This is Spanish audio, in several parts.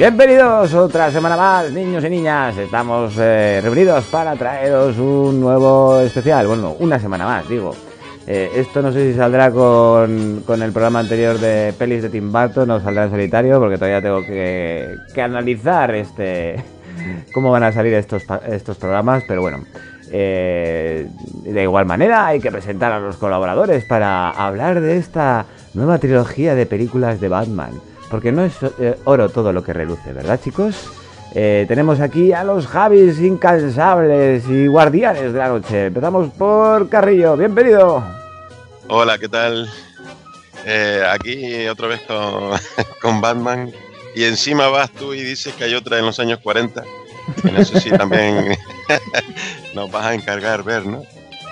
Bienvenidos otra semana más, niños y niñas. Estamos eh, reunidos para traeros un nuevo especial. Bueno, una semana más, digo. Eh, esto no sé si saldrá con, con, el programa anterior de pelis de Tim Burton o saldrá en solitario, porque todavía tengo que, que analizar este cómo van a salir estos, estos programas. Pero bueno, eh, de igual manera hay que presentar a los colaboradores para hablar de esta nueva trilogía de películas de Batman. Porque no es eh, oro todo lo que reluce, ¿verdad chicos? Eh, tenemos aquí a los Javis incansables y guardianes de la noche. Empezamos por Carrillo, bienvenido. Hola, ¿qué tal? Eh, aquí otra vez con, con, Batman. Y encima vas tú y dices que hay otra en los años 40. En eso sí también nos vas a encargar ver, ¿no?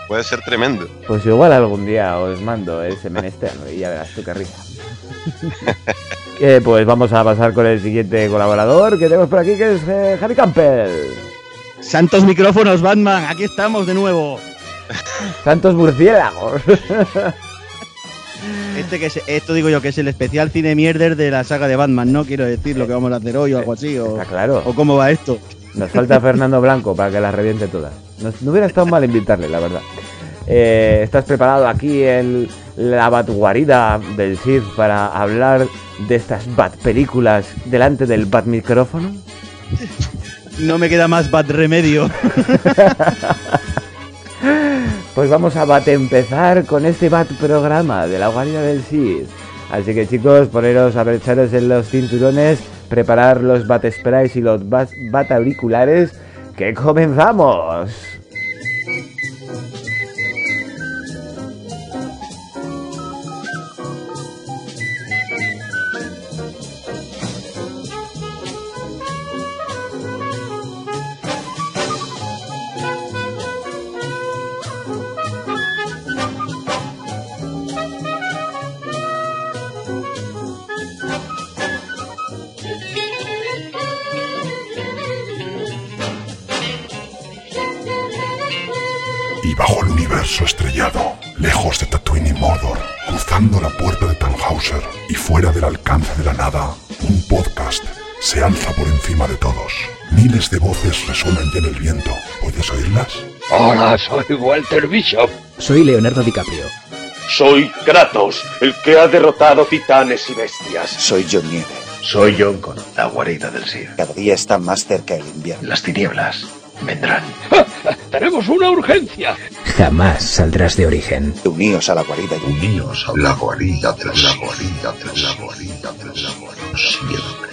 Puede ser tremendo. Pues igual algún día os mando ese menester y ya verás tú qué risa. Eh, pues vamos a pasar con el siguiente colaborador que tenemos por aquí, que es eh, Javi Campbell. Santos micrófonos, Batman, aquí estamos de nuevo. Santos murciélagos. Este que es, esto digo yo que es el especial cine mierder de la saga de Batman, ¿no? Quiero decir lo que vamos a hacer hoy o algo así. O, Está claro. ¿O cómo va esto? Nos falta Fernando Blanco para que las reviente todas. No hubiera estado mal invitarle, la verdad. Eh, ¿Estás preparado aquí en la Batguarida del Sith para hablar de estas Bat películas delante del Bat micrófono? No me queda más Bat remedio. pues vamos a Bat empezar con este Bat programa de la Guarida del Sith. Así que chicos, poneros a abrocharos en los cinturones, preparar los Bat sprays y los Bat, bat auriculares, que comenzamos. Soy Walter Bishop. Soy Leonardo DiCaprio. Soy Kratos, el que ha derrotado titanes y bestias. Soy John Nieve. Soy John Connor. La guarida del Sir. Cada día está más cerca el invierno. Las tinieblas vendrán. ¡Tenemos una urgencia! Jamás saldrás de origen. Uníos a la guarida. Uníos a la guarida de la guarida de la guarida de la guarida.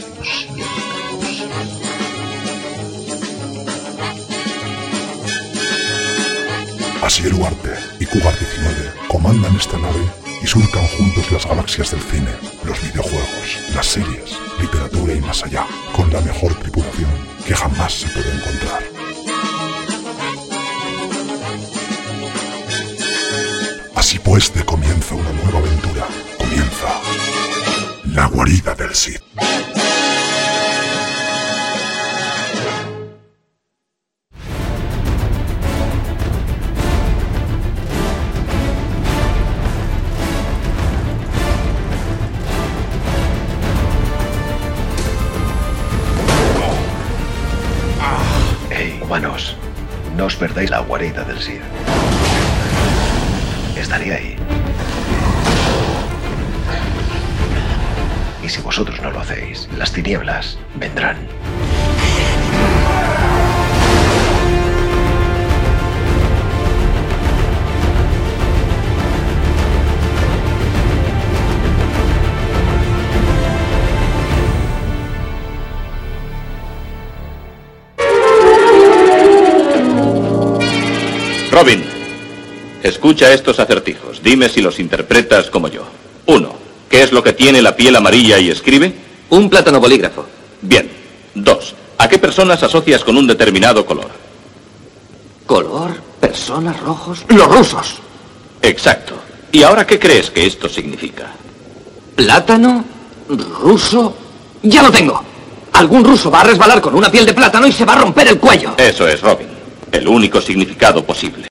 Así el Huarte y Cugar 19 comandan esta nave y surcan juntos las galaxias del cine, los videojuegos, las series, literatura y más allá, con la mejor tripulación que jamás se puede encontrar. Así pues, de comienza una nueva aventura. Comienza la guarida del Sith. Os perdáis la guarida del Sith. Estaré ahí. Y si vosotros no lo hacéis, las tinieblas vendrán. Escucha estos acertijos. Dime si los interpretas como yo. Uno, ¿qué es lo que tiene la piel amarilla y escribe? Un plátano bolígrafo. Bien. Dos, ¿a qué personas asocias con un determinado color? ¿Color? ¿Personas rojos? ¡Los rusos! Exacto. ¿Y ahora qué crees que esto significa? ¿Plátano? ¿Ruso? ¡Ya lo tengo! Algún ruso va a resbalar con una piel de plátano y se va a romper el cuello. Eso es, Robin. El único significado posible.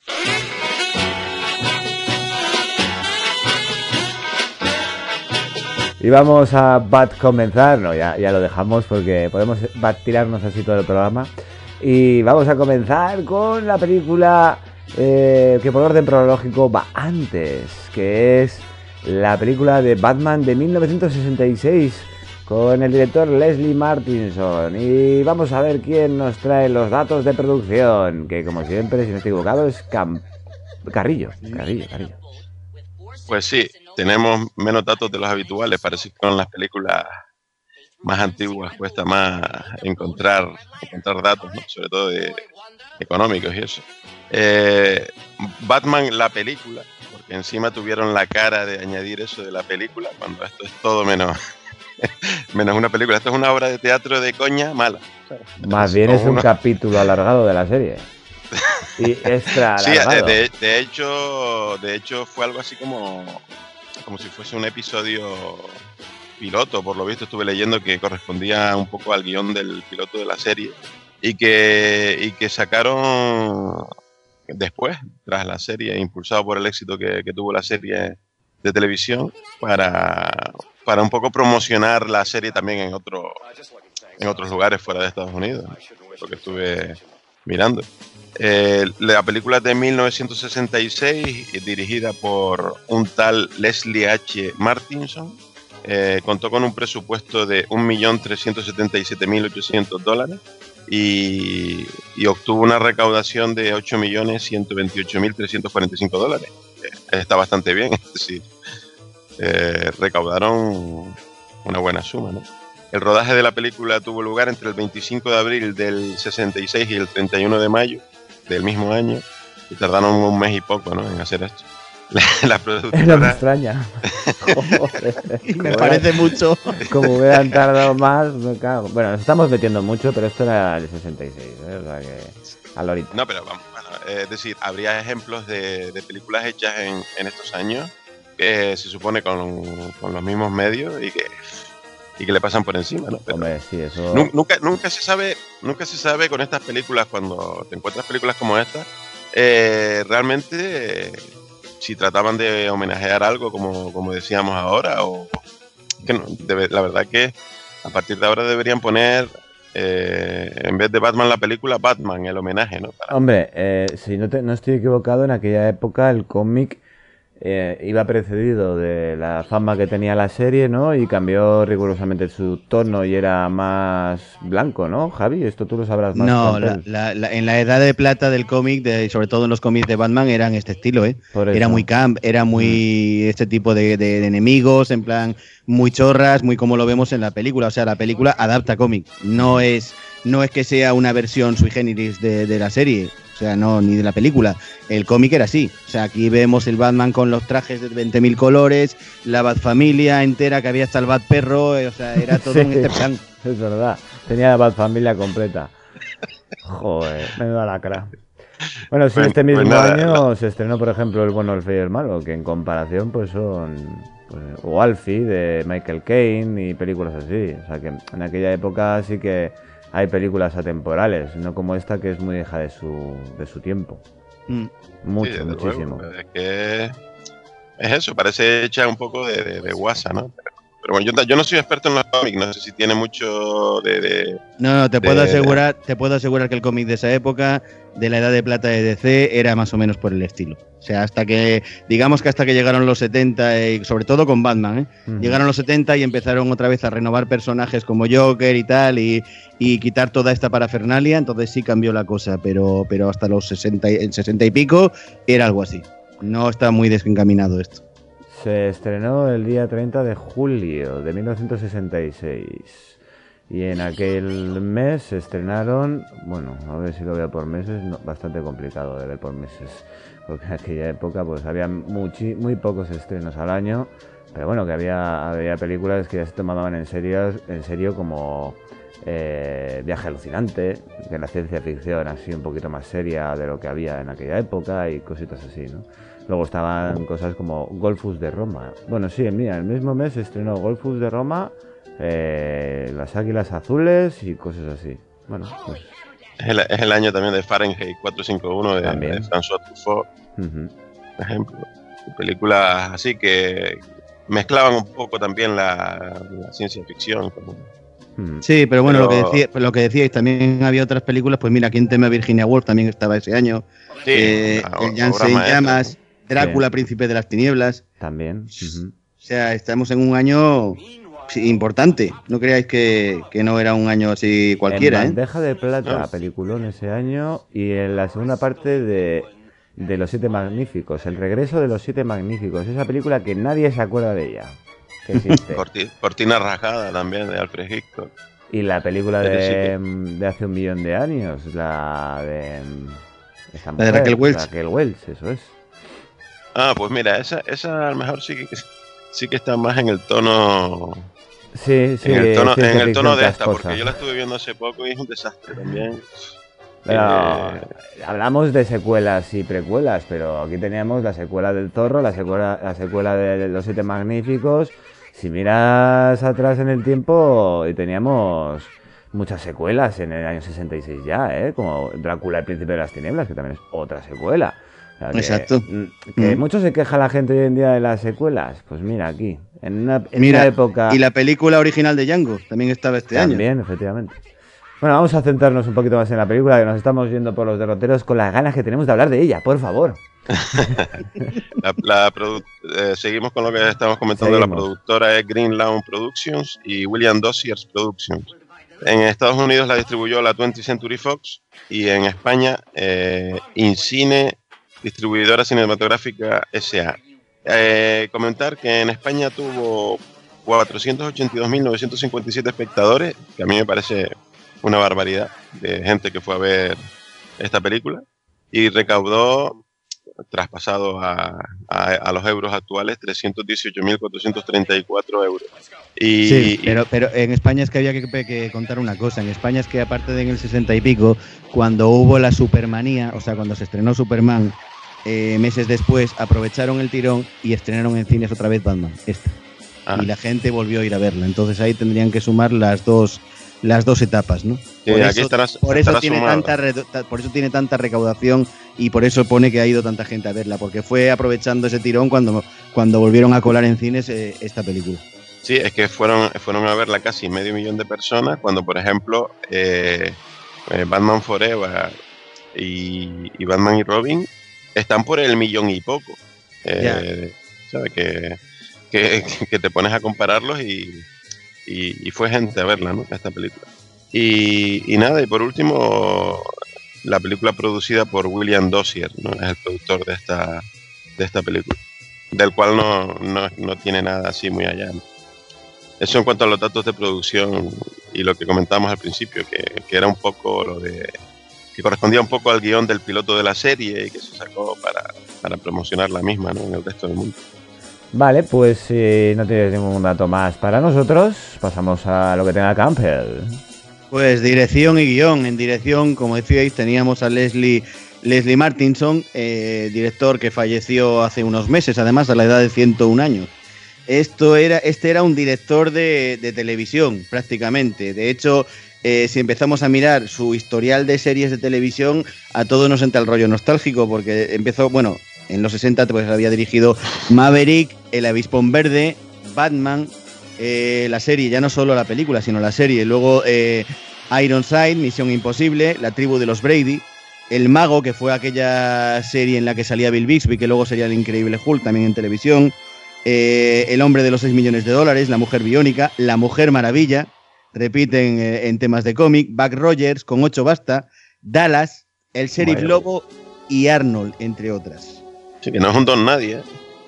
Y vamos a bat comenzar, no, ya, ya lo dejamos porque podemos tirarnos así todo el programa. Y vamos a comenzar con la película eh, que por orden cronológico va antes, que es la película de Batman de 1966 con el director Leslie Martinson. Y vamos a ver quién nos trae los datos de producción, que como siempre, si no estoy equivocado, es Cam Carrillo. Carrillo, Carrillo. Pues sí, tenemos menos datos de los habituales. Parece que con las películas más antiguas cuesta más encontrar, encontrar datos, ¿no? sobre todo de económicos y eso. Eh, Batman, la película, porque encima tuvieron la cara de añadir eso de la película, cuando esto es todo menos, menos una película. Esto es una obra de teatro de coña mala. Más bien es un capítulo alargado de la serie. Y extra Sí, alargado. de, de hecho, de hecho fue algo así como, como si fuese un episodio piloto, por lo visto estuve leyendo que correspondía un poco al guion del piloto de la serie y que, y que sacaron después, tras la serie, impulsado por el éxito que, que tuvo la serie de televisión, para, para un poco promocionar la serie también en, otro, en otros lugares fuera de Estados Unidos, lo que estuve mirando. Eh, la película de 1966, eh, dirigida por un tal Leslie H. Martinson. Eh, contó con un presupuesto de 1.377.800 dólares y, y obtuvo una recaudación de 8.128.345 dólares. Está bastante bien, es decir, recaudaron una buena suma. ¿no? El rodaje de la película tuvo lugar entre el 25 de abril del 66 y el 31 de mayo del mismo año y tardaron un mes y poco ¿no? en hacer esto. La, la Es lo que productora, extraña. Joder. Me parece mucho. Como hubieran tardado más, me cago. Bueno, nos estamos metiendo mucho, pero esto era el 66, ¿eh? O sea que. Al ahorita. no, pero vamos, bueno, eh, es decir, habría ejemplos de, de películas hechas en, en estos años que se supone con, con los mismos medios y que, y que le pasan por encima, ¿no? Pero Hombre, sí, eso. nu- nunca, nunca se sabe, nunca se sabe con estas películas cuando te encuentras películas como esta, eh, realmente eh, si trataban de homenajear algo como, como decíamos ahora o que no, debe- la verdad que a partir de ahora deberían poner eh, en vez de Batman la película Batman el homenaje, ¿no? Para- Hombre, eh, si no, te- no estoy equivocado, en aquella época el cómic eh, iba precedido de la fama que tenía la serie, ¿no? Y cambió rigurosamente su tono y era más blanco, ¿no, Javi? Esto tú lo sabrás más. No, la- Pel. la- la- en la edad de plata del cómic, de- sobre todo en los cómics de Batman, eran este estilo, ¿eh? Era. Mm. muy camp, era muy este tipo de, de- de enemigos, en plan muy chorras, muy como lo vemos en la película. O sea, la película adapta cómic, no es, no es que sea una versión sui generis de, de la serie, o sea, no, ni de la película. El cómic era así. O sea, aquí vemos el Batman con los trajes de 20.000 colores, la Batfamilia entera, que había hasta el Batperro, eh, o sea, era todo un Sí. este plan. Es verdad, tenía la Bat familia completa. Joder, menuda lacra. Bueno, sí, Pues- este pues mismo año se estrenó, por ejemplo, El bueno, el feo y el malo, que en comparación, pues son. Pues, o Alfie de Michael Caine y películas así. O sea que en aquella época sí que hay películas atemporales, no como esta que es muy hija de su, de su tiempo. Mm. Mucho, Sí, muchísimo. luego, es que es eso, parece hecha un poco de, de, de guasa, ¿no? Pero, pero bueno, yo, yo no soy experto en los cómics, no sé si tiene mucho de... de- No, no, te puedo asegurar, te puedo asegurar que el cómic de esa época, de la edad de plata de DC, era más o menos por el estilo. O sea, hasta que, digamos que hasta que llegaron los 70, y sobre todo con Batman, ¿eh? Llegaron los 70 y empezaron otra vez a renovar personajes como Joker y tal, y, y quitar toda esta parafernalia, entonces sí cambió la cosa, pero, pero hasta los 60, y- el 60 y pico era algo así. No está muy desencaminado esto. Se estrenó el día 30 de julio de 1966. Y en aquel mes se estrenaron, bueno, a ver si lo veo por meses, bastante complicado de ver por meses, porque en aquella época pues había muy pocos estrenos al año, pero bueno, que había, había películas que ya se tomaban en serio, en serio como eh, Viaje alucinante, que la ciencia ficción así un poquito más seria de lo que había en aquella época y cositas así, ¿no? Luego estaban cosas como Golfus de Roma. Bueno, sí, mira, el mismo mes estrenó Golfus de Roma, eh, Las Águilas Azules y cosas así. Bueno, pues Es el, es el año también de Fahrenheit 451 de, También. de François Truffaut, por ejemplo. Películas así que, mezclaban un poco también la, la ciencia ficción. Como. Sí, pero bueno, Pero- Lo, que decía, lo que decíais, también había otras películas, pues mira, ¿Quién teme a Virginia Woolf? También estaba ese año. Sí, Eh, el. Llamas, Drácula, Príncipe de las Tinieblas. También. O sea, estamos en un año importante. No creáis que, que no era un año así cualquiera, en ¿eh? bandeja de plata, No. peliculón ese año. Y en la segunda parte de, de Los Siete Magníficos. El regreso de Los Siete Magníficos. Esa película que nadie se acuerda de ella. Que existe. Corti- Cortina rasgada también de Alfred Hitchcock. y la película de, de hace un millón de años. La de. La de Raquel Welch. Raquel Welch, eso es. Ah, pues mira, esa, esa a lo mejor sí que, sí que está más en el tono, Sí, sí. en el tono, en el tono de esta, porque yo la estuve viendo hace poco y es un desastre también. Pero, Eh, hablamos de secuelas y precuelas, pero aquí teníamos la secuela del Zorro, la secuela, la secuela de Los Siete Magníficos. Si miras atrás en el tiempo, y teníamos muchas secuelas en el año 66 ya, ¿eh? Como Drácula, el Príncipe de las Tinieblas, que también es otra secuela. Que- Exacto. Que Mm. mucho se queja la gente hoy en día de las secuelas. Pues mira, aquí, en una, en Mira, una época... Y la película original de Django también estaba este año. También, efectivamente. Bueno, vamos a centrarnos un poquito más en la película, que nos estamos yendo por los derroteros con las ganas que tenemos de hablar de ella, por favor. La, la produ- eh, seguimos con lo que estamos comentando. La productora es Green Lawn Productions y William Dossiers Productions. En Estados Unidos la distribuyó la 20th Century Fox y en España eh, Incine Distribuidora Cinematográfica SA. Eh, comentar que en España tuvo 482.957 espectadores, que a mí me parece una barbaridad de gente que fue a ver esta película, y recaudó traspasado a, a- a los euros actuales 318.434 euros. Y, Sí, pero, pero en España es que había que, que contar una cosa. En España es que aparte de en el 60 y pico, cuando hubo la Supermanía, o sea, cuando se estrenó Superman, eh, meses después aprovecharon el tirón y estrenaron en cines otra vez Batman. Esta. ah, Y la gente volvió a ir a verla. Entonces ahí tendrían que sumar las dos, las dos etapas, ¿no? sí, por aquí eso- Por tiene sumado. tanta, por eso tiene tanta recaudación y por eso pone que ha ido tanta gente a verla, porque fue aprovechando ese tirón cuando, cuando volvieron a colar en cines eh, esta película. Sí, es que fueron, fueron a verla casi medio millón de personas cuando, por ejemplo, eh, eh, Batman Forever y, y Batman y Robin están por el millón y poco. Eh, ¿sabes? Que, que, que te pones a compararlos y, y- y fue gente a verla, ¿no? Esta película. Y, y nada, y por último, la película producida por William Dossier, ¿no? Es el productor de esta, de esta película, del cual no, no, no tiene nada así muy allá. ¿no? Eso en cuanto a los datos de producción y lo que comentábamos al principio, que, que era un poco lo de. Que correspondía un poco al guion del piloto de la serie y que se sacó para, para promocionar la misma ¿no? en el resto del mundo. Vale, pues si no tienes ningún dato más para nosotros, pasamos a lo que tenga Campbell. Pues dirección y guion. En dirección, como decíais, teníamos a Leslie, Leslie Martinson, eh, director que falleció hace unos meses, además a la edad de 101 años. Esto era, este era un director de, de televisión, prácticamente. De hecho, eh, si empezamos a mirar su historial de series de televisión, a todos nos entra el rollo nostálgico, porque empezó, bueno, en los 60 pues había dirigido Maverick, El Avispón Verde, Batman, eh, la serie, ya no solo la película, sino la serie. Luego eh, Ironside, Misión Imposible, La tribu de los Brady, El Mago, que fue aquella serie en la que salía Bill Bixby, que luego sería el Increíble Hulk también en televisión. el hombre de los 6 millones de dólares, La Mujer Biónica, La Mujer Maravilla, repiten eh, en temas de cómic, Buck Rogers, con 8 basta, Dallas, El Sheriff Vaya. Lobo y Arnold, entre otras. Así que no es un don nadie. ¿eh?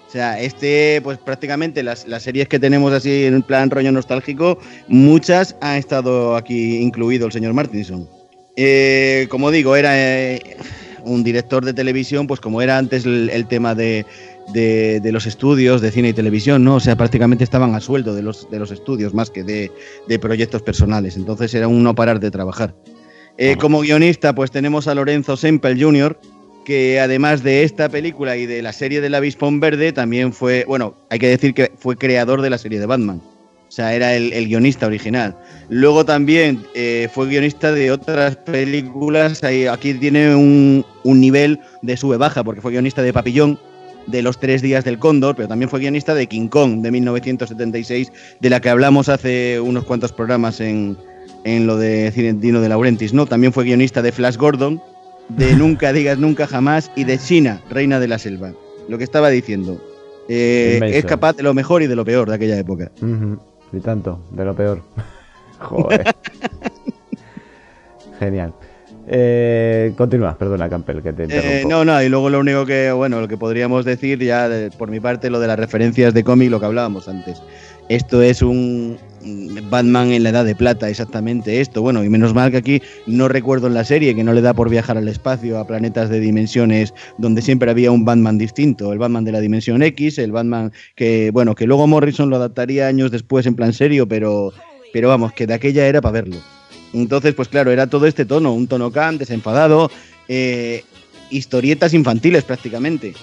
O sea, este, pues prácticamente las, las series que tenemos así en plan rollo nostálgico, muchas han estado aquí incluido el señor Martinson. Eh, como digo, era un director de televisión, pues como era antes el, el tema de, de- de los estudios de cine y televisión, ¿no? O sea, prácticamente estaban a sueldo de los, de los estudios más que de, de proyectos personales. Entonces era un no parar de trabajar. Eh, como guionista, pues tenemos a Lorenzo Semple Jr., que además de esta película y de la serie del Avispón Verde, también fue, bueno, hay que decir que fue creador de la serie de Batman. O sea, era el, el guionista original. Luego también eh, fue guionista de otras películas. Aquí tiene un, un nivel de sube-baja, porque fue guionista de Papillón, de Los Tres Días del Cóndor, pero también fue guionista de King Kong de 1976, de la que hablamos hace unos cuantos programas en, en lo de Dino de Laurentis, ¿no? También fue guionista de Flash Gordon, de Nunca Digas Nunca Jamás y de China, Reina de la Selva. Lo que estaba diciendo. Eh, es capaz de lo mejor y de lo peor de aquella época. Y tanto, de lo peor. Joder. Genial. Eh, continúa, perdona, Campbell, que te eh, interrumpo. no, no, y luego lo único que, bueno, lo que podríamos decir ya por mi parte, lo de las referencias de cómic, lo que hablábamos antes. Esto es un Batman en la Edad de Plata, exactamente esto. Bueno, y menos mal que aquí no recuerdo en la serie que no le da por viajar al espacio a planetas de dimensiones donde siempre había un Batman distinto. El Batman de la dimensión X, el Batman que, bueno, que luego Morrison lo adaptaría años después en plan serio, pero, pero vamos, que de aquella era para verlo. Entonces, pues claro, era todo este tono, un tono can, desenfadado, eh, historietas infantiles prácticamente.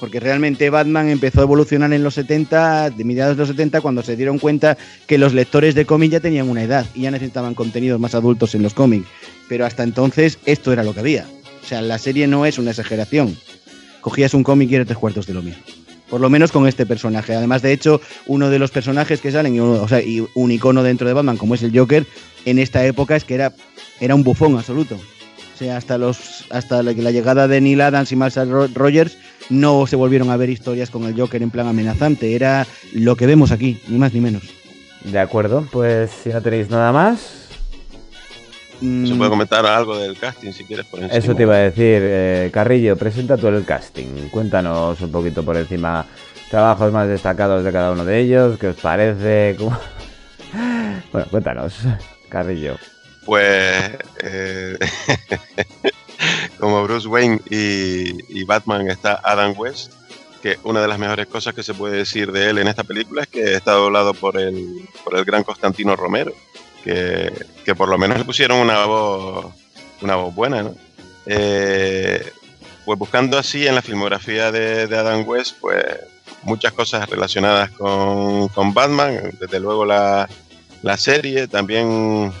Porque realmente Batman empezó a evolucionar en los 70, de mediados de los 70, cuando se dieron cuenta que los lectores de cómics ya tenían una edad y ya necesitaban contenidos más adultos en los cómics. Pero hasta entonces esto era lo que había. O sea, la serie no es una exageración. Cogías un cómic y era tres cuartos de lo mismo por lo menos con este personaje. Además, de hecho, uno de los personajes que salen, o sea, y un icono dentro de Batman, como es el Joker, en esta época es que era, era un bufón absoluto. O sea, hasta, los, hasta la, llegada de Neil Adams y Marshall Rogers no se volvieron a ver historias con el Joker en plan amenazante. Era lo que vemos aquí, ni más ni menos. De acuerdo, pues si no tenéis nada más, se puede comentar algo del casting si quieres por encima. Eso te iba a decir, eh, Carrillo, presenta tú el casting. Cuéntanos un poquito por encima trabajos más destacados de cada uno de ellos, qué os parece. bueno, cuéntanos, Carrillo. Pues eh, como Bruce Wayne y, Batman está Adam West, que una de las mejores cosas que se puede decir de él en esta película es que está doblado por el, por el gran Constantino Romero que, por lo menos le pusieron una voz, una voz buena, ¿no? Eh, pues buscando así en la filmografía de, Adam West, pues muchas cosas relacionadas con, Batman, desde luego la, serie, también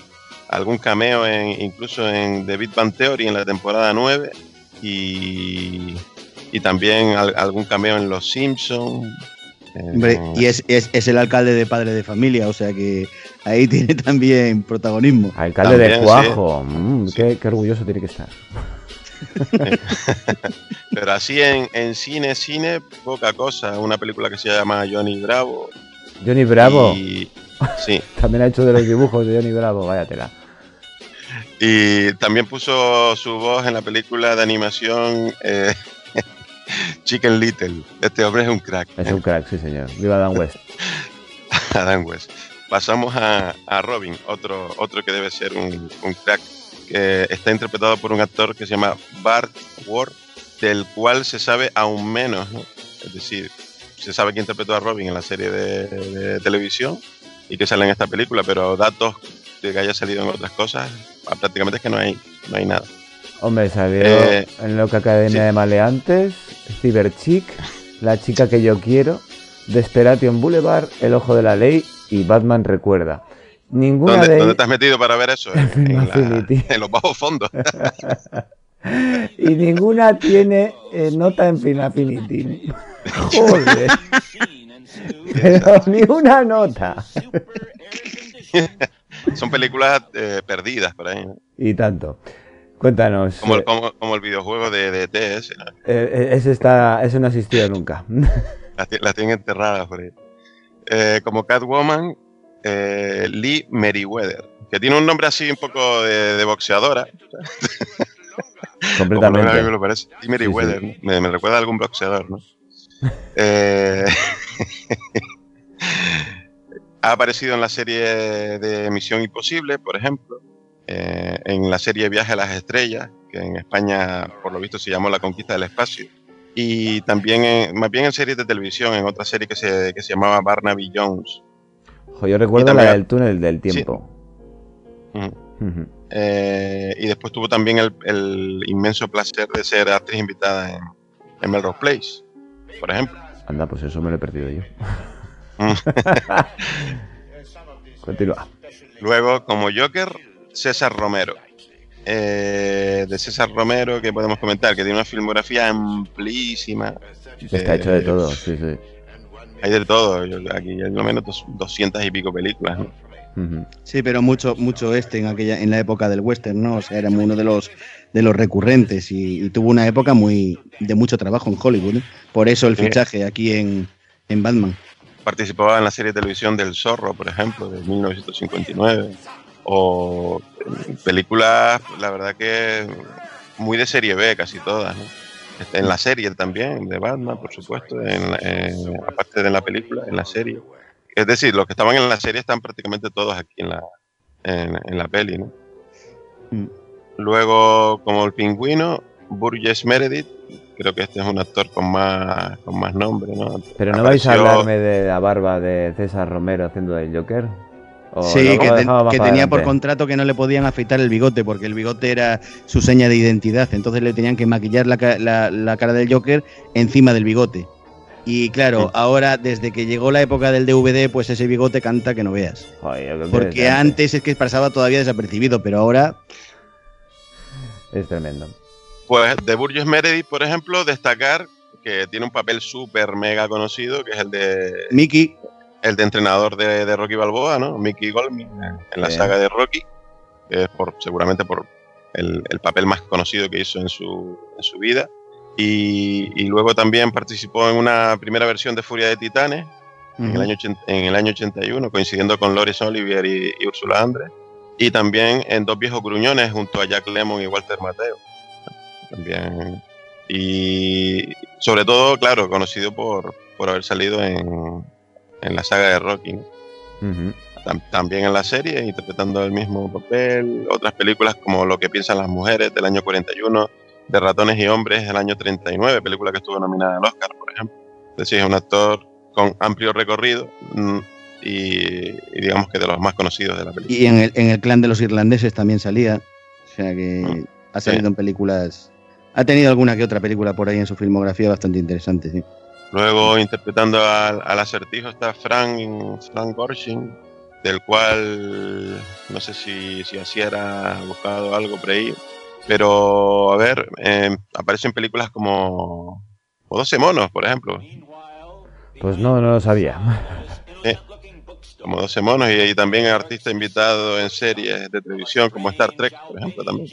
algún cameo en, incluso en The Big Bang Theory en la temporada 9 y, también algún cameo en Los Simpsons. Hombre, y es, es, el alcalde de padre de familia, o sea que ahí tiene también protagonismo. Alcalde de Cuajo, mm, Qué, orgulloso tiene que estar. Pero así en, cine, cine, poca cosa. Una película que se llama Johnny Bravo. Johnny Bravo. sí. también ha hecho de los dibujos de Johnny Bravo, váyatela. Y también puso su voz en la película de animación eh, Chicken Little. Este hombre es un crack. Es un crack, sí, señor. Viva Dan West. Dan West. Pasamos a, Robin, otro, otro que debe ser un, crack, que está interpretado por un actor que se llama Bart Ward, del cual se sabe aún menos. Es decir, se sabe que interpretó a Robin en la serie de, televisión y que sale en esta película, pero datos de que haya salido en otras cosas, prácticamente es que no hay, no hay nada. Hombre, salió eh, en Loca Academia de Maleantes, Cyberchick, La chica que yo quiero, Desperation Boulevard, El ojo de la ley y Batman recuerda. Ninguna ¿Dónde, de ¿Dónde te has metido para ver eso? En, los bajos fondos. y ninguna tiene eh, nota en Finafinity. Joder. Pero ni una nota. Son películas eh, perdidas por ahí. Y tanto. Cuéntanos. Como, el, como, el videojuego de, de TS. Eh, ese, está, ese no ha existido nunca. Las, tienen enterradas por ahí. Eh, como Catwoman, eh, Lee Meriwether, que tiene un nombre así un poco de, boxeadora. Completamente. a mí me lo parece. Lee Meriwether, Me, recuerda a algún boxeador, ¿no? Eh, ha aparecido en la serie de Misión Imposible, por ejemplo, en la serie Viaje a las Estrellas, que en España, por lo visto, se llamó La Conquista del Espacio y también, más bien en series de televisión, en otra serie que se, que se llamaba Barnaby Jones. yo recuerdo la del túnel del tiempo. Eh, y después tuvo también el, inmenso placer de ser actriz invitada en, en Melrose Place, por ejemplo. Anda, pues eso me lo he perdido yo. Continúa. Luego, como Joker, César Romero. eh, de César Romero que podemos comentar, que tiene una filmografía amplísima. Está hecho de Eh, todo, sí, sí. Hay de todo, yo- aquí hay al menos dos- 200 y pico películas. Sí, pero mucho, mucho este en aquella, en la época del western, ¿no? O sea, era uno de los de los recurrentes y, y tuvo una época muy de mucho trabajo en Hollywood. ¿eh? Por eso el fichaje aquí en, en Batman. Participaba en la serie de televisión del Zorro, por ejemplo, de 1959. O películas, la verdad que muy de serie B, casi todas. ¿no? En la serie también, de Batman, por supuesto, en, aparte de la película, en la serie. Es decir, los que estaban en la serie están prácticamente todos aquí en la, en, en la peli. ¿no? Mm. Luego, como el pingüino, Burgess Meredith, creo que este es un actor con más, con más nombre. ¿no? Pero no vais a hablarme de la barba de César Romero haciendo el Joker. ¿O Sí, que, te- tenía por contrato que no le podían afeitar el bigote porque el bigote era su seña de identidad. Entonces le tenían que maquillar la, la- la cara del Joker encima del bigote. Y claro, Sí. ahora desde que llegó la época del DVD, pues ese bigote canta que no veas. Joder, Porque antes es que pasaba todavía desapercibido, pero ahora Es tremendo. Pues de Burgess Meredith, por ejemplo, destacar que tiene un papel súper mega conocido, que es el de Mickey, el de entrenador de, de Rocky Balboa, ¿no? Mickey Goldman, en, en la Bien. saga de Rocky, que es por, seguramente por el, el papel más conocido que hizo en su, en su vida. Y, y luego también participó en una primera versión de Furia de Titanes en, el año, en el año 81, coincidiendo con Laurence Olivier y, y Ursula Andrés. Y también en Dos Viejos Gruñones junto a Jack Lemmon y Walter Mateo. También. Y sobre todo, claro, conocido por, por haber salido en, en la saga de Rocky. ¿no? Ujú. Tam- También en la serie, interpretando el mismo papel. Otras películas como Lo que piensan las mujeres del año 41, De ratones y hombres del año 39, película que estuvo nominada al Oscar, por ejemplo. Es decir, es un actor con amplio recorrido mm, y, y digamos que de los más conocidos de la película. y en el, en el clan de los irlandeses también salía. O sea que Mm, ha salido sí. en películas. Ha tenido alguna que otra película por ahí en su filmografía bastante interesante, sí. Luego interpretando al, al acertijo está Frank, Frank Gorshin, del cual no sé si, si así era buscado algo por ahí. Pero, a ver, eh, aparece en películas como, como 12 monos, por ejemplo. Pues no, no lo sabía. Como 12 monos y, y también artista invitado en series de televisión como Star Trek, por ejemplo, también.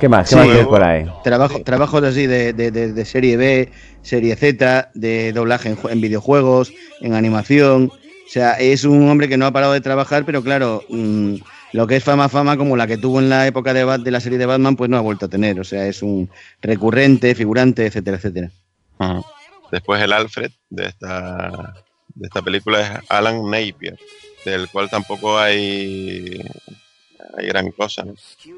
¿Qué más? ¿Qué Sí. más por ahí? Trabajo, Trabajos así de, de- de- de serie B, serie Z, de doblaje en, jue- en videojuegos, en animación. O sea, es un hombre que no ha parado de trabajar, pero claro, mm, lo que es fama, fama, como la que tuvo en la época de, Bat- de la serie de Batman, pues no ha vuelto a tener. O sea, es un recurrente, figurante, etcétera, etcétera. Después el Alfred de esta, de esta película es Alan Napier, del cual tampoco hay, hay gran cosa. ¿no?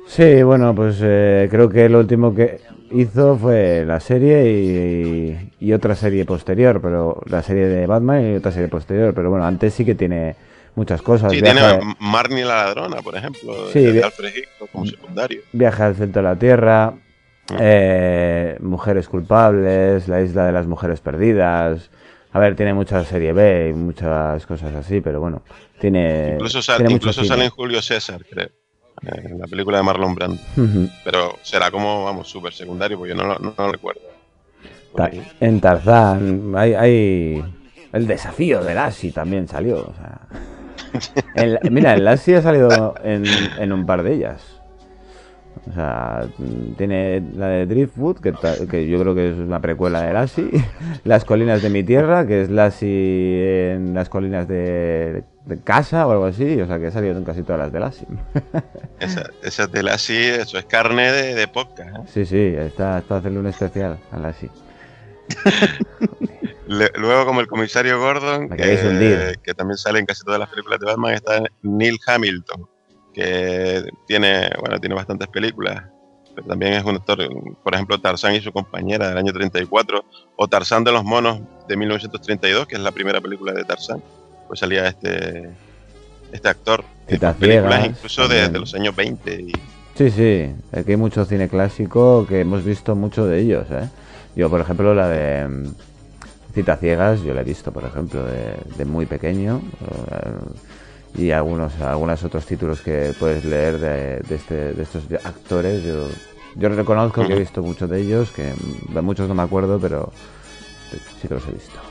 Sí, bueno, pues eh, creo que lo último que hizo fue la serie y, y otra serie posterior, pero la serie de Batman y otra serie posterior, pero bueno, antes sí que tiene muchas cosas. Sí, tiene Marnie la ladrona, por ejemplo, Sí, de, Alfred Hitchcock como secundario. Viaje al centro de la Tierra, eh, Mujeres culpables, La isla de las mujeres perdidas. A ver, tiene mucha serie B y muchas cosas así, pero bueno, tiene, Incluso, sal- tiene incluso sale en Julio César, creo, eh, en la película de Marlon Brando. Pero será como, vamos, súper secundario, porque yo no, lo- no, lo recuerdo. Ta-. En Tarzán hay, hay el desafío de Lassie también salió. o sea. El- mira, el Lassie ha salido en, en un par de ellas. O sea, tiene la de Driftwood, que, que yo creo que es una precuela de Lassie. Las colinas de mi tierra, que es Lassie en las colinas de, de casa o algo así. O sea, que ha salido en casi todas las de Lassie. Esa, esa de la sí, eso es carne de, de podcast. ¿eh? Sí, sí, está, está haciendo un especial a Lassie. Le- luego, como el comisario Gordon, que, que también sale en casi todas las películas de Batman, está Neil Hamilton, que tiene, bueno, tiene bastantes películas, pero también es un actor, por ejemplo, Tarzán y su compañera del año 34, o Tarzán de los monos de 1932, que es la primera película de Tarzán, pues salía este, este actor. en películas ciegas, incluso desde los años 20 y Sí, sí, aquí hay mucho cine clásico que hemos visto mucho de ellos, ¿eh? Yo, por ejemplo, la de mm, Cita Ciegas, yo la he visto, por ejemplo, de, de muy pequeño. eh, y algunos algunos otros títulos que puedes leer de, de, este, de estos actores. Yo, yo reconozco que he visto muchos de ellos, que de muchos no me acuerdo, pero sí que los he visto.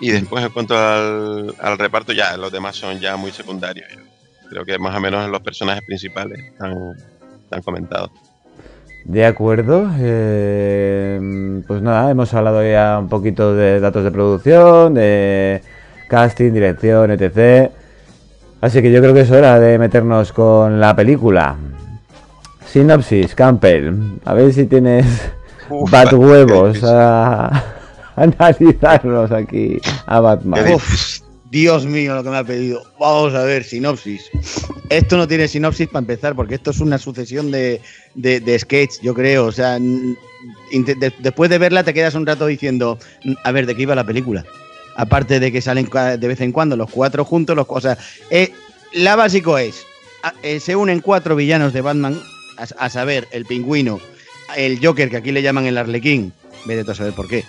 Y después en cuanto al, al reparto, ya los demás son ya muy secundarios. Creo que más o menos los personajes principales están, están comentados. De acuerdo, eh, pues nada, hemos hablado ya un poquito de datos de producción, de casting, dirección, etc. Así que yo creo que es hora de meternos con la película. Sinopsis, Campbell, a ver si tienes bat huevos a analizarnos aquí a Batman. Uf, Dios mío, lo que me ha pedido. Vamos a ver, sinopsis. Esto no tiene sinopsis para empezar, porque esto es una sucesión de, de, de sketch, yo creo. O sea, de- después de verla te quedas un rato diciendo, "Mm, a ver, ¿de qué iba la película? Aparte de que salen de vez en cuando los cuatro juntos, los, o sea, eh, la básico es, eh, se unen cuatro villanos de Batman, a, a saber, el pingüino, el Joker, que aquí le llaman el Arlequín, vete a saber por qué,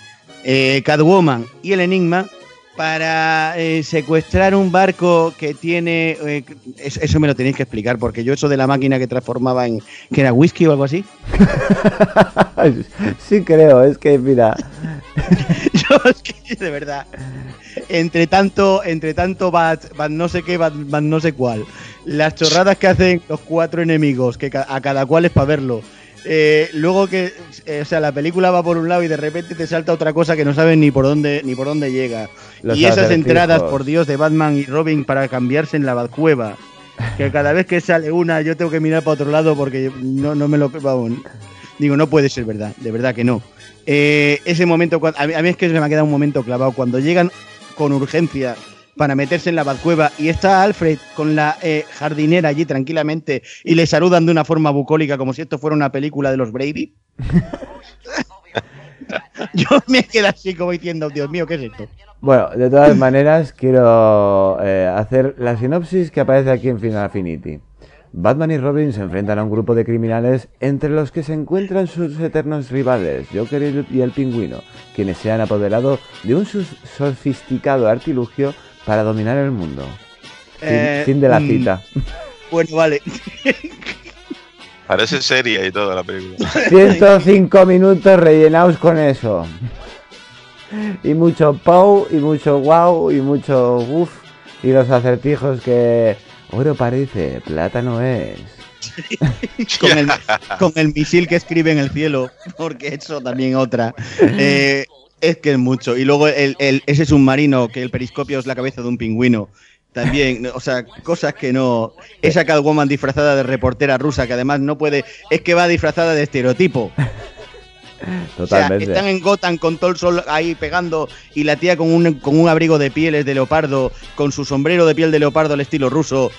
eh, Catwoman y el Enigma, para eh, secuestrar un barco que tiene... eh, eso, me lo tenéis que explicar, porque yo eso de la máquina que transformaba en... que era whisky o algo así. sí creo, es que mira, yo es que de verdad. Entre tanto, entre tanto bat, bat no sé qué, bat, bat no sé cuál. Las chorradas que hacen los cuatro enemigos, que a cada cual es para verlo. Eh, luego que, eh, o sea, la película va por un lado y de repente te salta otra cosa que no sabes ni por dónde ni por dónde llega. Los y esas entradas, por Dios, de Batman y Robin para cambiarse en la Batcueva. Que cada vez que sale una yo tengo que mirar para otro lado porque no, no me lo... Vamos, digo, no puede ser verdad, de verdad que no. Eh, ese momento, a mí, a mí es que se me ha quedado un momento clavado. Cuando llegan con urgencia para meterse en la Batcueva y está Alfred con la eh, jardinera allí tranquilamente y le saludan de una forma bucólica como si esto fuera una película de los Brady. Yo me quedo así como diciendo, Dios mío, ¿qué es esto? Bueno, de todas maneras, quiero eh, hacer la sinopsis que aparece aquí en Final Affinity. Batman y Robin se enfrentan a un grupo de criminales entre los que se encuentran sus eternos rivales, Joker y el- Pingüino, quienes se han apoderado de un sofisticado artilugio para dominar el mundo. Fin, Eh, fin de la mm. cita. Bueno, vale. Parece seria y todo la película. 105 minutos rellenados con eso. Y mucho pow, y mucho wow, y mucho uff. Y los acertijos que oro parece, plata no es. con, el, con el misil que escribe en el cielo, porque eso también otra. Eh, es que es mucho. Y luego el, el- ese submarino, que el periscopio es la cabeza de un pingüino. También, o sea, cosas que no. Esa Catwoman disfrazada de reportera rusa, que además no puede. Es que va disfrazada de estereotipo. O sea, Totalmente. están en Gotham con todo el sol ahí pegando y la tía con un, con un abrigo de pieles de leopardo, con su sombrero de piel de leopardo al estilo ruso.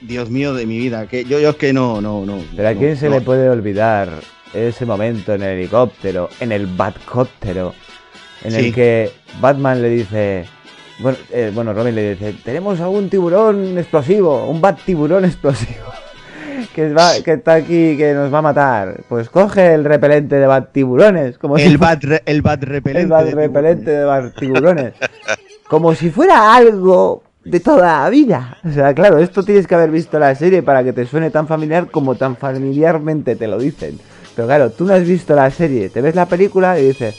Dios mío de mi vida, que yo, yo es que no, no, no. Pero a no, quién se no. le puede olvidar ese momento en el helicóptero, en el Batcóptero, en Sí. el que Batman le dice, bueno, eh, bueno, Robin le dice, tenemos a un tiburón explosivo, un bat tiburón explosivo, que, va, que está aquí, que nos va a matar. Pues coge el repelente de bat tiburones, como si El fuera- bat, re- el bat repelente. el bat de repelente de bat tiburones, como si fuera algo de toda la vida. O sea, claro, esto tienes que haber visto la serie para que te suene tan familiar como tan familiarmente te lo dicen. Pero claro, tú no has visto la serie, te ves la película y dices,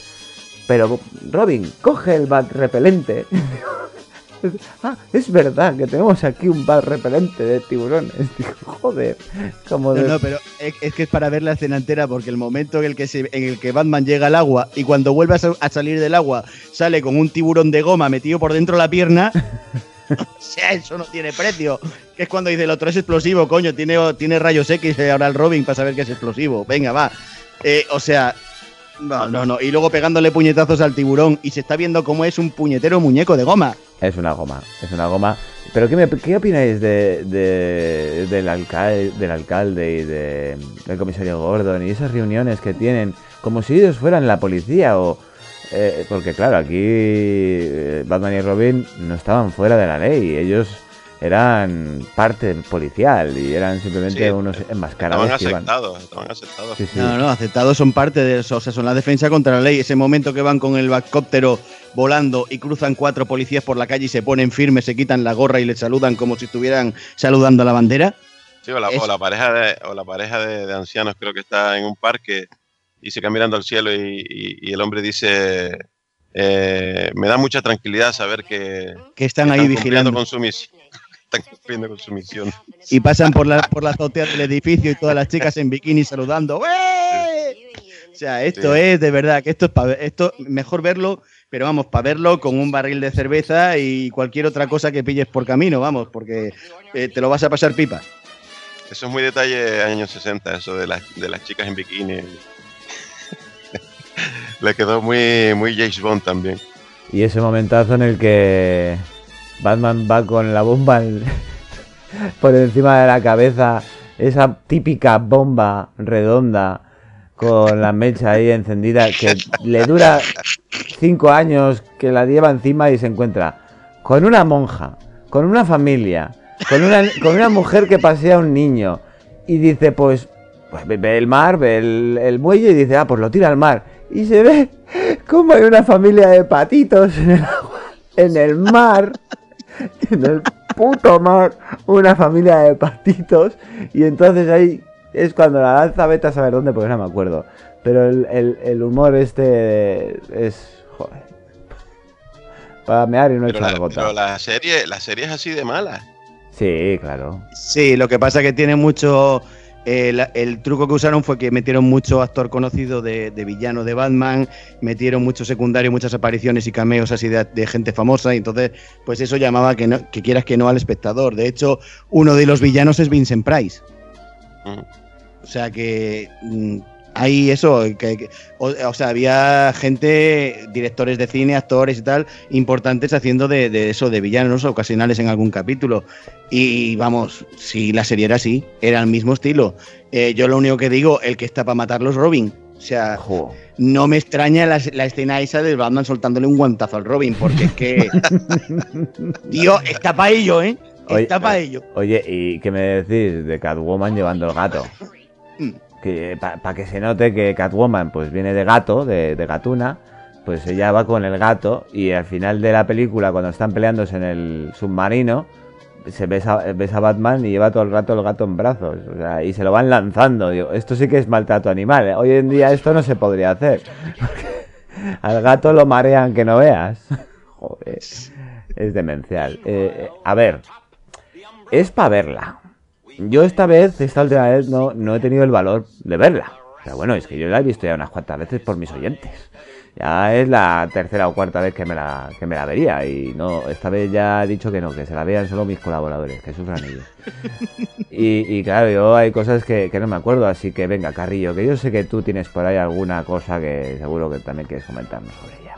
pero Robin, coge el bat repelente. ah, es verdad que tenemos aquí un bat repelente de tiburones. Digo, joder, como No, de... no, pero es, es que es para ver la escena entera porque el momento en el que se, en el que Batman llega al agua y cuando vuelve a salir del agua sale con un tiburón de goma metido por dentro de la pierna. o sea, eso no tiene precio. Que es cuando dice el otro es explosivo, coño, tiene, tiene rayos X eh, ahora el Robin para saber que es explosivo. Venga, va. Eh, o sea, no, no, no. Y luego pegándole puñetazos al tiburón y se está viendo cómo es un puñetero muñeco de goma. Es una goma, es una goma. Pero ¿qué, me- qué opináis de, de- del, alcalde, del alcalde y de, del comisario Gordon y esas reuniones que tienen como si ellos fueran la policía o... eh, porque claro, aquí eh, Batman y Robin no estaban fuera de la ley. Ellos eran parte policial y eran simplemente Sí, unos enmascarados Estaban aceptados, estaban aceptados. Sí, sí. No, no, aceptados son parte de eso, o sea, son la defensa contra la ley. Ese momento que van con el helicóptero volando y cruzan cuatro policías por la calle y se ponen firmes, se quitan la gorra y les saludan como si estuvieran saludando a la bandera. Sí, o la, Es- o la pareja, de, o la pareja de, de ancianos creo que está en un parque y se queda mirando al cielo y, y- y el hombre dice, eh, me da mucha tranquilidad saber que Que están ahí cumpliendo vigilando. con su misión. Están cumpliendo con su misión. Y pasan por la, por la azotea del edificio y todas las chicas en bikini saludando. ¡Ué! O sea, esto Sí. es de verdad, que esto es para esto mejor verlo, pero vamos, para verlo con un barril de cerveza y cualquier otra cosa que pilles por camino, vamos, porque eh, te lo vas a pasar pipas. Eso es muy detalle años 60, eso de las, de las chicas en bikini. Le quedó muy, muy James Bond también. Y ese momentazo en el que Batman va con la bomba por encima de la cabeza, esa típica bomba redonda con la mecha ahí encendida que le dura cinco años, que la lleva encima y se encuentra con una monja, con una familia, con una, mujer que pasea un niño y dice pues, pues ve, el mar, ve el, el muelle y dice, ah, pues lo tira al mar. Y se ve como hay una familia de patitos en el mar, en el puto mar, una familia de patitos. Y entonces ahí es cuando la lanza, vete a saber dónde, porque no me acuerdo. Pero el, el- el humor este es, joder, para mear y no echar la, gota. pero la serie, la serie es así de mala. Sí, claro. Sí, lo que pasa que tiene mucho. El truco que usaron fue que metieron mucho actor conocido de, de villano de Batman, metieron mucho secundario, muchas apariciones y cameos así de, de gente famosa, y entonces, pues eso llamaba que, no, que quieras que no al espectador. De hecho, uno de los villanos es Vincent Price. Mm. O sea que mm, hay eso, que, que- o, o sea, había gente, directores de cine, actores y tal, importantes haciendo de, de eso, de villanos ocasionales en algún capítulo. Y vamos, si la serie era así, era el mismo estilo. Eh, yo lo único que digo, el que está para matarlos, Robin. O sea, no me extraña la, la escena esa del Batman soltándole un guantazo al Robin, porque es que. Tío, está para ello, ¿eh? Está para ello. Oye, ¿y qué me decís de Catwoman llevando el gato? Para que se note que Catwoman pues viene de gato, de, gatuna, pues ella va con el gato y al final de la película cuando están peleándose en el submarino se ves a, ves a Batman y lleva todo el rato el gato en brazos, y se lo van lanzando. Esto sí que es maltrato animal. ¿eh? Hoy en día esto no se podría hacer. Al gato lo marean que no veas. Joder, es demencial. Eh, eh, a ver, es para verla. Yo esta vez, esta última vez, no, no he tenido el valor de verla. Pero bueno, es que yo la he visto ya unas cuantas veces por mis oyentes. Ya es la tercera o cuarta vez que me la, que me la vería. Y no, esta vez ya he dicho que no, que se la vean solo mis colaboradores, que sufran ellos. Y, y claro, yo hay cosas que, que no me acuerdo, así que venga, Carrillo, que yo sé que tú tienes por ahí alguna cosa que seguro que también quieres comentarnos sobre ella.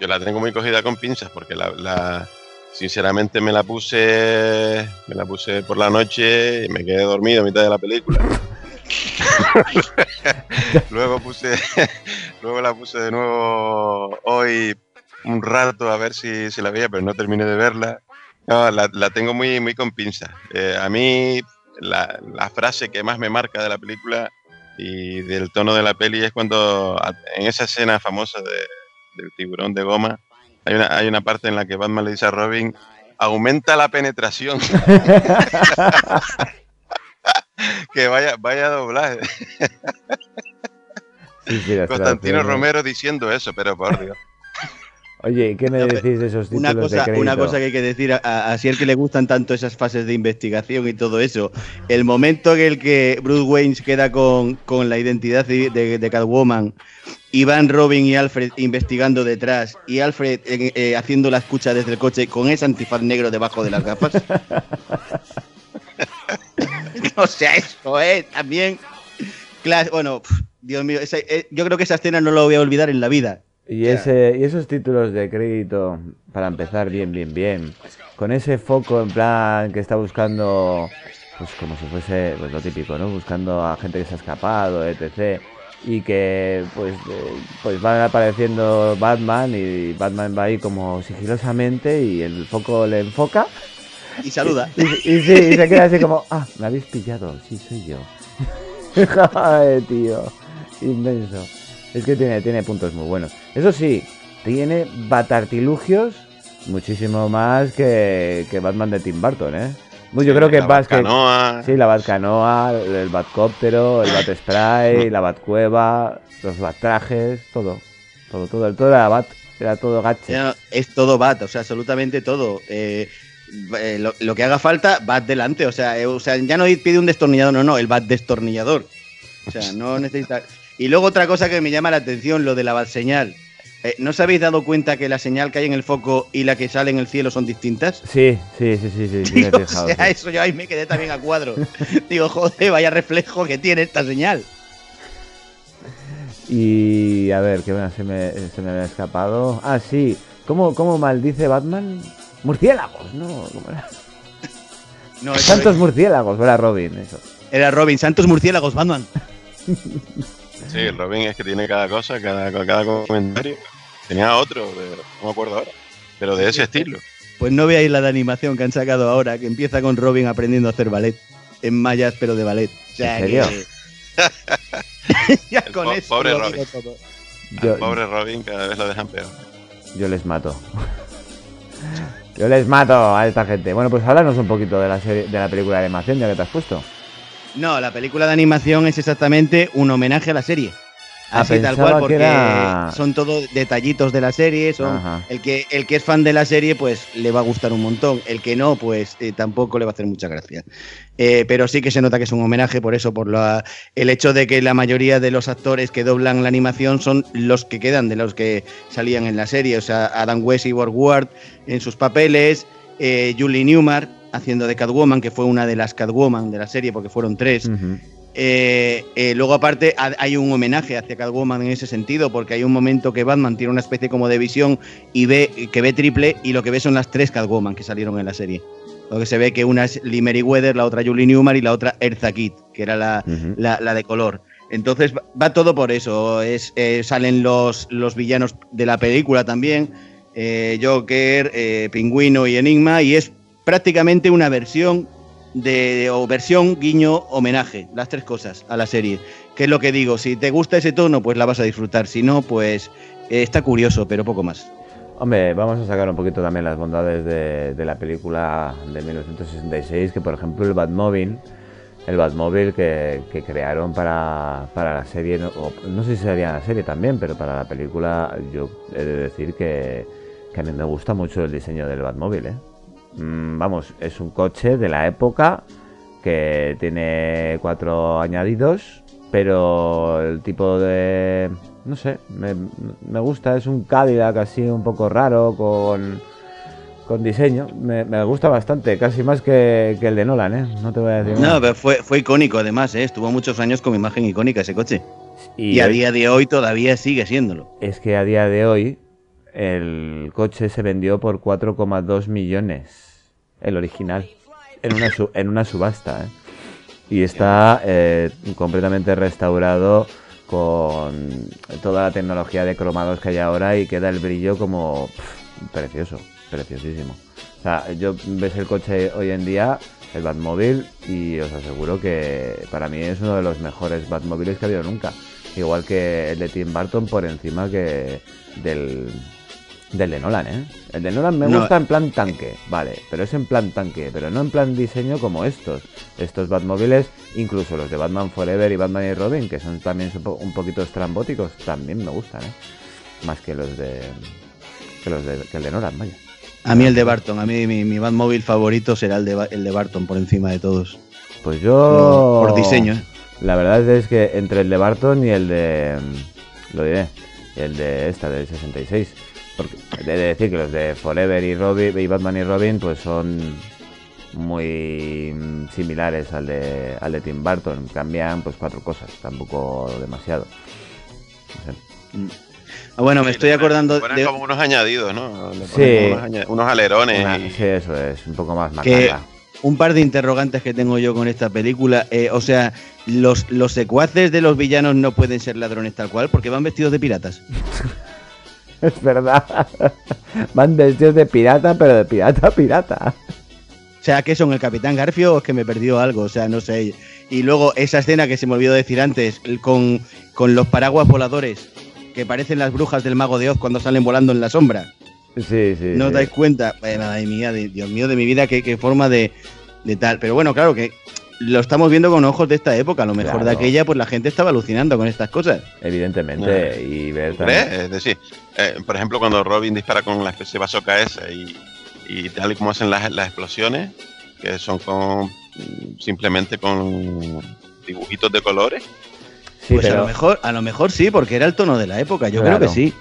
Yo la tengo muy cogida con pinzas porque la, la- sinceramente me la puse me la puse por la noche y me quedé dormido a mitad de la película. luego puse luego la puse de nuevo hoy un rato a ver si, si la veía, pero no terminé de verla. No, la, la tengo muy, muy con pinzas. Eh, a mí la, la frase que más me marca de la película y del tono de la peli es cuando en esa escena famosa de, del tiburón de goma hay una, hay una parte en la que Batman le dice a Robin aumenta la penetración que vaya vaya Sí, sí, las Constantino. Romero diciendo eso pero por Dios Oye, ¿y ¿qué me decís de esos títulos Una cosa, de crédito? una cosa que hay que decir, a, a Asier que le gustan tanto esas fases de investigación y todo eso, el momento en el que Bruce Wayne queda con, con la identidad de, de- de Catwoman, y van Robin y Alfred investigando detrás, y Alfred eh, eh, haciendo la escucha desde el coche con ese antifaz negro debajo de las gafas. o sea, eso es también... clas- bueno, Dios mío, esa- eh, yo creo que esa escena no la voy a olvidar en la vida. Y, ese, y esos títulos de crédito, para empezar bien, bien, bien, con ese foco en plan que está buscando, pues como si fuese pues, lo típico, ¿no? Buscando a gente que se ha escapado, etc. Y que pues, eh, pues van apareciendo Batman y Batman va ahí como sigilosamente y el foco le enfoca y saluda. Y, y sí, y se queda así como, ah, me habéis pillado, sí, soy yo. Joder, tío, inmenso. Es que tiene, tiene puntos muy buenos. Eso sí, tiene batartilugios muchísimo más que, que Batman de Tim Burton, ¿eh? Pues yo creo que la. Batcanoa. Sí, la Batcanoa, el Batcóptero, el Batspray, la Batcueva, los Battrajes, todo. Todo, todo, todo era Bat, era todo gache. Es todo Bat, o sea, absolutamente todo. Eh, eh, lo, lo que haga falta, Bat delante. O sea, eh, o sea, ya no pide un destornillador, no, no, el Bat destornillador. O sea, no necesita. Y luego otra cosa que me llama la atención, lo de la Bat señal. Eh, ¿No os habéis dado cuenta que la señal que hay en el foco y la que sale en el cielo son distintas? Sí, sí, sí, sí, sí, Digo, o sea, sí. eso yo ahí me quedé también a cuadro. Digo, joder, vaya reflejo que tiene esta señal. Y a ver, que bueno, se me, se me había escapado. Ah, sí. ¿Cómo, cómo maldice Batman? Murciélagos, ¿no? ¿Cómo era? No, Santos murciélagos, era Robin, eso. Era Robin, Santos Murciélagos, Batman. Sí, Robin es que tiene cada cosa, cada, cada comentario. Tenía otro, de- no me acuerdo ahora, pero de ese estilo. Pues no veáis la de animación que han sacado ahora, que empieza con Robin aprendiendo a hacer ballet. En mayas, pero de ballet. O sea, ¿En serio? que- ya El con po- eso pobre Robin. Yo, pobre Robin cada vez lo dejan peor. yo les mato. Yo les mato a esta gente. Bueno, pues háblanos un poquito de la serie, de la película de animación ya que te has puesto. No, la película de animación es exactamente un homenaje a la serie. Ah, Así tal cual, que porque era- son todos detallitos de la serie. Son Ajá. el que el que es fan de la serie, pues le va a gustar un montón. El que no, pues eh, tampoco le va a hacer mucha gracia. Eh, pero sí que se nota que es un homenaje por eso, por la- el hecho de que la mayoría de los actores que doblan la animación son los que quedan de los que salían en la serie. O sea, Adam West y Ward Ward en sus papeles, eh, Julie Newmar haciendo de Catwoman, que fue una de las Catwoman de la serie, porque fueron tres. Eh, eh, luego, aparte, ha- hay un homenaje hacia Catwoman en ese sentido, porque hay un momento que Batman tiene una especie como de visión y ve que ve triple, y lo que ve son las tres Catwoman que salieron en la serie. Lo que se ve que una es Lee Meriwether, la otra Julie Newmar y la otra Erza Kitt, que era la, Ujú. la, la de color. Entonces va, va todo por eso. Es, eh, salen los, los villanos de la película también, eh, Joker, eh, Pingüino y Enigma, y es prácticamente una versión de o versión guiño homenaje, las tres cosas a la serie. Que es lo que digo, si te gusta ese tono, pues la vas a disfrutar. Si no, pues eh, está curioso, pero poco más. Hombre, vamos a sacar un poquito también las bondades de, de la película de 1966, que por ejemplo el Batmóvil, el Batmóvil que, que crearon para, para la serie, no, no sé si sería la serie también, pero para la película yo he de decir que, que a mí me gusta mucho el diseño del Batmóvil, ¿eh? Mm, vamos, es un coche de la época que tiene cuatro añadidos, pero el tipo de... No sé, me, me gusta, es un Cadillac así un poco raro, con, con diseño. Me, me gusta bastante, casi más que, que el de Nolan, ¿eh? No te voy a decir No, nada. pero fue, fue icónico además, ¿eh? estuvo muchos años con imagen icónica ese coche. Y, a hoy- día de hoy todavía sigue siéndolo. Es que a día de hoy el coche se vendió por 4,2 millones, el original, en una, en una subasta. ¿eh? Y está eh, completamente restaurado con toda la tecnología de cromados que hay ahora y queda el brillo como precioso, preciosísimo. O sea, yo ves el coche hoy en día, el Batmóvil, y os aseguro que para mí es uno de los mejores Batmóviles que ha habido nunca. Igual que el de Tim Burton por encima que del, del de Nolan, ¿eh? El de Nolan me No. gusta en plan tanque, vale, pero es en plan tanque, pero no en plan diseño como estos. Estos Batmóviles, incluso los de Batman Forever y Batman y Robin, que son también un po- un poquito estrambóticos, también me gustan, ¿eh? Más que los de que los de, que el de Nolan, vaya. A mí el de Barton, a mí mi, mi Batmóvil favorito será el de, el de Barton por encima de todos. Pues yo. Por diseño, ¿eh? La verdad es que entre el de Barton y el de. Lo diré. El de esta, del 66. Porque he de decir que los de Forever y Robin y Batman y Robin, pues son muy mm, similares al de, al de Tim Burton. Cambian pues cuatro cosas, tampoco demasiado. No sé. Ah, bueno, me estoy acordando Ponen de como unos añadidos, ¿no? Le ponen Sí. como Unos, unos alerones. Una- y- sí, eso es, un poco más que macabra. un par de interrogantes que tengo yo con esta película. eh, o sea, los, los secuaces de los villanos no pueden ser ladrones tal cual porque van vestidos de piratas. Es verdad. Van vestidos de pirata, pero de pirata a pirata. sea, que son el Capitán Garfio o es que me perdió algo, o sea, no sé. Y luego esa escena que se me olvidó decir antes, con, con los paraguas voladores, que parecen las brujas del mago de Oz cuando salen volando en la sombra. Sí, sí. ¿No os sí. dais cuenta? Eh, madre mía, Dios mío de mi vida, qué, qué forma de, de tal. Pero bueno, claro que lo estamos viendo con ojos de esta época. A lo mejor de aquella, pues la gente estaba alucinando con estas cosas. Evidentemente. Y ver también. Es decir, eh, por ejemplo, cuando Robin dispara con la especie de bazooka esa y, y tal y como hacen las, las explosiones, que son con simplemente con dibujitos de colores. Sí, pues a lo mejor, a lo mejor sí, porque era el tono de la época. Yo creo que sí.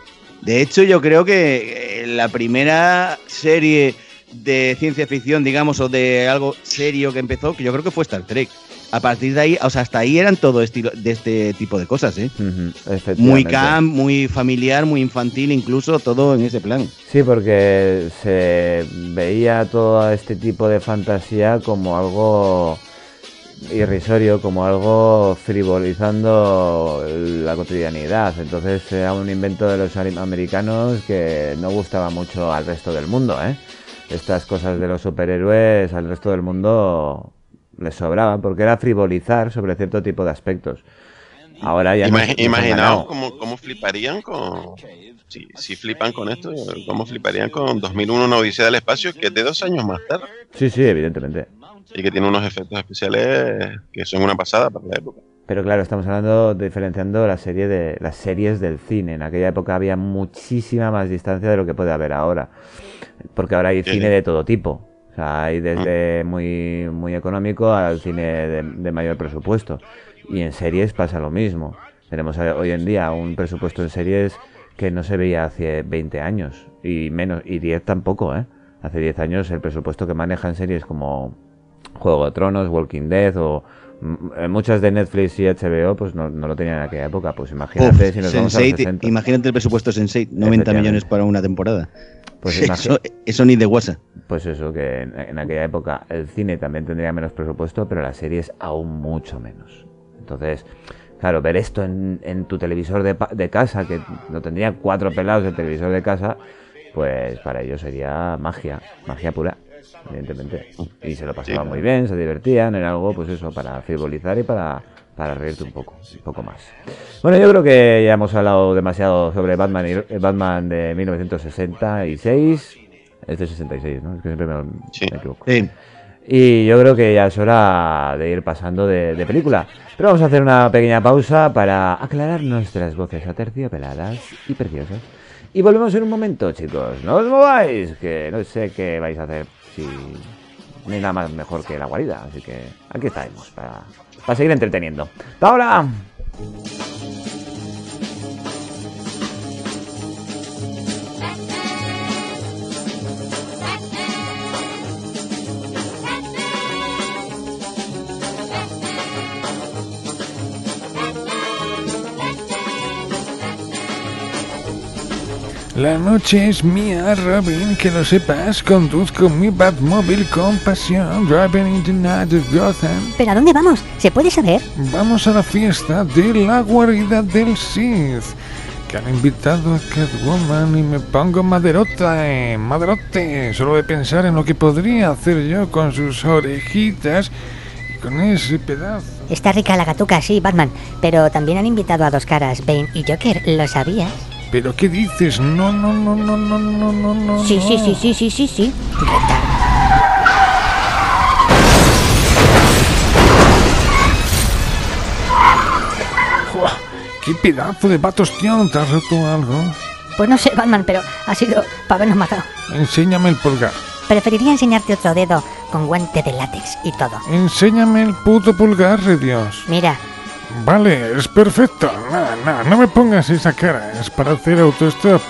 De hecho, yo creo que eh, la primera serie de ciencia ficción, digamos, o de algo serio que empezó, que yo creo que fue Star Trek. A partir de ahí, o sea, hasta ahí eran todo estilo de este tipo de cosas, ¿eh? Muy camp, muy familiar, muy infantil, incluso todo en ese plan. Sí, porque se veía todo este tipo de fantasía como algo irrisorio, como algo frivolizando la cotidianidad. Entonces era un invento de los americanos que no gustaba mucho al resto del mundo, ¿eh? Estas cosas de los superhéroes al resto del mundo les sobraban porque era frivolizar sobre cierto tipo de aspectos. Ahora ya imaginaos cómo, cómo fliparían con. Si, si flipan con esto, cómo fliparían con 2001 Una Odisea del Espacio, que es de dos años más tarde. Sí, sí, evidentemente. Y que tiene unos efectos especiales que son una pasada para la época. Pero claro, estamos hablando, diferenciando la serie de las series del cine. En aquella época había muchísima más distancia de lo que puede haber ahora. Porque ahora hay Sí, cine sí. de todo tipo. O sea, hay desde muy, muy económico al cine de, de mayor presupuesto. Y en series pasa lo mismo. Tenemos hoy en día un presupuesto en series que no se veía hace 20 años. Y menos, y 10 tampoco, ¿eh? Hace 10 años el presupuesto que manejan series como Juego de Tronos, Walking Dead o mm, muchas de Netflix y HBO pues no, no lo tenían en aquella época. Pues imagínate Uf, si nos vamos a los Sense8, 60. imagínate el presupuesto de Sense8, 90 Efectivamente. millones para una temporada. Pues eso, ni de WhatsApp. Pues eso, que en, en aquella época el cine también tendría menos presupuesto, pero las series aún mucho menos. Entonces, claro, ver esto en, en tu televisor de, pa- de casa, que lo tendría cuatro pelados del televisor de casa, pues para ellos sería magia, magia pura, evidentemente. Y se lo pasaban Sí. muy bien, se divertían, era algo, pues eso, para frivolizar y para, para reírte un poco, un poco más. Bueno, yo creo que ya hemos hablado demasiado sobre Batman, y, Batman de 1966. Es de 66, ¿no? Es que siempre me, me equivoco. Sí. Y yo creo que ya es hora de ir pasando de, de película. Pero vamos a hacer una pequeña pausa para aclarar nuestras voces aterciopeladas y preciosas. Y volvemos en un momento, chicos. No os mováis, que no sé qué vais a hacer si no hay nada más mejor que la guarida. Así que aquí estaremos para, para seguir entreteniendo. ¡Hasta ahora! La noche es mía, Robin, que lo sepas. Conduzco mi Batmóvil con pasión. Driving in the night of Gotham. ¿Pero a dónde vamos? ¿Se puede saber? Vamos a la fiesta de la guarida del Sith. Que han invitado a Catwoman y me pongo maderota, eh, maderote. Solo de pensar en lo que podría hacer yo con sus orejitas y con ese pedazo. Está rica la gatuca, sí, Batman. Pero también han invitado a dos caras, Bane y Joker. ¿Lo sabías? ¿Pero qué dices? No, no, no, no, no, no, no, no. Sí, sí, sí, sí, sí, sí, sí. ¡Qué pedazo de batostión! ¿Te has roto algo? Pues no sé, Batman, pero ha sido para habernos matado. Enséñame el pulgar. Preferiría enseñarte otro dedo con guante de látex y todo. Enséñame el puto pulgar, de Dios. Mira, Vale, es perfecto. No, no, me pongas esa cara. Es para hacer autostop.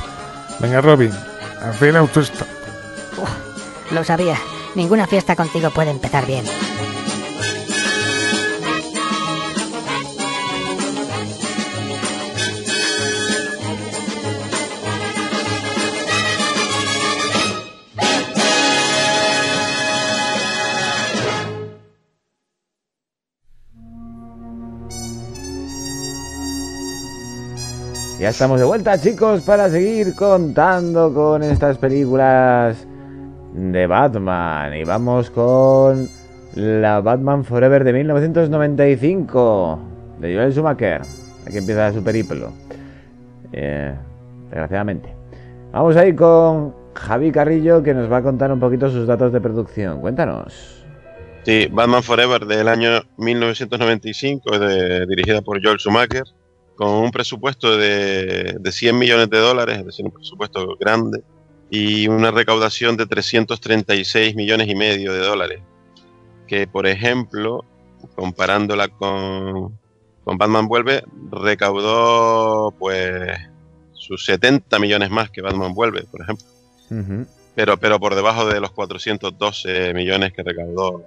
Venga, Robin, hacer autostop. lo sabía. Ninguna fiesta contigo puede empezar bien. Ya estamos de vuelta, chicos, para seguir contando con estas películas de Batman. Y vamos con la Batman Forever de 1995 de Joel Schumacher. Aquí empieza su periplo. Eh, desgraciadamente. Vamos a ir con Javi Carrillo que nos va a contar un poquito sus datos de producción. Cuéntanos. Sí, Batman Forever del año 1995, de- dirigida por Joel Schumacher, con un presupuesto de, de 100 millones de dólares, es decir, un presupuesto grande, y una recaudación de 336 millones y medio de dólares. Que, por ejemplo, comparándola con, con Batman Vuelve, recaudó pues sus 70 millones más que Batman Vuelve, por ejemplo pero, pero por debajo de los 412 millones que recaudó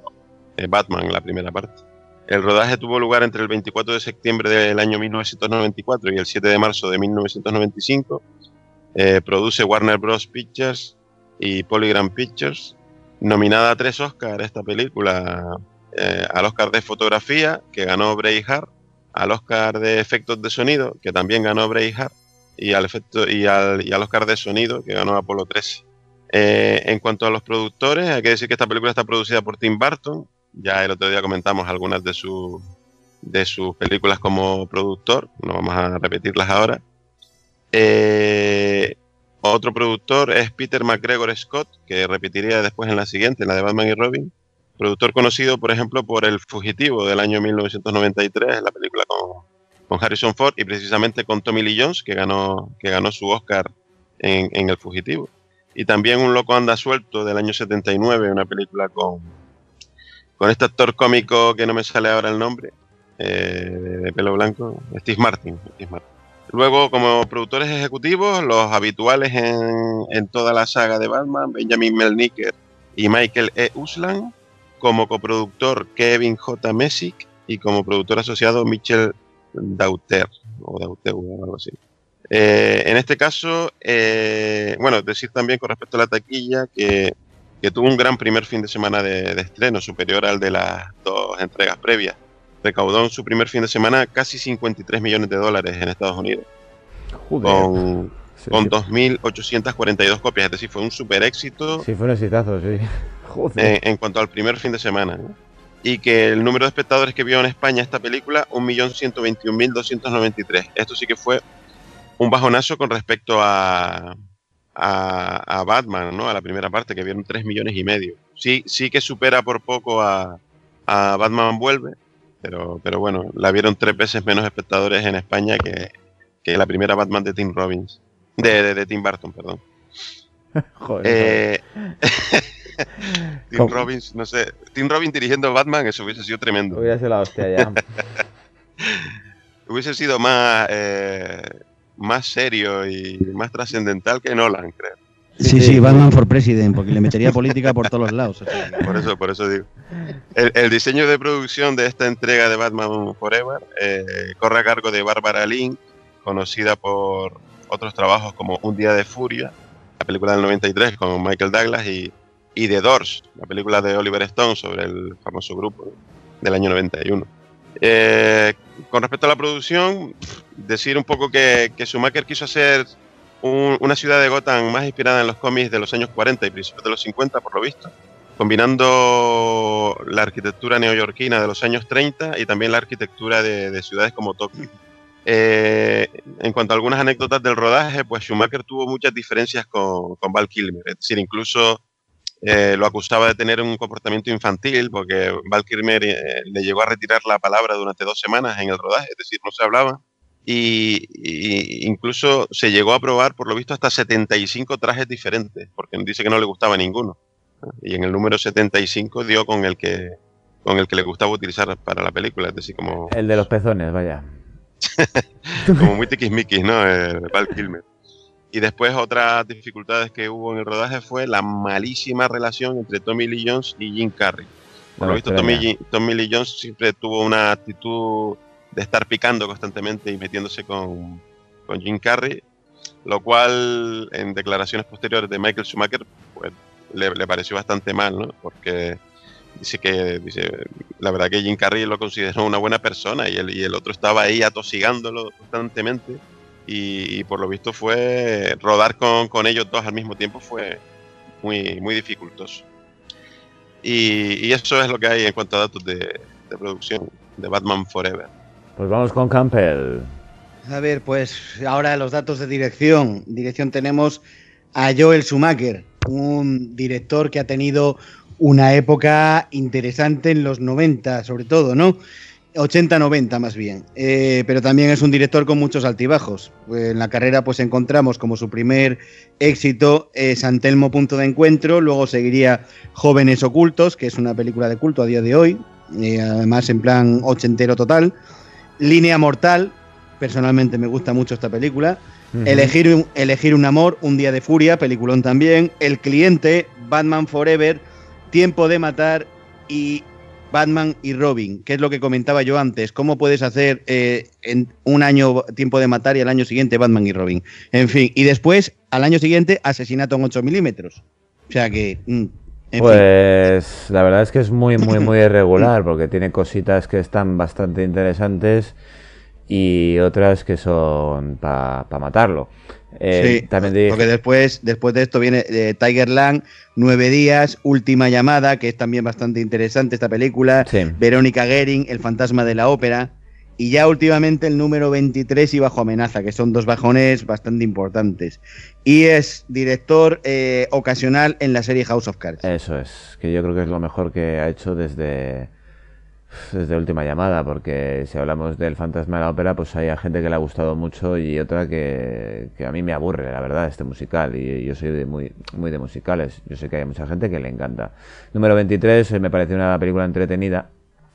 eh, Batman en la primera parte. El rodaje tuvo lugar entre el 24 de septiembre del año 1994 y el 7 de marzo de 1995. Eh, produce Warner Bros. Pictures y Polygram Pictures. Nominada a tres Oscars esta película, eh, al Oscar de fotografía, que ganó Braveheart, al Oscar de efectos de sonido, que también ganó Braveheart, y al, efecto, y al, Oscar de sonido, que ganó Apolo 13. Eh, en cuanto a los productores, hay que decir que esta película está producida por Tim Burton. Ya el otro día comentamos algunas de, de sus películas como productor, no vamos a repetirlas ahora. Eh, otro productor es Peter McGregor Scott, que repetiría después en la siguiente, en la de Batman y Robin. Productor conocido, por ejemplo, por El Fugitivo del año 1993, la película con, con Harrison Ford y precisamente con Tommy Lee Jones, que ganó, que ganó su Oscar en, en El Fugitivo. Y también Un Loco Anda Suelto del año 79, una película con, con este actor cómico que no me sale ahora el nombre, eh, de, pelo blanco, Steve Martin. Steve Martin. Luego, como productores ejecutivos, los habituales en, en toda la saga de Batman, Benjamin Melnicker y Michael E. Uslan, como coproductor Kevin J. Messick y como productor asociado Michel Dauter, o Dauter o algo así. Eh, en este caso, eh, bueno, decir también con respecto a la taquilla que, que tuvo un gran primer fin de semana de, de estreno, superior al de las dos entregas previas. Recaudó en su primer fin de semana casi 53 millones de dólares en Estados Unidos, Joder. con, Sí, con sí. 2.842 copias, es decir, fue un super éxito Sí, fue un exitazo, sí. Joder. en, en cuanto al primer fin de semana. ¿no? Y que el número de espectadores que vio en España esta película, 1.121.293. Esto sí que fue un bajonazo con respecto a, a, a Batman, ¿no? A la primera parte, que vieron 3 millones y medio. Sí, sí que supera por poco a, a Batman Vuelve, pero, pero bueno, la vieron tres veces menos espectadores en España que, que la primera Batman de Tim Robbins. De, de, de Tim Burton, perdón. Joder. Eh, Tim ¿Cómo? Robbins, no sé, Tim Robbins dirigiendo Batman, eso hubiese sido tremendo. Hubiera sido la hostia ya. Hubiese sido más, eh, más serio y más trascendental que Nolan, creo. Sí, sí, Batman for President, porque le metería política por todos los lados. Por eso, por eso digo. El, el diseño de producción de esta entrega de Batman Forever eh, corre a cargo de Barbara Lynn, conocida por otros trabajos como Un Día de Furia, la película del 93 con Michael Douglas, y, y The Doors, la película de Oliver Stone sobre el famoso grupo del año 91. Eh, con respecto a la producción, decir un poco que, Schumacher quiso hacer un- una ciudad de Gotham más inspirada en los cómics de los años 40 y principios de los 50, por lo visto, combinando la arquitectura neoyorquina de los años 30 y también la arquitectura de, de ciudades como Tokio. Eh, en cuanto a algunas anécdotas del rodaje, pues Schumacher tuvo muchas diferencias con, con Val Kilmer, es decir, incluso eh, lo acusaba de tener un comportamiento infantil porque Val Kilmer eh, le llegó a retirar la palabra durante dos semanas en el rodaje, es decir, no se hablaba. Y, y incluso se llegó a probar, por lo visto, hasta 75 trajes diferentes, porque dice que no le gustaba ninguno. Y en el número 75 dio con el que con el que le gustaba utilizar para la película, es decir, como, El de los pezones, vaya. como muy tiquismiquis, ¿no? Eh, Val Kilmer. Y después otras dificultades que hubo en el rodaje fue la malísima relación entre Tommy Lee Jones y Jim Carrey. Por No lo visto, extraña. Tommy, Lee- Tommy Lee Jones siempre tuvo una actitud de estar picando constantemente y metiéndose con, con Jim Carrey, lo cual en declaraciones posteriores de Michael Schumacher pues, le, le pareció bastante mal, ¿no? Porque dice que dice la verdad que Jim Carrey lo consideró una buena persona y el, y el otro estaba ahí atosigándolo constantemente y, y por lo visto fue rodar con, con ellos dos al mismo tiempo fue muy, muy dificultoso. Y, y eso es lo que hay en cuanto a datos de, de producción de Batman Forever. Pues vamos con Campbell. A ver, pues ahora los datos de dirección. Dirección tenemos a Joel Schumacher, un director que ha tenido una época interesante en los 90, sobre todo, ¿no? 80-90 más bien, eh, pero también es un director con muchos altibajos. Eh, en la carrera pues encontramos como su primer éxito eh, San Telmo Punto de Encuentro, luego seguiría Jóvenes Ocultos, que es una película de culto a día de hoy, eh, además en plan ochentero total. Línea Mortal, personalmente me gusta mucho esta película. Elegir, un, elegir un amor, Un día de furia, peliculón también. El cliente, Batman Forever, Tiempo de matar y Batman y Robin, que es lo que comentaba yo antes. ¿Cómo puedes hacer eh, en un año Tiempo de matar y al año siguiente Batman y Robin? En fin, y después, al año siguiente, Asesinato en 8 milímetros. O sea que... mm. Pues la verdad es que es muy, muy, muy irregular porque tiene cositas que están bastante interesantes y otras que son para matarlo. Eh, Sí, también porque después, después de esto viene eh, Tiger Land, Nueve Días, Última Llamada, que es también bastante interesante esta película, Verónica Gering, El Fantasma de la Ópera, y ya últimamente el número 23 y Bajo Amenaza, que son dos bajones bastante importantes. Y es director eh, ocasional en la serie House of Cards. Eso es, que yo creo que es lo mejor que ha hecho desde, desde Última Llamada, porque si hablamos del fantasma de la ópera, pues hay gente que le ha gustado mucho y otra que, que a mí me aburre, la verdad, este musical. Y yo soy de muy, muy de musicales. Yo sé que hay mucha gente que le encanta. Número 23 eh, me pareció una película entretenida,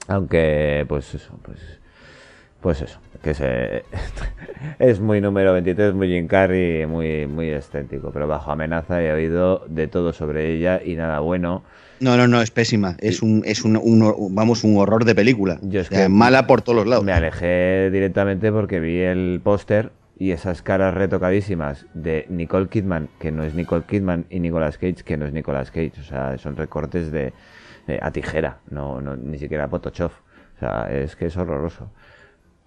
aunque, pues eso, pues pues eso, que se, es muy número 23, muy Jim Carrey, muy, muy estético, pero bajo amenaza he oído de todo sobre ella y nada bueno. No, no, no, es pésima. Es un, es un, un- vamos, un horror de película. Yo es O sea, que mala por todos los lados. Me alejé directamente porque vi el póster y esas caras retocadísimas de Nicole Kidman, que no es Nicole Kidman, y Nicolas Cage, que no es Nicolas Cage. O sea, son recortes de, de- a tijera, no, no ni siquiera Photoshop. O sea, es que es horroroso.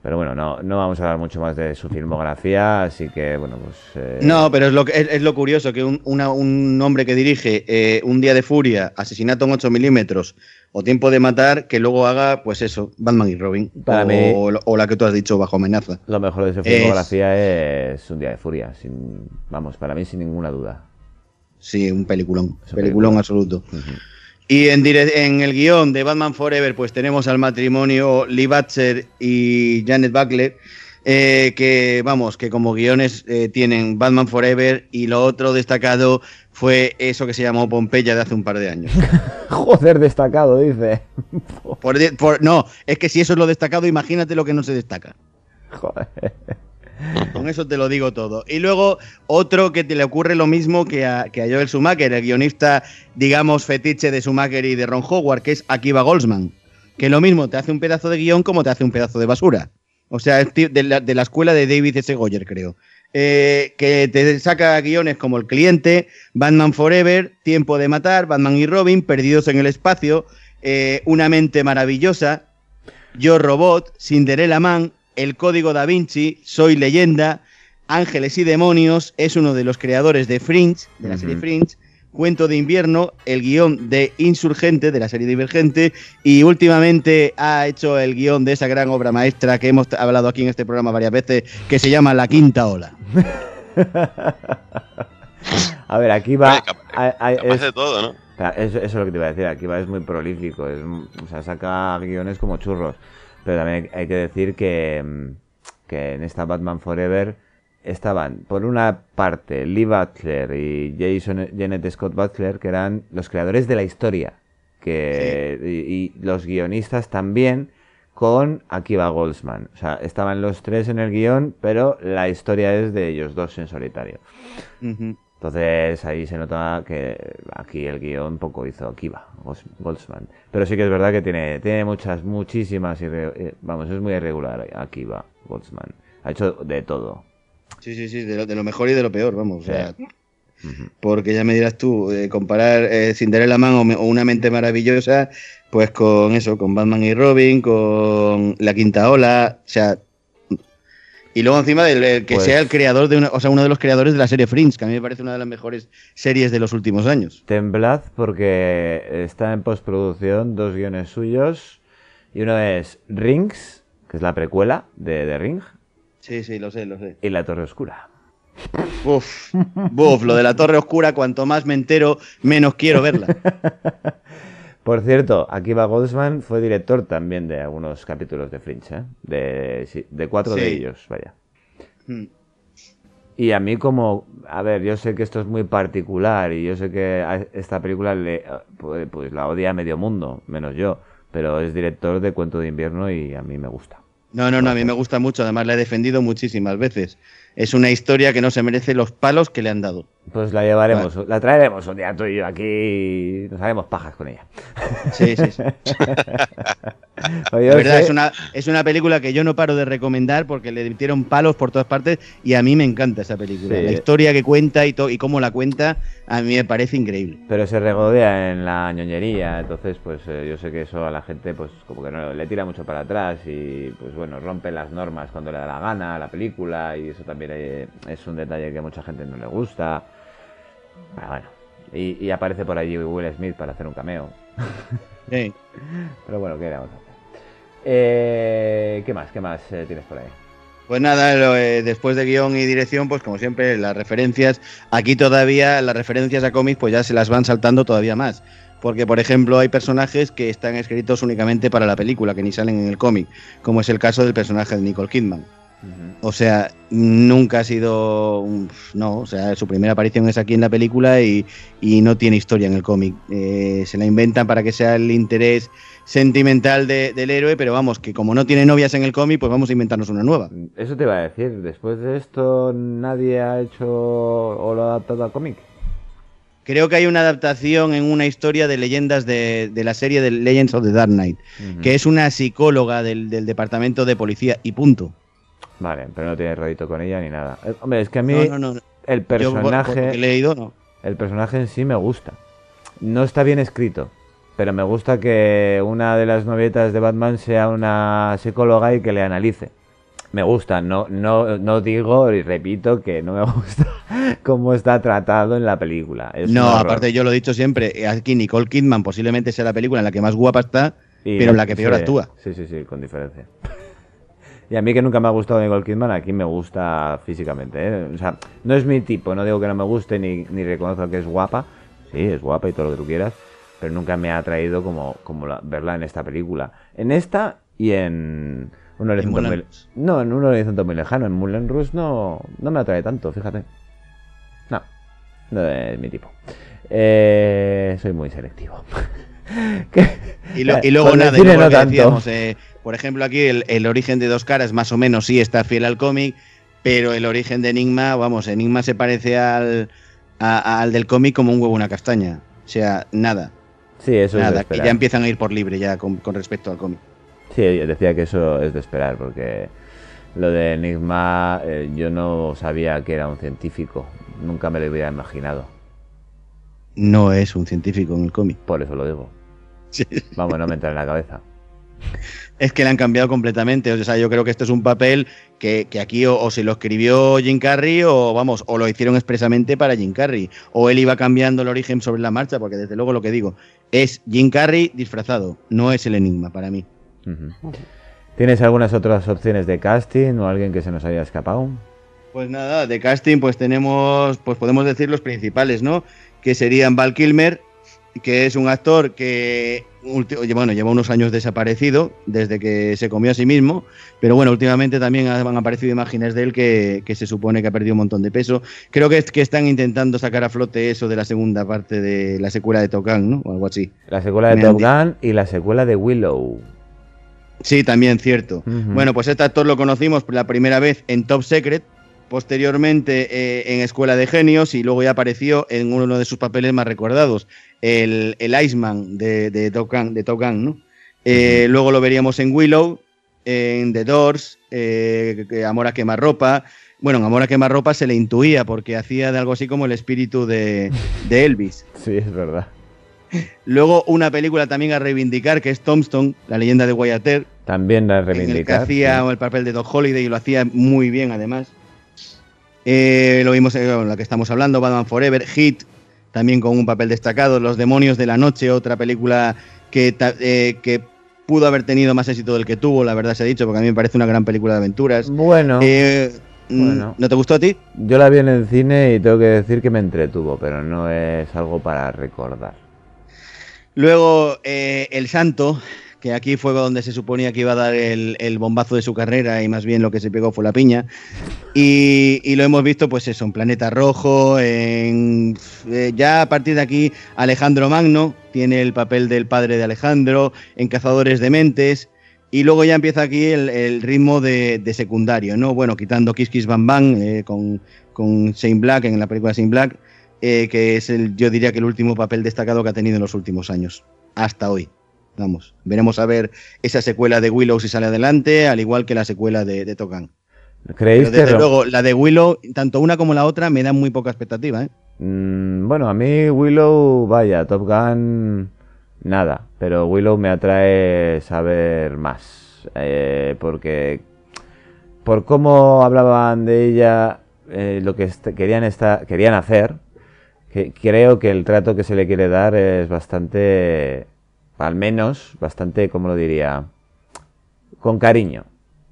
Pero bueno, no, no vamos a hablar mucho más de su filmografía, así que bueno, pues... eh, No, pero es lo, que- es, es lo curioso que un, una- un hombre que dirige eh, Un Día de Furia, Asesinato en 8 milímetros o Tiempo de Matar, que luego haga, pues eso, Batman y Robin. Para o, mí- o la que tú has dicho, Bajo Amenaza. Lo mejor de su filmografía es, Un Día de Furia, sin, vamos, para mí sin ninguna duda. Sí, un peliculón. Peliculón absoluto. Y en, el guion de Batman Forever, pues tenemos al matrimonio Lee Butcher y Janet Buckler, eh, que vamos, que como guiones eh, tienen Batman Forever y lo otro destacado fue eso que se llamó Pompeya de hace un par de años. Joder, destacado, dice. Por- no, es que si eso es lo destacado, imagínate lo que no se destaca. Joder. Con eso te lo digo todo. Y luego otro que te le ocurre lo mismo que a, que a Joel Schumacher, el guionista, digamos, fetiche de Schumacher y de Ron Howard, que es Akiva Goldsman. Que lo mismo te hace un pedazo de guion como te hace un pedazo de basura. O sea, de la escuela de David S. Goyer, creo. Eh, que te saca guiones como El Cliente, Batman Forever, Tiempo de Matar, Batman y Robin, Perdidos en el Espacio, eh, Una Mente Maravillosa, Yo Robot, Cinderella Man, El Código Da Vinci, Soy Leyenda, Ángeles y Demonios, es uno de los creadores de Fringe, de la serie. Fringe, Cuento de Invierno, el guion de Insurgente, de la serie Divergente, y últimamente ha hecho el guion de esa gran obra maestra que hemos hablado aquí en este programa varias veces, que se llama La Quinta Ola. A ver, aquí va. Capaz de todo, ¿no? eso es lo que te iba a decir. Aquí va es muy prolífico. Es, o sea, saca guiones como churros. Pero también hay que decir que, mm, que en esta Batman Forever estaban, por una parte, Lee Butler y Jason Janet Scott Butler, que eran los creadores de la historia. Que, y, y los guionistas también con Akiva Goldsman. O sea, estaban los tres en el guion, pero la historia es de ellos dos en solitario. Entonces ahí se nota que aquí el guion poco hizo Akiva Gos- Goldsman. Pero sí que es verdad que tiene, tiene muchas, muchísimas, irre- eh, vamos, es muy irregular Akiva Goldsman. Ha hecho de todo. Sí, sí, sí, de lo, de lo mejor y de lo peor, vamos. o sea, porque ya me dirás tú, eh, comparar eh, Cinderella Man o, me- o Una Mente Maravillosa, pues con eso, con Batman y Robin, con La Quinta Ola, o sea, Y luego encima del el que Pues- sea el creador de una, o sea, uno de los creadores de la serie Fringe, que a mí me parece una de las mejores series de los últimos años. Temblad porque está en postproducción dos guiones suyos. Y uno es Rings, que es la precuela de The Ring, Sí, sí, lo sé, lo sé. y La Torre Oscura. Uf, uf, lo de la Torre Oscura, cuanto más me entero, menos quiero verla. Por cierto, Akiva Goldsman fue director también de algunos capítulos de Fringe, ¿eh? de, sí, de cuatro de ellos, vaya. Mm. Y a mí como, a ver, yo sé que esto es muy particular y yo sé que a esta película le, pues, pues la odia medio mundo, menos yo, pero es director de Cuento de Invierno y a mí me gusta. No, no, no, a mí me gusta mucho, además la he defendido muchísimas veces. Es una historia que no se merece los palos que le han dado. Pues la llevaremos, la traeremos un día tú y yo aquí y nos haremos pajas con ella. Sí, sí, sí. La verdad, es una, es una película que yo no paro de recomendar porque le metieron palos por todas partes y a mí me encanta esa película. Sí. La historia que cuenta y, y cómo la cuenta, a mí me parece increíble. Pero se regodea en la ñoñería, entonces pues eh, yo sé que eso a la gente pues como que no le tira mucho para atrás y pues bueno, rompe las normas cuando le da la gana a la película y eso también eh, es un detalle que a mucha gente no le gusta. Pero bueno, y, y aparece por allí Will Smith para hacer un cameo. Sí. Pero bueno, ¿qué le vamos a hacer? Eh, ¿Qué más? ¿Qué más eh, tienes por ahí? Pues nada, lo, eh, después de guion y dirección, pues como siempre, las referencias, aquí todavía las referencias a cómics pues ya se las van saltando todavía más. Porque, por ejemplo, hay personajes que están escritos únicamente para la película, que ni salen en el cómic, como es el caso del personaje de Nicole Kidman. O sea, nunca ha sido. No, o sea, su primera aparición es aquí en la película y, y no tiene historia en el cómic. Eh, se la inventan para que sea el interés sentimental de- del héroe, pero vamos, que como no tiene novias en el cómic, pues vamos a inventarnos una nueva. Eso te iba a decir, después de esto nadie ha hecho o lo ha adaptado a cómic. Creo que hay una adaptación en una historia de leyendas de, de la serie de Legends of the Dark Knight, que es una psicóloga del, del departamento de policía y punto. Vale, pero no tiene rodito con ella ni nada. Eh, Hombre, es que a mí No, no, no, no. el Yo, por- por personaje, leído, no. el personaje en sí me gusta. No está bien escrito, pero me gusta que una de las novietas de Batman sea una psicóloga y que le analice. Me gusta, no, no, no digo y repito que no me gusta cómo está tratado en la película. Es no, aparte yo lo he dicho siempre, eh, aquí Nicole Kidman posiblemente sea la película en la que más guapa está, Y pero en la que peor sí, actúa. Sí, sí, sí, con diferencia. Y a mí que nunca me ha gustado Nicole Kidman, aquí me gusta físicamente. ¿eh? O sea, no es mi tipo, no digo que no me guste ni, ni reconozco que es guapa. Sí, es guapa y todo lo que tú quieras, pero nunca me ha atraído como, como la- verla en esta película. En esta y en un horizonte muy, No, en un horizonte muy lejano. En Moulin Rouge no, no me atrae tanto, fíjate. No, no es mi tipo. Eh, soy muy selectivo. Y, lo- y luego nada, y luego no lo que tanto. decíamos, eh, por ejemplo, aquí el, el origen de Dos Caras más o menos sí está fiel al cómic, pero el origen de Enigma, vamos, Enigma se parece al, a- al del cómic como un huevo una castaña. O sea, nada. Sí, eso es de nada, que ya empiezan a ir por libre ya con, con respecto al cómic. Sí, decía que eso es de esperar, porque lo de Enigma eh, yo no sabía que era un científico, nunca me lo hubiera imaginado, No es un científico en el cómic. por eso lo digo. Vamos, no me entra en la cabeza. Es que le han cambiado completamente. O sea, yo creo que esto es un papel que, que aquí o, o se lo escribió Jim Carrey o vamos, o lo hicieron expresamente para Jim Carrey. O él iba cambiando el origen sobre la marcha, porque desde luego lo que digo es Jim Carrey disfrazado, no es el enigma para mí. ¿Tienes algunas otras opciones de casting o alguien que se nos haya escapado? Pues nada, de casting pues tenemos, pues podemos decir los principales, ¿no? Que serían Val Kilmer, que es un actor que bueno, lleva unos años desaparecido desde que se comió a sí mismo, pero bueno, últimamente también han aparecido imágenes de él que, que se supone que ha perdido un montón de peso. Creo que, es, que están intentando sacar a flote eso de la segunda parte de la secuela de Top Gun, ¿no? O algo así. La secuela de Top Gun y la secuela de Willow. Sí, también cierto. Bueno, pues este actor lo conocimos por la primera vez en Top Secret, posteriormente eh, en Escuela de Genios y luego ya apareció en uno de sus papeles más recordados, el, el Iceman de, de, Top Gun, de Top Gun, ¿no? Eh, Luego lo veríamos en Willow, en The Doors, eh, Amor a quemarropa. Bueno, en Amor a quemarropa se le intuía porque hacía de algo así como el espíritu de, de Elvis. Sí, es verdad. Luego una película también a reivindicar que es Tombstone, la leyenda de Wyatt Earp, También la en el que reivindicar. hacía sí. el papel de Doc Holiday y lo hacía muy bien además. Eh, lo vimos en la que estamos hablando, Batman Forever, Hit, también con un papel destacado, Los demonios de la noche, otra película que, eh, que pudo haber tenido más éxito del que tuvo, la verdad se ha dicho, porque a mí me parece una gran película de aventuras. Bueno, Eh, mm, Bueno. ¿No te gustó a ti? yo la vi en el cine y tengo que decir que me entretuvo, pero no es algo para recordar. Luego, eh, El Santo, que aquí fue donde se suponía que iba a dar el, bombazo de su carrera y más bien lo que se pegó fue la piña. Y, lo hemos visto, pues eso, en Planeta Rojo, en, eh, ya a partir de aquí Alejandro Magno tiene el papel del padre de Alejandro, en Cazadores de Mentes. Y luego ya empieza aquí el, ritmo de, de secundario, ¿no? Bueno, quitando Kiss Kiss Bang Bang eh, con, con Shane Black, en la película Shane Black, eh, que es el, yo diría que el último papel destacado que ha tenido en los últimos años, hasta hoy. Vamos, veremos a ver esa secuela de Willow si sale adelante, al igual que la secuela de, de Tokan. ¿Creéis Pero desde que... luego, la de Willow, tanto una como la otra, me dan muy poca expectativa, ¿eh? Mm, bueno, a mí Willow, vaya, Top Gun, nada, pero Willow me atrae saber más, eh, porque por cómo hablaban de ella, eh, lo que est- querían, esta- querían hacer, que creo que el trato que se le quiere dar es bastante, al menos, bastante, ¿cómo lo diría? Con cariño.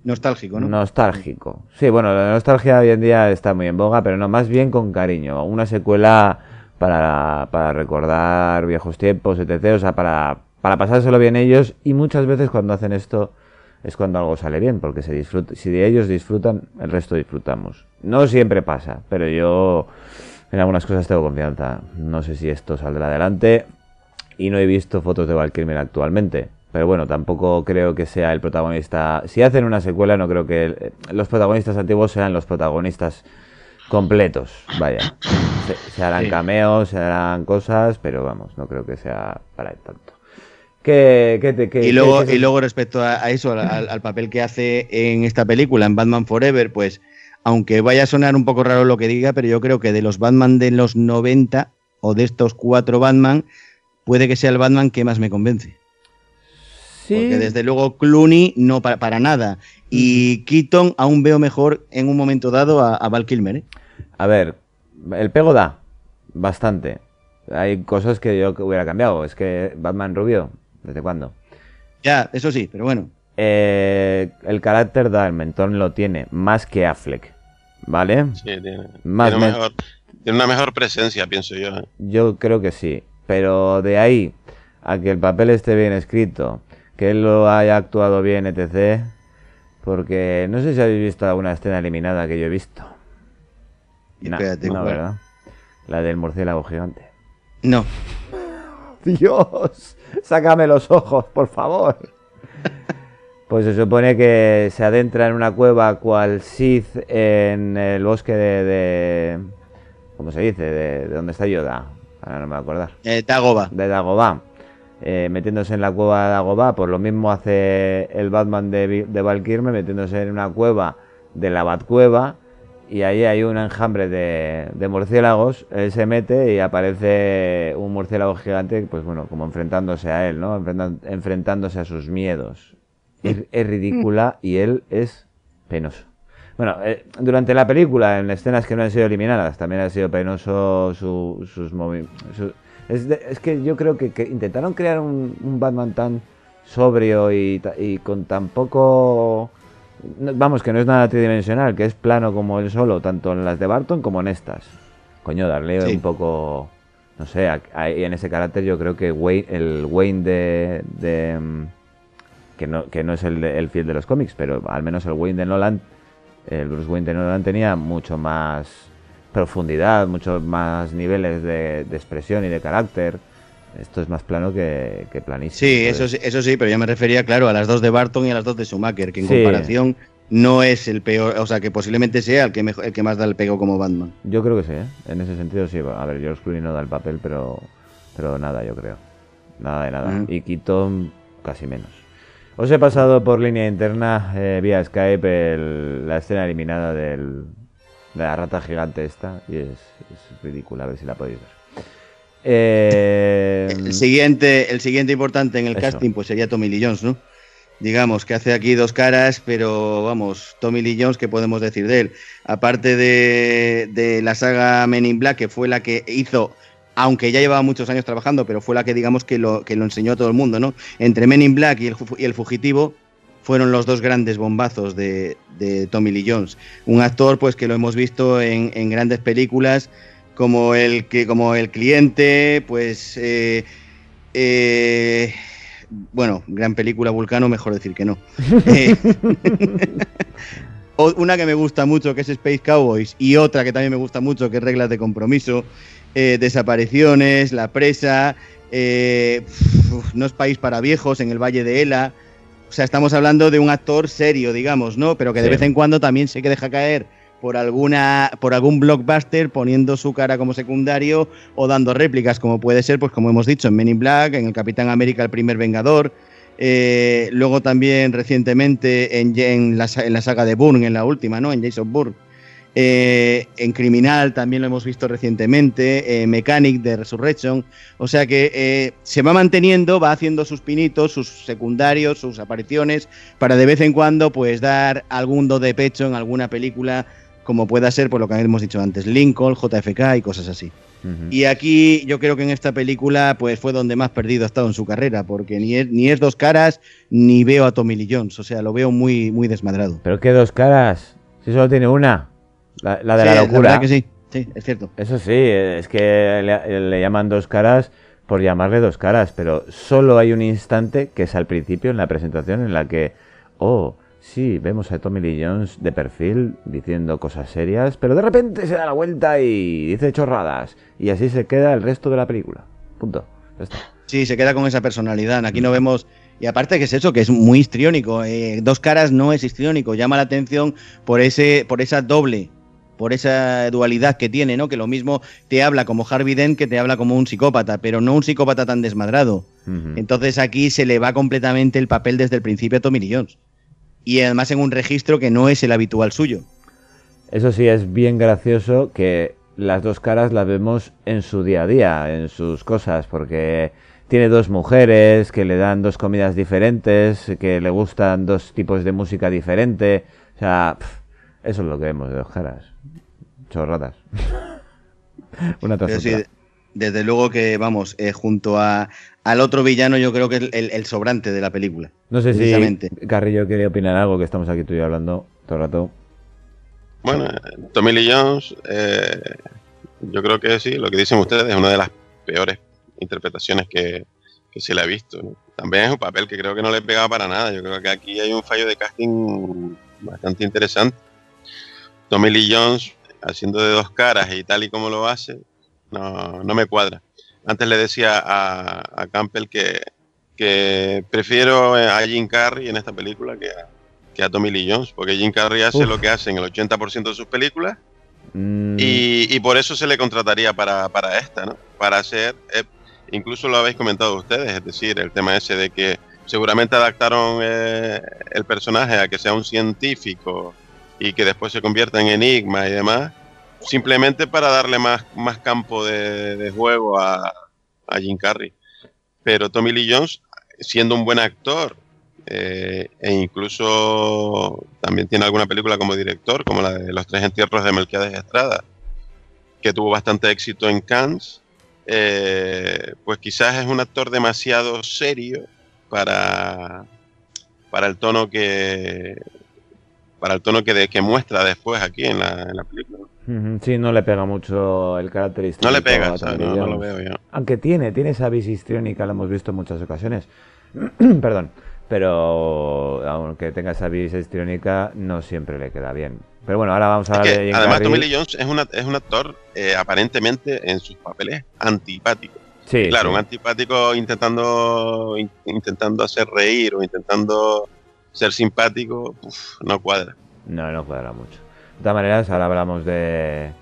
Nostálgico, ¿no? Nostálgico. Sí, bueno, la nostalgia hoy en día está muy en boga, pero no, más bien con cariño. Una secuela para, para recordar viejos tiempos, etc. O sea, para, para pasárselo bien ellos. Y muchas veces cuando hacen esto es cuando algo sale bien, porque se disfruta, si ellos disfrutan, el resto disfrutamos. No siempre pasa, pero yo en algunas cosas tengo confianza. No sé si esto saldrá adelante. Y no he visto fotos de Val Kilmer actualmente. Pero bueno, tampoco creo que sea el protagonista. Si hacen una secuela, no creo que el- los protagonistas antiguos sean los protagonistas completos. Vaya. Se, se harán Sí. cameos, se harán cosas, pero vamos, no creo que sea para tanto. ¿Qué, qué te, qué- y luego, y luego respecto a, eso, al papel que hace en esta película, en Batman Forever, pues aunque vaya a sonar un poco raro lo que diga, pero yo creo que de los Batman de los 90 o de estos cuatro Batman, puede que sea el Batman que más me convence. Sí. Porque desde luego Clooney no para, para nada. Y Keaton aún veo mejor en un momento dado a, a Val Kilmer. ¿eh? A ver, el pego da bastante. Hay cosas que yo que hubiera cambiado. Es que Batman rubio, ¿desde cuándo? Ya, eso sí, pero bueno. Eh, el carácter da, el mentón lo tiene, más que Affleck. ¿Vale? Sí, tiene, Más tiene mejor- tiene una mejor presencia, pienso yo. ¿eh? Yo creo que sí. Pero de ahí a que el papel esté bien escrito, que él lo haya actuado bien, etc. Porque no sé si habéis visto alguna escena eliminada que yo he visto. No, Espérate, no, ¿cuál? ¿verdad? La del murciélago gigante. No. Dios, sácame los ojos, por favor. Pues se supone que se adentra en una cueva cual Sith en el bosque de... de- ¿Cómo se dice? De, de donde está Yoda. Ahora no me voy a acordar. Eh, Dagobah. De Dagobah. Eh, metiéndose en la cueva de Dagobah. Por lo mismo hace el Batman de, de Val Kilmer metiéndose en una cueva de la Batcueva. Y ahí hay un enjambre de, de murciélagos. Él se mete y aparece un murciélago gigante, pues bueno, como enfrentándose a él, ¿no? Enfrentan- enfrentándose a sus miedos. Es, es ridícula y él es penoso. Bueno, eh, durante la película, en escenas que no han sido eliminadas, también ha sido penoso su- sus movimientos. Es, que yo creo que, que intentaron crear un, un Batman tan sobrio y, con tan poco... Vamos, que no es nada tridimensional, que es plano como él solo, tanto en las de Barton como en estas. Coño, darle Sí. un poco... No sé, a- a- en ese carácter yo creo que Wayne, el Wayne de... de, mm, que no, que no es el, el fiel de los cómics, pero al menos el Wayne de Nolan, el Bruce Wayne de Nolan tenía mucho más profundidad, muchos más niveles de, de expresión y de carácter. Esto es más plano que, que planísimo. Sí, eso, sí- eso sí, pero yo me refería, claro, a las dos de Barton y a las dos de Schumacher, que en Sí. comparación no es el peor, o sea, que posiblemente sea el que, mejor, el que más da el pego como Batman. Yo creo que sí, ¿eh? en ese sentido sí. A ver, George Clooney no da el papel, pero, pero nada, yo creo. Nada de nada. Y Keaton casi menos. Os he pasado por línea interna, eh, vía Skype, el- la escena eliminada del, de la rata gigante esta, y es, es ridícula, a ver si la podéis ver. Eh, El siguiente, el siguiente importante en el Eso. casting pues sería Tommy Lee Jones, ¿no? Digamos que hace aquí dos caras, pero vamos, Tommy Lee Jones, ¿qué podemos decir de él? Aparte de, de la saga Men in Black, que fue la que hizo, aunque ya llevaba muchos años trabajando, pero fue la que digamos que lo, que lo enseñó a todo el mundo, ¿no? Entre Men in Black y el, fu- y el Fugitivo fueron los dos grandes bombazos de, de Tommy Lee Jones. Un actor pues que lo hemos visto en, en grandes películas como el que como el cliente, pues eh, eh, bueno, gran película Vulcano, mejor decir que no. Eh, una que me gusta mucho, que es Space Cowboys, y otra que también me gusta mucho, que es Reglas de Compromiso, eh, Desapariciones, La Presa, eh, uf, No es País para Viejos, en el Valle de Ela. O sea, estamos hablando de un actor serio, digamos, ¿no? Pero que de Sí. vez en cuando también sé que deja caer por alguna por algún blockbuster poniendo su cara como secundario o dando réplicas como puede ser pues como hemos dicho en Men in Black en el Capitán América el primer Vengador eh, luego también recientemente en, en, la, en la saga de Bourne en la última no en Jason Bourne Eh, en Criminal también lo hemos visto recientemente eh, Mechanic de Resurrection o sea que eh, se va manteniendo va haciendo sus pinitos sus secundarios sus apariciones para de vez en cuando pues dar algún do de pecho en alguna película como pueda ser por lo que hemos dicho antes Lincoln, JFK y cosas así. Y aquí yo creo que en esta película pues fue donde más perdido ha estado en su carrera, porque ni es, ni es dos caras ni veo a Tommy Lee Jones, o sea, lo veo muy, muy desmadrado. Pero qué dos caras. Si solo tiene una. La, la de Sí, la locura. que sí, sí, es cierto. Eso sí, es que le, le llaman dos caras por llamarle dos caras, pero solo hay un instante que es al principio en la presentación en la que, oh, sí, vemos a Tommy Lee Jones de perfil diciendo cosas serias, pero de repente se da la vuelta y dice chorradas y así se queda el resto de la película. Punto. Ya está. Sí, se queda con esa personalidad. Aquí no vemos. Y aparte que es eso, que es muy histriónico. eh, dos caras no es histriónico. Llama la atención por ese, por esa doble, por esa dualidad que tiene, ¿no? Que lo mismo te habla como Harvey Dent que te habla como un psicópata, pero no un psicópata tan desmadrado. Entonces aquí se le va completamente el papel desde el principio a Tommy Lee Jones. Y además en un registro que no es el habitual suyo. Eso sí, es bien gracioso que las dos caras las vemos en su día a día, en sus cosas, porque tiene dos mujeres que le dan dos comidas diferentes, que le gustan dos tipos de música diferente. O sea, eso es lo que vemos de dos caras. Chorradas. Una tras sí, desde luego que, vamos, eh, junto a, al otro villano yo creo que es el, el sobrante de la película. No sé si precisamente. Carrillo quería opinar algo, que estamos aquí tú y yo hablando todo el rato. Bueno, Tommy Lee Jones, eh, yo creo que sí, lo que dicen ustedes es una de las peores interpretaciones que, que se le ha visto. ¿no? También es un papel que creo que no le pegaba para nada. Yo creo que aquí hay un fallo de casting bastante interesante. Tommy Lee Jones haciendo de dos caras y tal y como lo hace, no, no me cuadra. Antes le decía a, a Campbell que, que prefiero a Jim Carrey en esta película que a, que a Tommy Lee Jones, porque Jim Carrey hace Uf. lo que hace en el 80% de sus películas Mm, y, y por eso se le contrataría para, para esta, ¿no? Para hacer, eh, incluso lo habéis comentado ustedes, es decir, el tema ese de que seguramente adaptaron eh, el personaje a que sea un científico y que después se convierta en enigma y demás, simplemente para darle más, más campo de, juego a, a Jim Carrey. Pero Tommy Lee Jones, siendo un buen actor, eh, e incluso también tiene alguna película como director, como la de Los Tres Entierros de Melquiades Estrada, que tuvo bastante éxito en Cannes, eh, pues quizás es un actor demasiado serio para, para el tono que para el tono que, de- que muestra después aquí en la, en la película. Sí, no le pega mucho el carácter histórico. No le pega, o sea, no, lo veo yo. Aunque tiene, tiene esa vis histriónica, lo hemos visto en muchas ocasiones. Perdón. Pero aunque tenga esa vis histriónica, no siempre le queda bien. Pero bueno, ahora vamos a Es hablar que, de Jim además, Carrey. Tommy Lee Jones es, una- es un actor eh, aparentemente en sus papeles antipático. Sí, claro, sí. un antipático intentando in- intentando hacer reír o intentando ser simpático, uf, no cuadra. No, no cuadra mucho. De todas maneras, ahora hablamos de,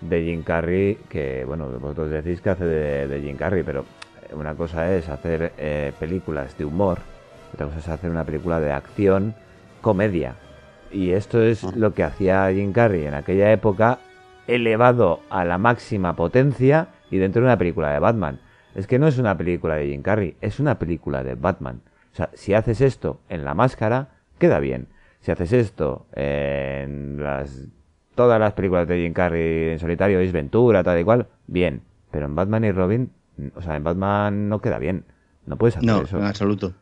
de Jim Carrey, que bueno, vosotros decís que hace de, de Jim Carrey, pero una cosa es hacer eh, películas de humor, otra cosa es hacer una película de acción, comedia. Y esto es lo que hacía Jim Carrey en aquella época, elevado a la máxima potencia y dentro de una película de Batman. Es que no es una película de Jim Carrey, es una película de Batman. Sea, si haces esto en la máscara, queda bien. Si haces esto en las todas las películas de Jim Carrey en solitario, es Ventura, tal y cual, bien. Pero en Batman y Robin, o sea, en Batman no queda bien. No puedes hacer No, eso. en absoluto.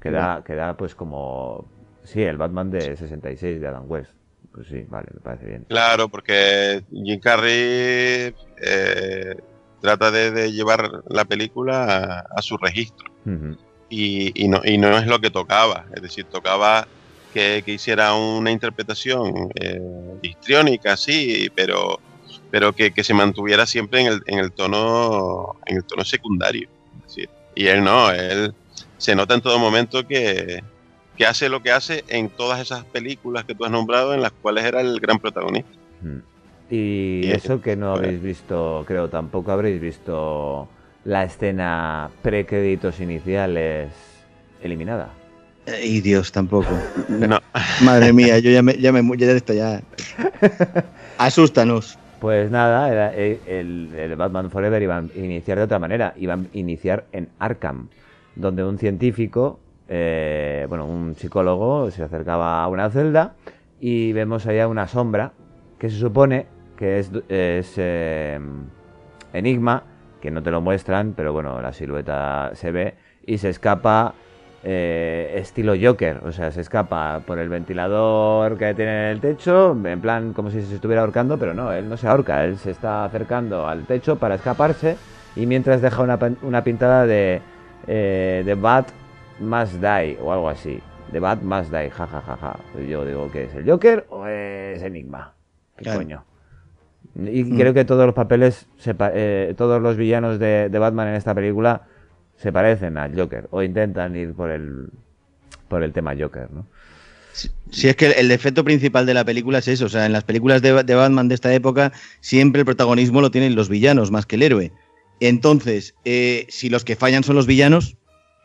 Queda, queda pues como... Sí, el Batman de 66 de Adam West. Pues sí, vale, me parece bien. Claro, porque Jim Carrey eh, trata de, de llevar la película a, a su registro. Ujú. Y, y no, y no es lo que tocaba. Es decir, tocaba que, que hiciera una interpretación eh, histriónica, sí, pero, pero que, que se mantuviera siempre en el, en el tono en el tono secundario. Es decir, y él no, él se nota en todo momento que, que hace lo que hace en todas esas películas que tú has nombrado en las cuales era el gran protagonista. Mm. Y Y- eso que no habéis visto, creo tampoco habréis visto la escena pre-créditos iniciales eliminada. Y Dios, tampoco. No. Madre mía, yo ya me, ya me ya esto ya. Asústanos. Pues nada, era- el, el- el Batman Forever iba a iniciar de otra manera, iba a iniciar en Arkham, donde un científico, eh, bueno, un psicólogo se acercaba a una celda y vemos allá una sombra que se supone que es, es, eh, Enigma, que no te lo muestran, pero bueno, la silueta se ve y se escapa eh, estilo Joker, o sea, se escapa por el ventilador que tiene en el techo, en plan como si se estuviera ahorcando, pero no, él no se ahorca, él se está acercando al techo para escaparse y mientras deja una, una pintada de, eh, de Bat Must Die o algo así, de Bat Must Die, ja ja ja ja. Yo digo que es el Joker o es Enigma, ¿qué Claro. coño? Y Mm. creo que todos los papeles, se pa- eh, todos los villanos de, de Batman en esta película se parecen al Joker o intentan ir por el por el tema Joker, ¿no? Si es que el, el defecto principal de la película es eso, o sea, en las películas de, de Batman de esta época siempre el protagonismo lo tienen los villanos más que el héroe. Entonces, eh, si los que fallan son los villanos,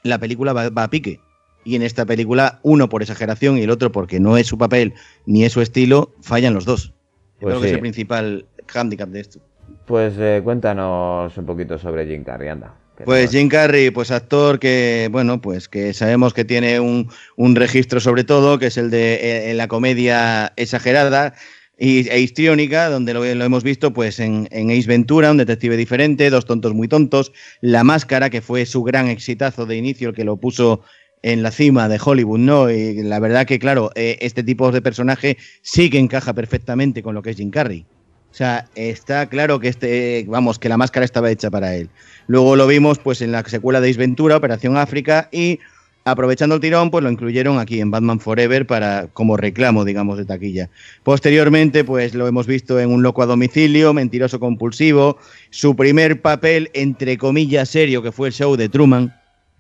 la película va, va a pique. Y en esta película, uno por exageración y el otro porque no es su papel ni es su estilo, fallan los dos. Pues creo que es el principal hándicap de esto. Pues eh, cuéntanos un poquito sobre Jim Carrey, anda. Pues Jim Carrey, pues actor que, bueno, pues que sabemos que tiene un, un registro sobre todo, que es el de eh, en la comedia exagerada y, e histriónica, donde lo, lo hemos visto pues en, en Ace Ventura, un detective diferente, Dos tontos muy tontos, La Máscara, que fue su gran exitazo de inicio, el que lo puso en la cima de Hollywood, ¿no? Y la verdad que, claro, eh, este tipo de personaje sí que encaja perfectamente con lo que es Jim Carrey. O sea, está claro que este, vamos, que la máscara estaba hecha para él. Luego lo vimos pues en la secuela de Ace Ventura, Operación África, y aprovechando el tirón, pues lo incluyeron aquí en Batman Forever para, como reclamo, digamos, de taquilla. Posteriormente, pues lo hemos visto en Un loco a domicilio, Mentiroso compulsivo, su primer papel, entre comillas, serio, que fue el show de Truman,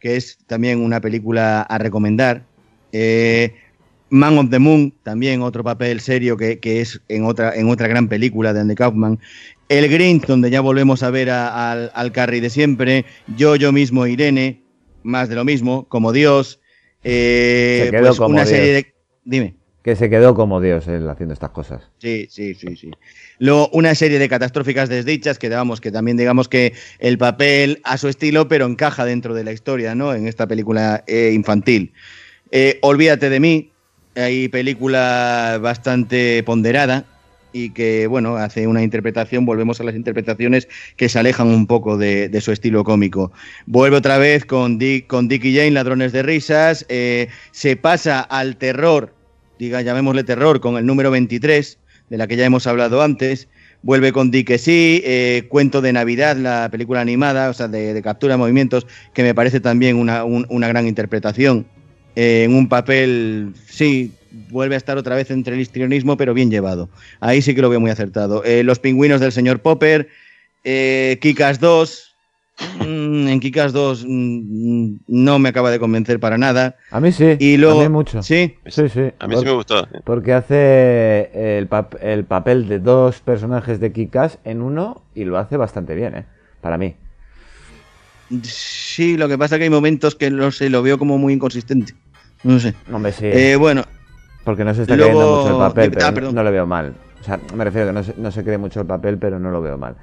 que es también una película a recomendar. Eh, Man of the Moon, también otro papel serio que, que es en otra, en otra gran película de Andy Kaufman. El Grinch, donde ya volvemos a ver a- al, al Carrie de siempre. Yo, yo mismo, Irene, más de lo mismo, como Dios. Eh, Se quedó pues como una Dios. serie de. Dime. Que se quedó como Dios él haciendo estas cosas. Sí, sí, sí, sí. Luego una serie de catastróficas desdichas que digamos que también digamos que el papel a su estilo, pero encaja dentro de la historia, ¿no? En esta película eh, infantil. Eh, Olvídate de mí, hay película bastante ponderada y que, bueno, hace una interpretación, volvemos a las interpretaciones que se alejan un poco de, de su estilo cómico. Vuelve otra vez con Dick, con y Jane, Ladrones de Risas, eh, se pasa al terror, diga, llamémosle terror, con el número 23, de la que ya hemos hablado antes. Vuelve con Dick que sí, eh, Cuento de Navidad, la película animada, o sea, de, captura de movimientos, que me parece también una, un- una gran interpretación. Eh, en un papel, sí, vuelve a estar otra vez entre el histrionismo, pero bien llevado. Ahí sí que lo veo muy acertado. Eh, Los pingüinos del señor Popper, Kikas 2. Mm, en Kikas 2 mm, no me acaba de convencer para nada. A mí sí. Y luego, a mí mucho. Sí, Sí, sí. A mí sí me gustó. Porque hace el, pap- el papel de dos personajes de Kikas en uno y lo hace bastante bien, ¿eh? Para mí. Sí, lo que pasa es que hay momentos que no sé, lo veo como muy inconsistente. No sé. Hombre, sí. Eh, bueno, Porque no se está luego- creyendo mucho el papel, Ah, pero perdón. no lo veo mal. O sea, me refiero que no se, no se cree mucho el papel, pero no lo veo mal.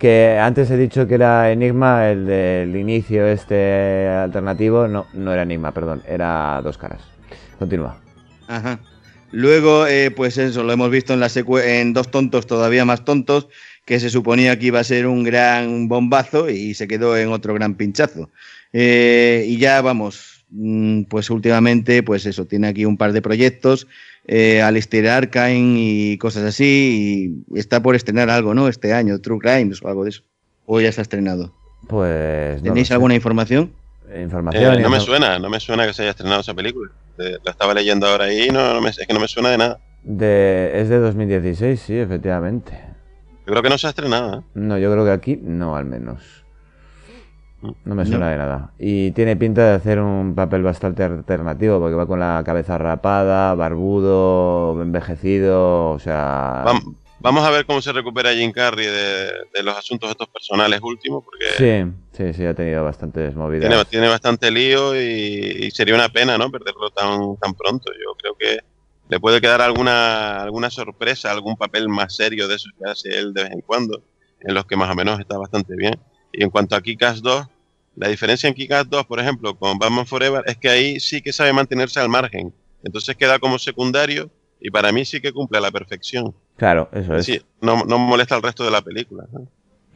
Que antes he dicho que era Enigma, el del inicio este alternativo. No, no era Enigma, perdón, era Dos Caras. Continúa. Ajá. Luego, eh, pues eso, lo hemos visto en, la en Dos Tontos todavía más tontos, que se suponía que iba a ser un gran bombazo y se quedó en otro gran pinchazo. Eh, y ya vamos, mm, pues últimamente, pues eso, tiene aquí un par de proyectos, eh, Alistair Arkane y cosas así, y está por estrenar algo, ¿no? Este año, True Crimes o algo de eso. O ya se ha estrenado. Pues. no ¿Tenéis alguna información? Información. Eh, no me suena, no me suena que se haya estrenado esa película. La estaba leyendo ahora ahí y no, no me, es que no me suena de nada. De, es de 2016, sí, efectivamente. Yo creo que no se ha estrenado. ¿eh? No, yo creo que aquí no, al menos. No me No. suena de nada. Y tiene pinta de hacer un papel bastante alternativo, porque va con la cabeza rapada, barbudo, envejecido, o sea... Vam- Vamos a ver cómo se recupera Jim Carrey de, de los asuntos estos personales últimos, porque Sí, sí, sí, ha tenido bastantes movidas. tiene, tiene bastante lío y, y sería una pena no perderlo tan, tan pronto. Yo creo que le puede quedar alguna, alguna sorpresa, algún papel más serio de esos que hace él de vez en cuando, en los que más o menos está bastante bien. Y en cuanto a Kick-Ass 2, la diferencia en Kick-Ass 2, por ejemplo, con Batman Forever, es que ahí sí que sabe mantenerse al margen. Entonces queda como secundario y para mí sí que cumple a la perfección. Claro, eso es. Sí, no, no molesta al resto de la película. ¿no?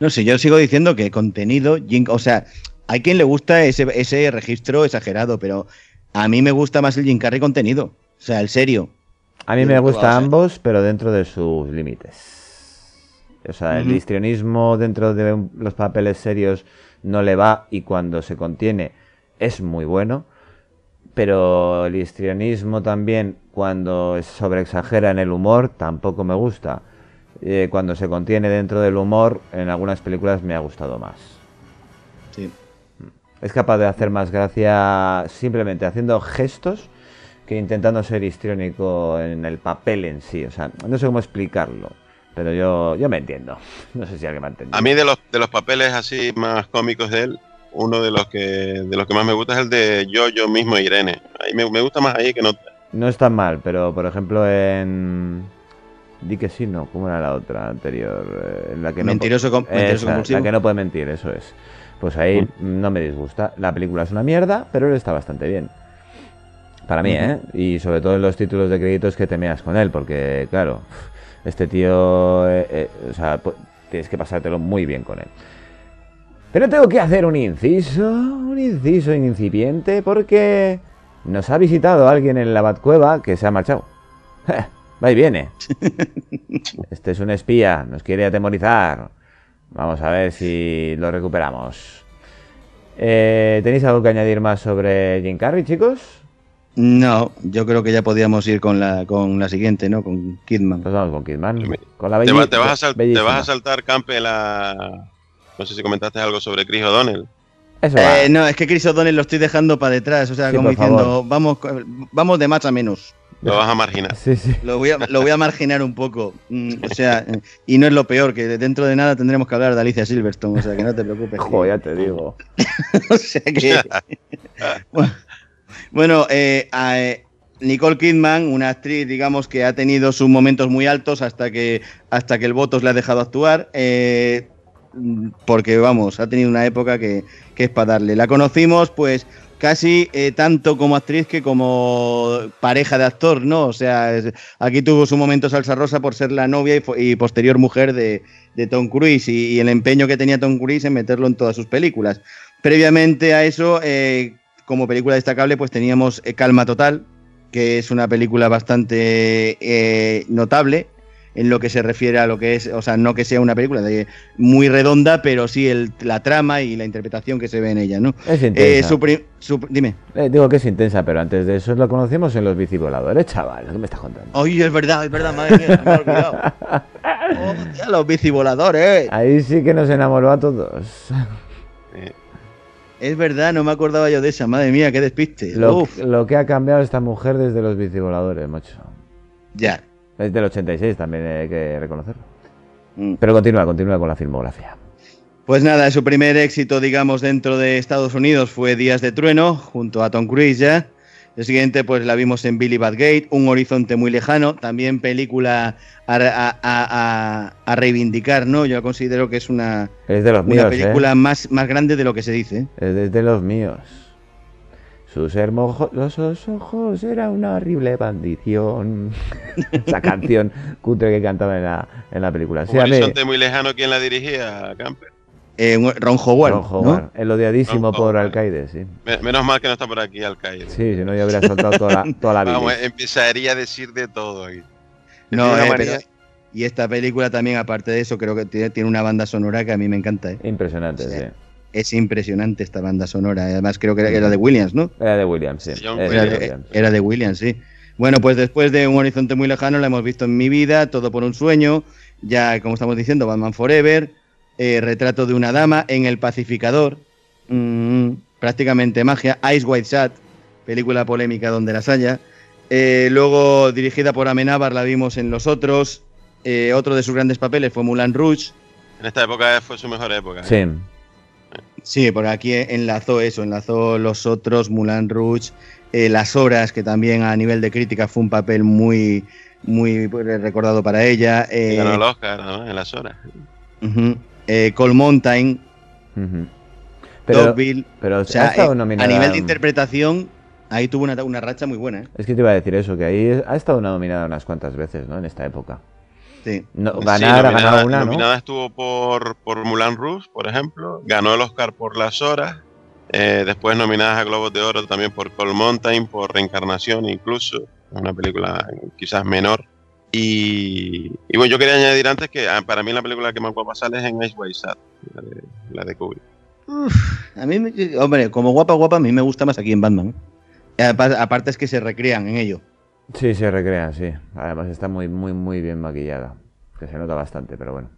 No sé, yo sigo diciendo que contenido, o sea, hay quien le gusta ese, ese registro exagerado, pero a mí me gusta más el Jim Carrey contenido. O sea, el serio. A mí me gusta ambos, pero dentro de sus límites. O sea, el histrionismo dentro de los papeles serios no le va y cuando se contiene es muy bueno. Pero el histrionismo también, cuando sobreexagera en el humor, tampoco me gusta. Eh, cuando se contiene dentro del humor, en algunas películas me ha gustado más. Sí. Es capaz de hacer más gracia simplemente haciendo gestos que intentando ser histriónico en el papel en sí. O sea, no sé cómo explicarlo, pero yo, yo me entiendo. No sé si alguien me ha entendido. A mí de los, de los papeles así más cómicos de él, uno de los que de los que más me gusta es el de yo, yo mismo e Irene. Ahí me, me gusta más ahí que no. No es tan mal, pero por ejemplo en... Di que sí, no, ¿cómo era la otra anterior? Eh, en la que no Mentiroso com- mentiroso Esa, compulsivo. La que no puede mentir, eso es. Pues ahí no me disgusta. La película es una mierda, pero él está bastante bien. Para mí. ¿eh? Y sobre todo en los títulos de créditos que te meas con él, porque, claro, este tío, eh, eh, o sea, tienes que pasártelo muy bien con él. Pero tengo que hacer un inciso, un inciso incipiente, porque nos ha visitado alguien en la Batcueva que se ha marchado. Va y viene. Este es un espía, nos quiere atemorizar. Vamos a ver si lo recuperamos. Eh, ¿Tenéis algo que añadir más sobre Jim Carrey, chicos? No, yo creo que ya podíamos ir con la, con la siguiente, ¿no? Con Kidman. Pues vamos con Kidman. Con la va- te vas a te bellísima. vas a saltar, Campe, la. No sé si comentaste algo sobre Chris O'Donnell. Eso. Eh, no, es que Chris O'Donnell lo estoy dejando para detrás, o sea, Sí, como diciendo, favor. vamos, vamos de más a menos. Lo vas a marginar. Sí, sí. Lo voy a, lo voy a marginar un poco. Mm, o sea, eh, y no es lo peor, que dentro de nada tendremos que hablar de Alicia Silverstone, o sea, que no te preocupes. Joder, ya te digo. o sea que. bueno, eh, a, eh, Nicole Kidman, una actriz, digamos, que ha tenido sus momentos muy altos hasta que, hasta que el votos le ha dejado actuar. eh, porque, vamos, ha tenido una época que, que es para darle. La conocimos, pues, casi eh, tanto como actriz que como pareja de actor, ¿no? O sea, aquí tuvo su momento Salsa Rosa por ser la novia y, y posterior mujer de, de Tom Cruise y, el empeño que tenía Tom Cruise en meterlo en todas sus películas. Previamente a eso, eh, como película destacable, pues teníamos eh, Calma Total, que es una película bastante eh, notable en lo que se refiere a lo que es, o sea, no que sea una película de, muy redonda, pero sí el- la trama y la interpretación que se ve en ella, ¿no? Es Eh, intensa. su pri- su- dime. Eh, digo que es intensa, pero antes de eso lo conocimos en los bicivoladores, chaval. ¿Qué me estás contando? Oye, es verdad, es verdad, madre mía, me ha olvidado. Hostia, los bicivoladores. Ahí sí que nos enamoró a todos. Es verdad, no me acordaba yo de esa, madre mía, qué despiste. Lo, Uf, lo que ha cambiado esta mujer desde los bicivoladores, macho. ya. Es del 86 también hay que reconocerlo. Mm. Pero continúa, continúa con la filmografía. Pues nada, su primer éxito, digamos, dentro de Estados Unidos fue Días de Trueno, junto a Tom Cruise ya. El siguiente, pues la vimos en Billy Badgate, Un Horizonte Muy Lejano, también película a, a- a- a reivindicar, ¿no? Yo considero que es una, Es de los una míos, película ¿eh? más, más grande de lo que se dice. Es de los míos. Sus hermosos ojos era una horrible bandición. Esa canción cutre que cantaba en la, en la película. Sí, Un horizonte muy lejano, ¿quién la dirigía? Camper. Eh, Ron Howard, Ron ¿no? Howard, el odiadísimo Ron por. Alcaide, sí. Me- Menos mal que no está por aquí Alcaide. Sí, si no yo habría soltado toda la, toda la Vamos, bilis. empezaría a decir de todo aquí. No, eh, pero- y esta película también, aparte de eso, creo que tiene, tiene una banda sonora que a mí me encanta. ¿eh? Impresionante, O sea, sí. Es impresionante esta banda sonora. Además, creo que era, era de Williams, ¿no? Era de Williams, sí. John Era Williams. era de Williams, sí. Bueno, pues después de Un Horizonte Muy Lejano, la hemos visto en mi vida, Todo por un sueño, ya como estamos diciendo, Batman Forever, eh, Retrato de una dama, En el Pacificador, mm, prácticamente magia, Ice White Sat, película polémica donde las haya. Eh, luego, dirigida por Amenábar, la vimos en Los Otros. Eh, otro de sus grandes papeles fue Moulin Rouge. En esta época fue su mejor época. ¿eh? Sí. Sí, por aquí enlazó eso, enlazó los otros, Moulin Rouge, eh, Las Horas, que también a nivel de crítica fue un papel muy, muy recordado para ella. Eh, ganó el Oscar ¿no? en las horas. Eh, Cold Mountain. Pero, Dogville. pero O sea, ha estado eh, nominada. a nivel de interpretación, ahí tuvo una, una racha muy buena. ¿eh? Es que te iba a decir eso, que ahí ha estado nominada unas cuantas veces, ¿no? En esta época. Sí. No, Sí, ganar, ha nominada, ganado una, ¿no? nominada estuvo por, por Moulin Rouge, por ejemplo. Ganó el Oscar por Las Horas. Eh, después nominadas a Globos de Oro también por Cold Mountain, por Reencarnación incluso. Una película quizás menor. Y, y bueno, yo quería añadir antes que ah, para mí la película que más guapa sale es en Ice White Sat, la de, la de Kubrick. A mí, me- hombre, como guapa, guapa, a mí me gusta más aquí en Batman. ¿eh? Apa- Aparte es que se recrean en ello. Sí, se recrean, sí. Además está muy, muy, muy bien maquillada. Que se nota bastante, pero bueno.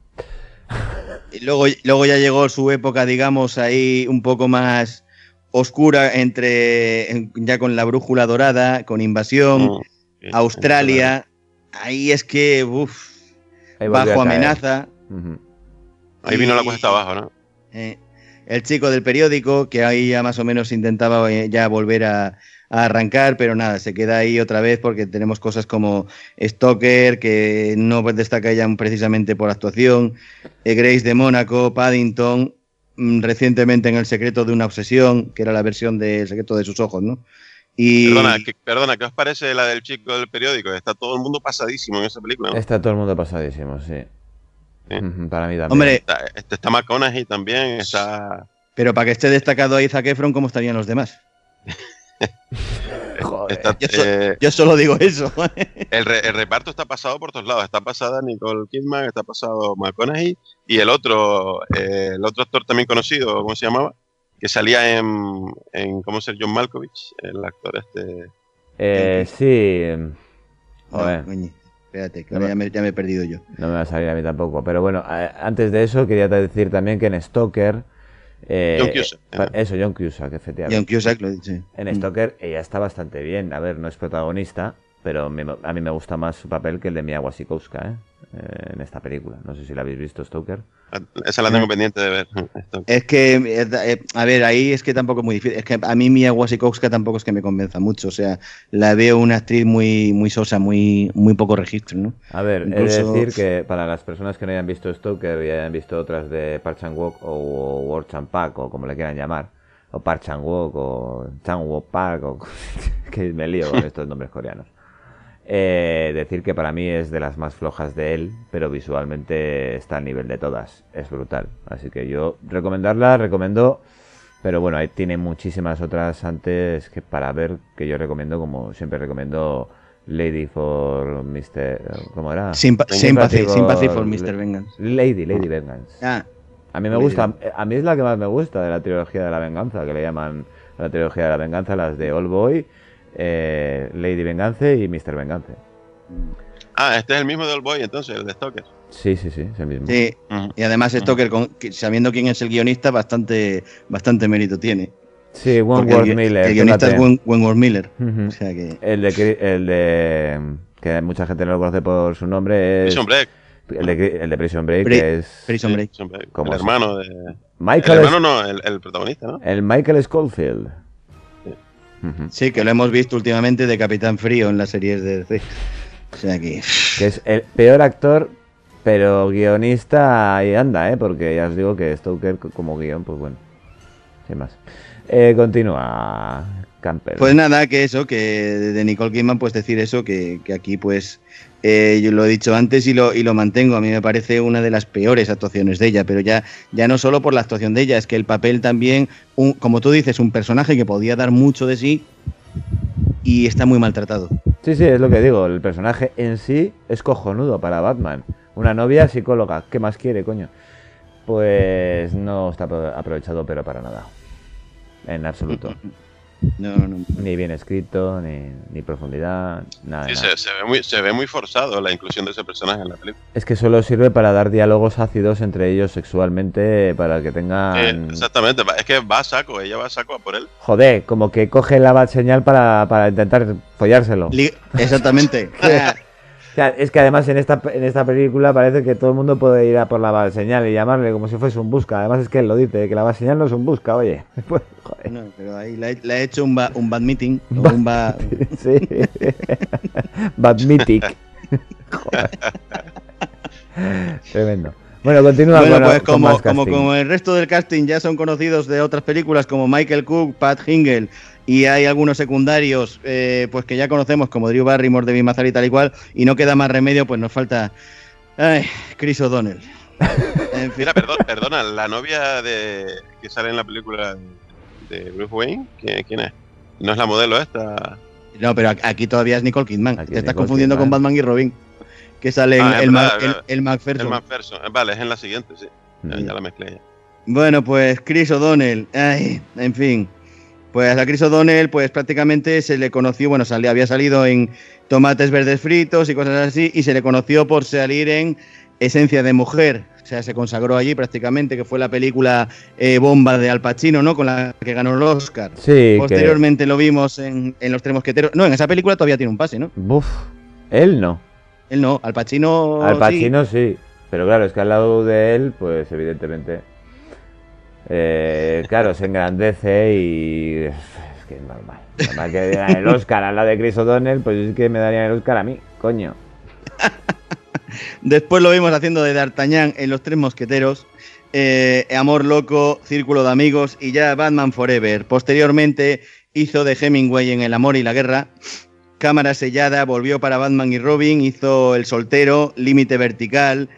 Y luego, luego ya llegó su época, digamos, ahí un poco más oscura entre en- ya con la brújula dorada, con invasión, sí, Australia. Ahí es que, uff, bajo amenaza. Ahí vino la cuesta abajo, ¿no? eh, el chico del periódico, que ahí ya más o menos intentaba eh, ya volver a, a arrancar, pero nada, se queda ahí otra vez porque tenemos cosas como Stoker, que no destaca ya precisamente por actuación, eh, Grace de Mónaco, Paddington, mm, recientemente en El secreto de una obsesión, que era la versión de El secreto de sus ojos, ¿no? Y Perdona, ¿qué, perdona, ¿qué os parece la del chico del periódico? Está todo el mundo pasadísimo en esa película, ¿no? Está todo el mundo pasadísimo, sí. Para mí también. hombre, Está, este, está McConaughey también, está... pero para que esté destacado ahí Zac Efron, ¿cómo estarían los demás? Joder. está, Yo, so- eh, yo solo digo eso. el, re- el reparto está pasado por todos lados. Está pasada Nicole Kidman, está pasado McConaughey y el otro, eh, el otro actor también conocido, ¿cómo se llamaba? Que salía en, en ¿cómo ser John Malkovich? El actor este... Eh, sí. Joder. No, coño, espérate, que ahora ya me, ya me he perdido yo. No me va a salir a mí tampoco. Pero bueno, antes de eso quería decir también que en Stoker... eh, John Cusack, eh. Eso, John Cusack, efectivamente. John Cusack lo he dicho. En Mm. Stoker ella está bastante bien. A ver, no es protagonista, pero me- a mí me gusta más su papel que el de Mia Wasikowska, ¿eh? Eh, en esta película. No sé si la habéis visto, Stoker. Esa la tengo pendiente de ver. Es que, eh, eh, a ver, ahí es que tampoco es muy difícil. Es que a mí Mia Wasikowska tampoco es que me convenza mucho. O sea, la veo una actriz muy, muy sosa, muy, muy poco registro, ¿no? A ver, he Incluso- de decir que para las personas que no hayan visto Stoker y hayan visto otras de Park Chan Wook o World Chan Park o como le quieran llamar, o Park Chan Wook o Chan Wook Park, o que me lío con estos nombres coreanos. Eh, decir que para mí es de las más flojas de él, pero visualmente está al nivel de todas. Es brutal. Así que yo recomendarla, recomiendo. Pero bueno, ahí tiene muchísimas otras antes que para ver que yo recomiendo, como siempre recomiendo Lady for Mr. ¿Cómo era? Sympa- sympathy, sympathy for Mr. Vengeance. Lady, Lady Vengeance. Ah, A mí me gusta, a mí es la que más me gusta de la trilogía de la venganza, que le llaman la trilogía de la venganza, las de All Boy, eh, Lady Venganza y Mr. Venganza. Ah, este es el mismo de Old Boy, entonces, el de Stoker. Sí, sí, sí, es el mismo. sí. Y además Stoker, con- sabiendo quién es el guionista, bastante, bastante mérito tiene. Sí, Wentworth el, Miller. el guionista es fíjate. Wen- Wentworth Miller. O sea que... El de, el de que mucha gente no lo conoce por su nombre es Prison Break. el de, el Prison Break, que es Prison Break. ¿Cómo El hermano de... El Michael hermano no, el, el protagonista, ¿no? el Michael Schofield. Sí, que lo hemos visto últimamente de Capitán Frío en las series de DC. O sea que... Que es el peor actor, pero guionista ahí anda, ¿eh? Porque ya os digo que Stoker como guion, pues bueno, sin más. Eh, continúa, Camper. Pues nada, que eso, que de Nicole Kidman, pues decir eso, que, que aquí pues eh, yo lo he dicho antes y lo, y lo mantengo. A mí me parece una de las peores actuaciones de ella, pero ya, ya no solo por la actuación de ella, es que el papel también, un- como tú dices, un personaje que podía dar mucho de sí y está muy maltratado. Sí, sí, es lo que digo. El personaje en sí es cojonudo para Batman. Una novia psicóloga. ¿Qué más quiere, coño? Pues no está apro- aprovechado, pero para nada. En absoluto. No, no. Ni bien escrito, ni, ni profundidad, nada. Sí, nada. se, se ve muy, se ve muy forzado la inclusión de ese personaje en la película. Es que solo sirve para dar diálogos ácidos entre ellos sexualmente, para que Eh, tengan... exactamente, va- es que va a saco, ella va a saco a por él. Joder, como que coge la bat señal para, para intentar follárselo. Li- Exactamente. Sea, es que además en esta, en esta película parece que todo el mundo puede ir a por la señal y llamarle como si fuese un busca. Además es que él lo dice, que la señal no es un busca, oye. Pues, joder. No, pero ahí le, ha- hecho un, ba- un bad meeting. o un ba- Sí. Bad Mythic. Joder. Tremendo. Bueno, continúa Bueno, pues como, como, como el resto del casting ya son conocidos de otras películas como Michael Cook, Pat Hingle y hay algunos secundarios eh, pues que ya conocemos como Drew Barrymore, Debbie Mazar y tal y cual y no queda más remedio pues nos falta ay, Chris O'Donnell. En fin. Mira, perdón, perdona, la novia de que sale en la película de Bruce Wayne, ¿quién, quién es? ¿No es la modelo esta? No, pero aquí- todavía es Nicole Kidman. Aquí Te es estás Nicole confundiendo Kidman. con Batman y Robin. Que sale en Ah, el, verdad, el, MacPherson. El McPherson. Eh, Vale, es en la siguiente, sí. Ya, Mm. ya la mezclé ya. Bueno, pues Chris O'Donnell, ay, en fin. Pues a Chris O'Donnell, pues prácticamente se le conoció, bueno, salía, había salido en Tomates Verdes Fritos y cosas así, y se le conoció por salir en Esencia de Mujer. O sea, se consagró allí prácticamente, que fue la película eh, bomba de Al Pacino, ¿no? Con la que ganó el Oscar. Sí, que- Posteriormente lo vimos en, en Los Tres Mosqueteros. No, en esa película todavía tiene un pase, ¿no? Buf, él no. Él no, Al Pacino. Al sí. Pacino sí. Pero claro, es que al lado de él, pues evidentemente. Eh, claro, se engrandece y. Es que es normal. Normal que le den el Oscar al lado de Chris O'Donnell, pues es que me darían el Oscar a mí, coño. Después lo vimos haciendo de D'Artagnan en Los Tres Mosqueteros. eh, Amor Loco, Círculo de Amigos y ya Batman Forever. Posteriormente hizo de Hemingway en El Amor y la Guerra. Cámara sellada, volvió para Batman y Robin, hizo El Soltero, Límite Vertical.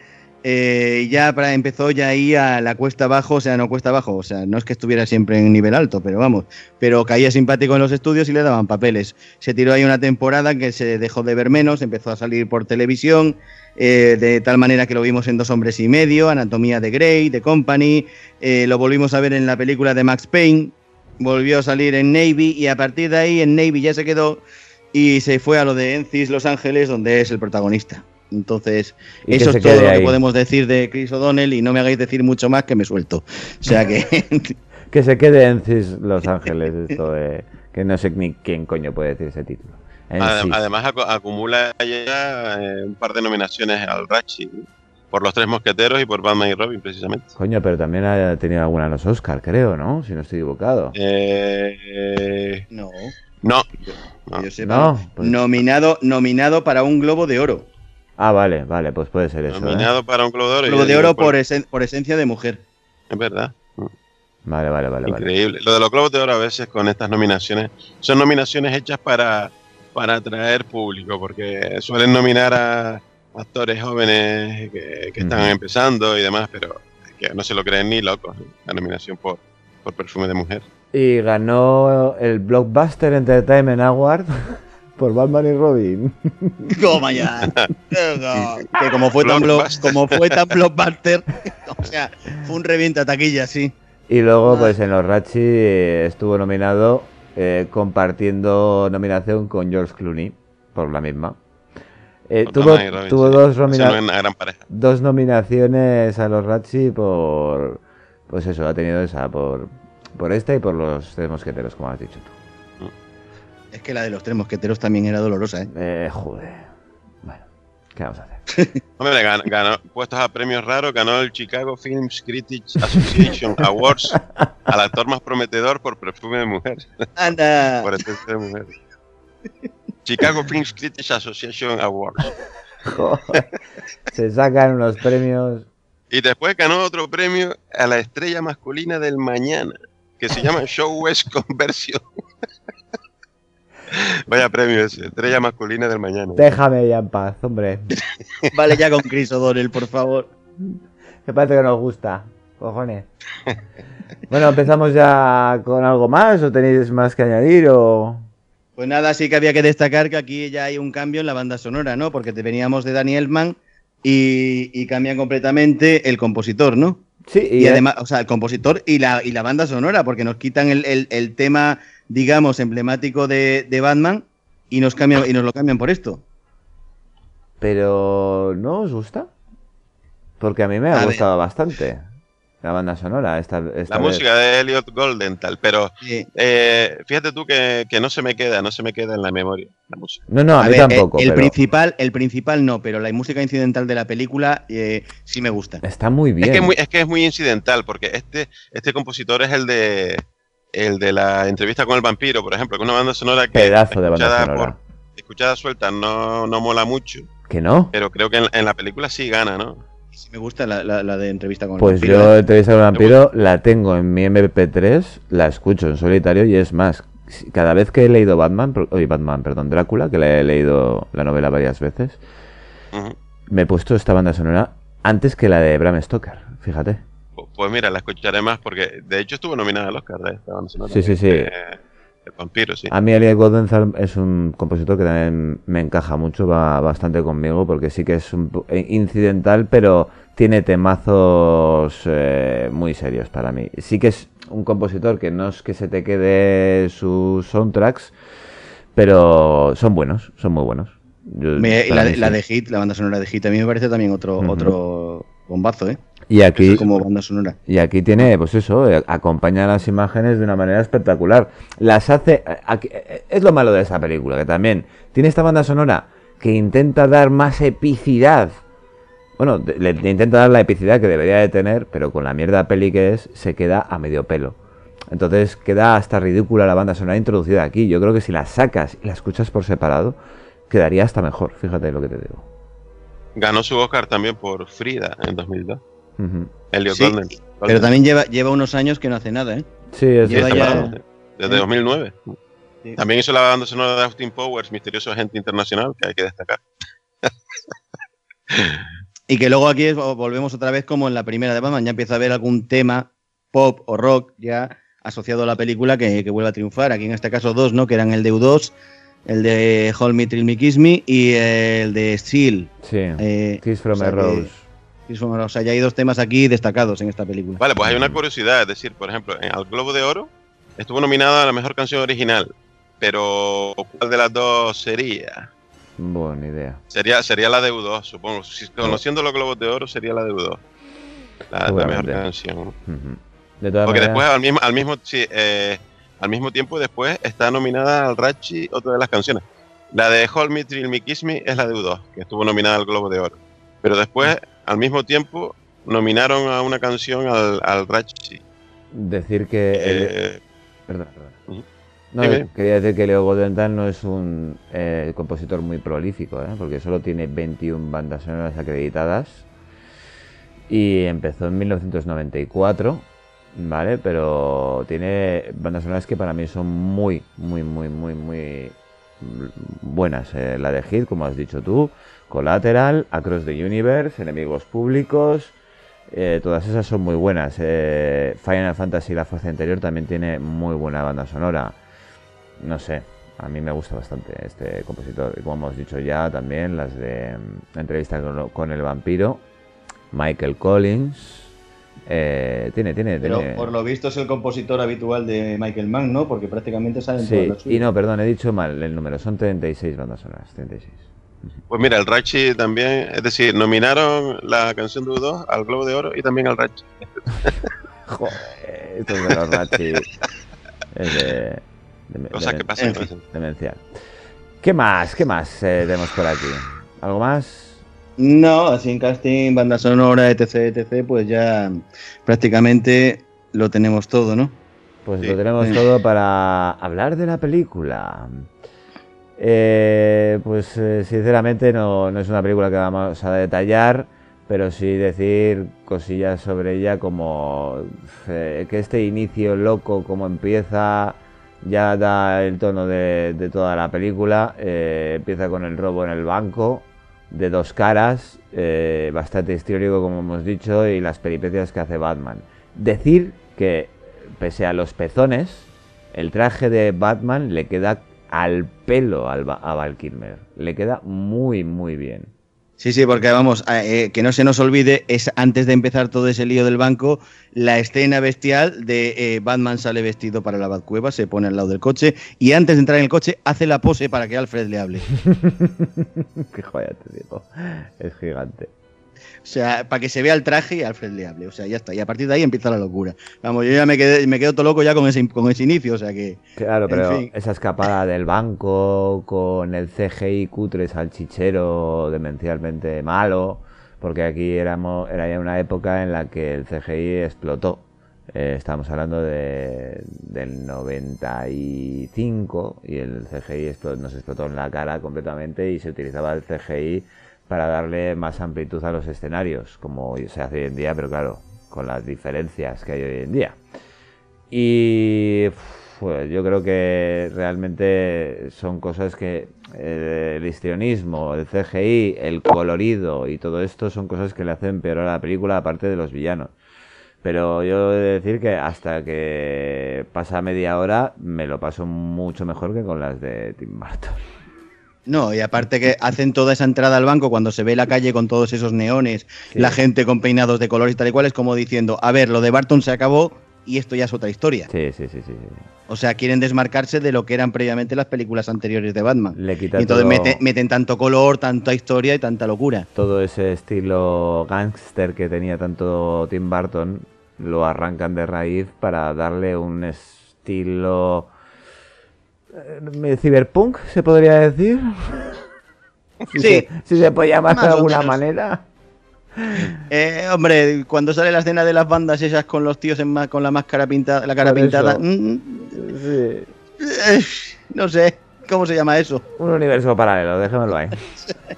Eh, ya para, empezó ya ahí a la cuesta abajo, o sea, no cuesta abajo, o sea, no es que estuviera siempre en nivel alto, pero vamos, pero caía simpático en los estudios y le daban papeles. Se tiró ahí una temporada que se dejó de ver menos, empezó a salir por televisión, eh, de tal manera que lo vimos en Dos Hombres y Medio, Anatomía de Grey, The Company, eh, lo volvimos a ver en la película de Max Payne, volvió a salir en Navy y a partir de ahí en Navy ya se quedó y se fue a lo de Encis Los Ángeles, donde es el protagonista. Entonces, eso es todo lo que ahí. podemos decir de Chris O'Donnell y no me hagáis decir mucho más que me suelto. O sea que Que se quede en Cis Los Ángeles, esto de. Que no sé ni quién coño puede decir ese título. Adem-. Además, acu- acumula ya eh, un par de nominaciones al Rachi ¿no? por Los Tres Mosqueteros y por Batman y Robin, precisamente. Coño, pero también ha tenido alguna en los Oscar, creo, ¿no? Si no estoy equivocado. Eh, no, no, que yo sepa, No, pues- nominado, nominado para un Globo de Oro. Ah, vale, vale, pues puede ser eso. ¿eh? nominado para un Globo de Oro. y- Globo de Oro por, esen- por esencia de mujer. Es verdad. Vale, vale, vale, vale. Increíble. Lo de los Globos de Oro a veces con estas nominaciones son nominaciones hechas para, para atraer público, porque suelen nominar a actores jóvenes que, que están empezando y demás, pero que no se lo creen ni locos. ¿no? La nominación por, por perfume de mujer. Y ganó el Blockbuster Entertainment Award por Batman y Robin. Toma ya. que como fue tan blo- como fue tan blockbuster, o sea, fue un revienta taquilla, sí. Y luego, pues en los Rachi eh, estuvo nominado eh, compartiendo nominación con George Clooney por la misma. Eh, tuvo Robin, tuvo sí. dos, Hacen nomina- una gran pareja. dos nominaciones a los Rachi por. Pues eso, ha tenido esa, por, por esta y por los tres mosqueteros, como has dicho tú. Es que la de los tres mosqueteros también era dolorosa, ¿eh? Eh, joder. ¿Qué vamos a hacer? Hombre, ganó, ganó- puestos a premios raros, ganó el Chicago Films Critics Association Awards al actor más prometedor por perfume de mujer. Anda. por esencia de mujer. Chicago Films Critics Association Awards. Joder. Se sacan unos premios. Y después ganó otro premio a la estrella masculina del mañana, que se llama Show West Conversion. Vaya premio ese, estrella masculina del mañana. Déjame ya en paz, hombre. Vale ya con Chris O'Donnell, por favor. Me parece que nos gusta. Cojones. Bueno, empezamos ya con algo más o tenéis más que añadir o... Pues nada, sí que había que destacar que aquí ya hay un cambio en la banda sonora, ¿no? Porque te veníamos de Danny Elfman y, y cambian completamente el compositor, ¿no? Sí, y, además, o sea, el compositor y la, y la banda sonora, porque nos quitan el, el- el tema, digamos, emblemático de, de Batman y nos cambian y nos lo cambian por esto. Pero ¿no os gusta? Porque a mí me ha A ver. gustado bastante la banda sonora. Esta, esta La vez. música de Elliot Goldenthal, pero eh, fíjate tú que, que no se me queda, no se me queda en la memoria la música. No, no, a, mí ver, tampoco. El, el pero principal, el principal no, pero la música incidental de la película eh, sí me gusta. Está muy bien. Es que es muy, es que es muy incidental, porque este, este compositor es el de el de la entrevista con el vampiro, por ejemplo, que es una banda sonora que Pedazo de banda escuchada sonora. por- escuchada suelta no, no mola mucho, ¿Que no? pero creo que en, en la película sí gana, ¿no? Sí me gusta la, la- la de entrevista con el Pues vampiro, yo ¿eh? entrevista al vampiro la tengo en mi MP3, la escucho en solitario y es más, cada vez que he leído Batman, oye, Batman, perdón, Drácula, que le he leído la novela varias veces, me he puesto esta banda sonora antes que la de Bram Stoker, fíjate. Pu- Pues mira, la escucharé más porque de hecho estuvo nominada al Oscar de esta banda sonora. Sí, sí, sí. Eh, el vampiro, sí. A mí Elliot Goldenthal es un compositor que también me encaja mucho, va bastante conmigo, porque sí que es un eh, incidental, pero tiene temazos eh, muy serios para mí. Sí que es un compositor que no es que se te quede sus soundtracks, pero son buenos, son muy buenos. Yo- Me- para la, la sí. de Hit, la banda sonora de Hit, a mí me parece también otro, otro bombazo, ¿eh? Y aquí, Como banda sonora. Y aquí tiene, pues eso, eh, acompaña las imágenes de una manera espectacular. Las hace. eh, aquí- eh, es lo malo de esa película, que también tiene esta banda sonora que intenta dar más epicidad. Bueno, le intenta dar la epicidad que debería de tener, pero con la mierda peli que es, se queda a medio pelo. Entonces queda hasta ridícula la banda sonora introducida aquí. Yo creo que si la sacas y la escuchas por separado, quedaría hasta mejor. Fíjate lo que te digo. Ganó su Oscar también por Frida en 2002. Ujú. Elliot Sí, Golden. Pero también lleva, lleva unos años que no hace nada, ¿eh? Sí, es Lleva ya- desde 2009. Sí. También hizo la banda sonora de Austin Powers, Misterioso Agente Internacional, que hay que destacar. Y que luego aquí es- volvemos otra vez como en la primera de Batman, ya empieza a haber algún tema pop o rock ya asociado a la película que, que vuelve a triunfar. Aquí en este caso dos, ¿no? Que eran el de U2, el de Hold Me, Thrill Me, Kiss Me y el de Steel. Sí. Eh, Kiss from o sea a que- Rose. Kiss from a Rose. O sea, ya hay dos temas aquí destacados en esta película. Vale, pues hay una curiosidad, es decir, por ejemplo, en al Globo de Oro estuvo nominada a la mejor canción original, pero ¿cuál de las dos sería? Buena idea. Sería, sería la de U2, supongo. Si, conociendo los Globos de Oro, sería la de U2. La, la mejor canción. ¿no? Ujú. De todas Porque maneras- después, al mismo, al mismo, sí, eh, al mismo tiempo, después está nominada al Rachi otra de las canciones. La de Hold Me, Thrill Me, Kiss Me es la de U2, que estuvo nominada al Globo de Oro. Pero después, al mismo tiempo, nominaron a una canción al, al Rachi. Decir que. Eh, Perdón, perdón. No, Dime. quería decir que Leo Goldenthal no es un eh, compositor muy prolífico, ¿eh? porque solo tiene 21 bandas sonoras acreditadas y empezó en 1994, ¿vale? Pero tiene bandas sonoras que para mí son muy, muy, muy, muy, muy buenas. eh, la de Hit, como has dicho tú, Collateral, Across the Universe, Enemigos Públicos, eh, todas esas son muy buenas. Eh, Final Fantasy, la fase anterior, también tiene muy buena banda sonora. No sé, a mí me gusta bastante este compositor. Y como hemos dicho ya, también las de mm, la entrevista con, con el vampiro, Michael Collins. eh, tiene, tiene, Pero tiene. por lo visto es el compositor habitual de Michael Mann, ¿no? Porque prácticamente salen todas Sí, las suyas. y no, perdón, he dicho mal el número. Son 36 bandas sonoras, 36. Pues mira, el Rachi también, es decir, nominaron la canción de U2 al Globo de Oro y también al Rachi. Joder, esto de los Rachi es de, de- Cosas de- que pasan, en que fin, demencial. ¿Qué más? ¿Qué más eh, tenemos por aquí? ¿Algo más? No, así en casting, banda sonora, etc, etc, pues ya prácticamente lo tenemos todo, ¿no? Pues lo tenemos todo para hablar de la película. Eh, pues eh, sinceramente no, es una película que vamos a detallar, pero sí decir cosillas sobre ella como eh, que este inicio loco, como empieza, ya da el tono de, toda la película. Eh, empieza con el robo en el banco, de dos caras, bastante histórico como hemos dicho, y las peripecias que hace Batman. Decir que, pese a los pezones, el traje de Batman le queda al pelo al a Val Kilmer. Le queda muy, muy bien. Sí, sí, porque vamos, eh, que no se nos olvide, es antes de empezar todo ese lío del banco, la escena bestial de eh, Batman sale vestido para la Batcueva, se pone al lado del coche y antes de entrar en el coche hace la pose para que Alfred le hable. Qué joya te digo. Es gigante. O sea, para que se vea el traje y Alfred le hable. O sea, ya está. Y a partir de ahí empieza la locura. Vamos, yo ya me, quedé, me quedo todo loco ya con ese, con ese inicio. O sea que. Claro, pero fin. esa escapada del banco con el CGI cutre salchichero demencialmente malo, porque aquí éramos, era ya una época en la que el CGI explotó. Eh, estamos hablando de, del 95 y el CGI nos explotó en la cara completamente y se utilizaba el CGI para darle más amplitud a los escenarios, como se hace hoy en día, pero claro, con las diferencias que hay hoy en día. Y pues, yo creo que realmente son cosas que el histrionismo, el CGI, el colorido y todo esto son cosas que le hacen peor a la película aparte de los villanos. Pero yo he de decir que hasta que pasa media hora me lo paso mucho mejor que con las de Tim Burton. No, y aparte que hacen toda esa entrada al banco cuando se ve la calle con todos esos neones, la gente con peinados de colores y tal y cual, es como diciendo, a ver, lo de Barton se acabó y esto ya es otra historia. Sí, sí, sí, sí. O sea, quieren desmarcarse de lo que eran previamente las películas anteriores de Batman. Le quita y entonces todo- meten tanto color, tanta historia y tanta locura. todo ese estilo gángster que tenía tanto Tim Burton lo arrancan de raíz para darle un estilo cyberpunk, se podría decir. Si, Sí, se, si se puede llamar de alguna manera. Eh, hombre, cuando sale la escena de las bandas esas con los tíos en con la máscara pintada, la cara pintada, mm, Sí, eh, no sé, ¿cómo se llama eso? un universo paralelo, déjamelo ahí.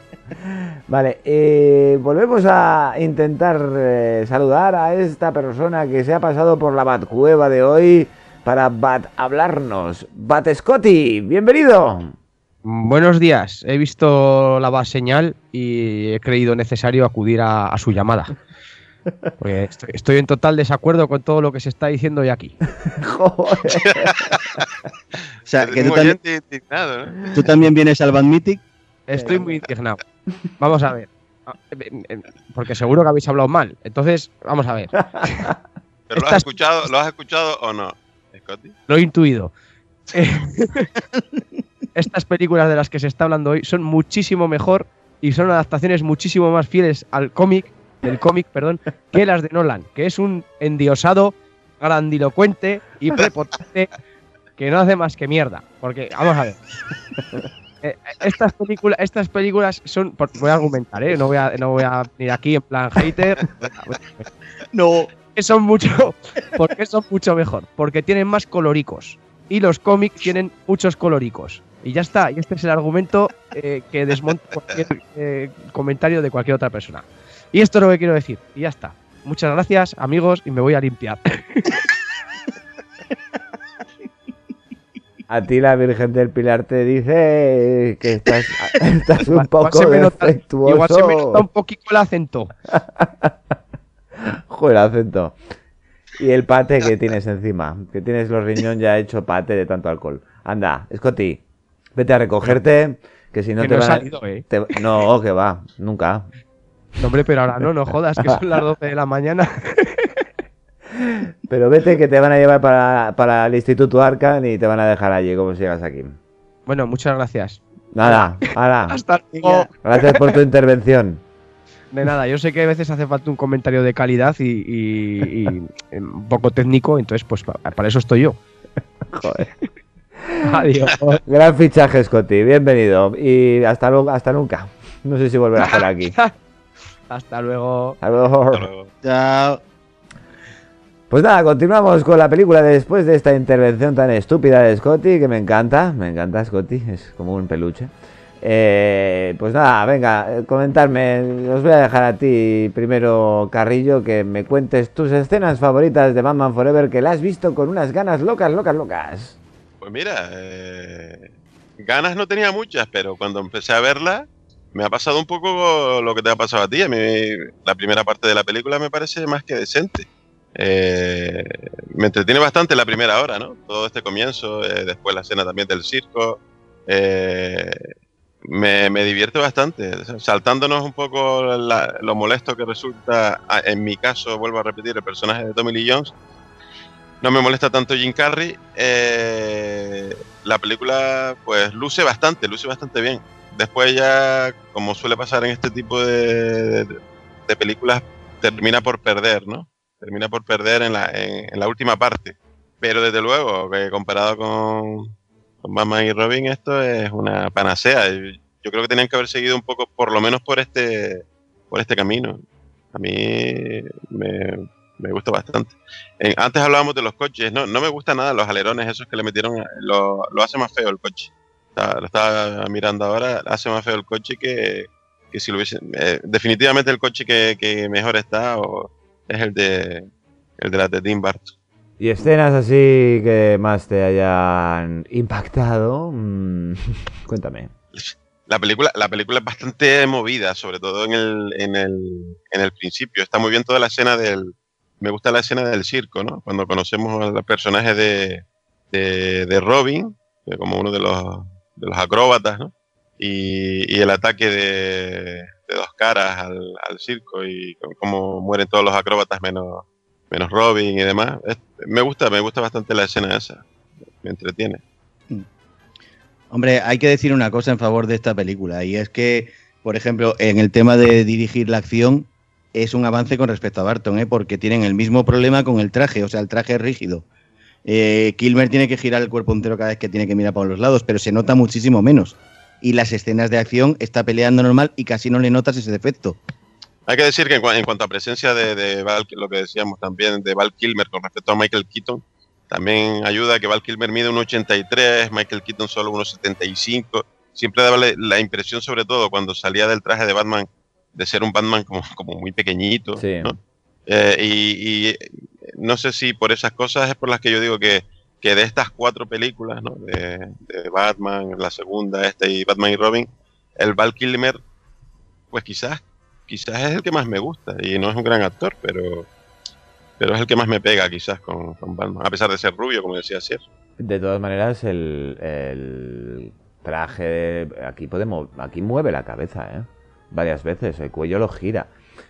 Vale, eh, volvemos a intentar eh, saludar a esta persona que se ha pasado por la Batcueva de hoy para Bat hablarnos. Bat Scotty, bienvenido. Buenos días. He visto la base señal y he creído necesario acudir a, a su llamada. Porque estoy, estoy en total desacuerdo con todo lo que se está diciendo hoy aquí. O sea, que tú, también- tú también vienes al Band Mythic. Estoy muy indignado. Vamos a ver. Ah, eh, eh, Porque seguro que habéis hablado mal. Entonces, vamos a ver. ¿Pero lo has escuchado, lo has escuchado o no, Lo he intuido. Eh, Estas películas de las que se está hablando hoy son muchísimo mejor y son adaptaciones muchísimo más fieles al cómic, del cómic, perdón, que las de Nolan, que es un endiosado, grandilocuente y prepotente que no hace más que mierda. Porque, vamos a ver. Eh, estas películas, estas películas son, voy a argumentar, ¿eh? no voy a, no voy a ir aquí en plan hater. No. Son mucho, porque son mucho mejor, porque tienen más coloricos y los cómics tienen muchos coloricos. Y ya está, y este es el argumento eh, que desmonta cualquier eh, comentario de cualquier otra persona. Y esto es lo que quiero decir, y ya está. Muchas gracias, amigos, y me voy a limpiar. A ti la Virgen del Pilar te dice que estás, estás un Igual- igual poco se me nota-. Igual se me nota un poquito el acento. Joder, acento. Y el pate que tienes encima, que tienes los riñones ya hecho pate de tanto alcohol. Anda, Scotty, vete a recogerte, que si no Que te no van a- salido, ¿eh? te- No, que va, nunca. No, hombre, pero ahora no, no jodas, que son las 12 de la mañana. Pero vete que te van a llevar para, para el Instituto Arcan y te van a dejar allí como si llegas aquí. Bueno, muchas gracias. Nada, nada. Hasta luego. Gracias por tu intervención. De nada, yo sé que a veces hace falta un comentario de calidad y, y- y, un poco técnico, entonces pues pa- para eso estoy yo. Joder. Adiós. Gran fichaje, Scotty. Bienvenido. Y hasta, lu- hasta nunca. No sé si volverás por aquí. Hasta luego. Hasta luego. Hasta luego. Chao. Pues nada, continuamos con la película después de esta intervención tan estúpida de Scotty, que me encanta, me encanta Scotty, es como un peluche. Eh, pues nada, venga, eh, comentarme, os voy a dejar a ti primero, Carrillo, que me cuentes tus escenas favoritas de Batman Forever, que la has visto con unas ganas locas, locas, locas. Pues mira, eh, ganas no tenía muchas, pero cuando empecé a verla, me ha pasado un poco lo que te ha pasado a ti. A mí la primera parte de la película me parece más que decente. Eh, me entretiene bastante la primera hora, ¿no? Todo este comienzo, eh, después la escena también del circo. eh, me, me divierte bastante, saltándonos un poco lo molesto que resulta, en mi caso, vuelvo a repetir, el personaje de Tommy Lee Jones. No me molesta tanto Jim Carrey. eh, la película, pues, luce bastante, luce bastante bien. Después ya, como suele pasar en este tipo de, de- películas, termina por perder, ¿no? Termina por perder en la, en, en la última parte. Pero desde luego, que comparado con Batman y Robin, esto es una panacea. Yo creo que tenían que haber seguido un poco, por lo menos por este, por este camino. A mí me, me gusta bastante. Eh, antes hablábamos de los coches, no, no me gusta nada los alerones esos que le metieron, lo, lo hace más feo el coche. Lo estaba mirando ahora, hace más feo el coche que, que si lo hubiese... eh, definitivamente el coche que, que mejor está o- es el de, el de la de Tim Burton. Y escenas así que más te hayan impactado, mm, cuéntame. La película, la película es bastante movida, sobre todo en el, en el, en el principio. Está muy bien toda la escena del. Me gusta la escena del circo, ¿no? Cuando conocemos al personaje de, de, de Robin, como uno de los, de los acróbatas, ¿no? Y, y el ataque de, de dos caras al, al circo y cómo mueren todos los acróbatas menos, menos Robin y demás. Me gusta, me gusta bastante la escena esa. Me entretiene. Hombre, hay que decir una cosa en favor de esta película, y es que, por ejemplo, en el tema de dirigir la acción, es un avance con respecto a Barton, ¿eh? porque tienen el mismo problema con el traje, o sea, el traje es rígido. Eh, Kilmer tiene que girar el cuerpo entero cada vez que tiene que mirar por los lados, pero se nota muchísimo menos. Y las escenas de acción está peleando normal y casi no le notas ese defecto. Hay que decir que en, cua- en cuanto a presencia de, de Val, lo que decíamos también de Val Kilmer con respecto a Michael Keaton, también ayuda a que Val Kilmer mide un 83, Michael Keaton solo 1,75. Siempre daba la, la impresión, sobre todo cuando salía del traje de Batman, de ser un Batman como, como muy pequeñito. Sí. ¿no? Eh, y, y no sé si por esas cosas es por las que yo digo que, que de estas cuatro películas, ¿no? de, de Batman, la segunda, esta y Batman y Robin, el Val Kilmer, pues quizás quizás es el que más me gusta y no es un gran actor, pero pero es el que más me pega quizás con, con a pesar de ser rubio, como decía Sier. De todas maneras, el, el traje de- aquí podemos aquí mueve la cabeza, ¿eh? Varias veces, el cuello lo gira.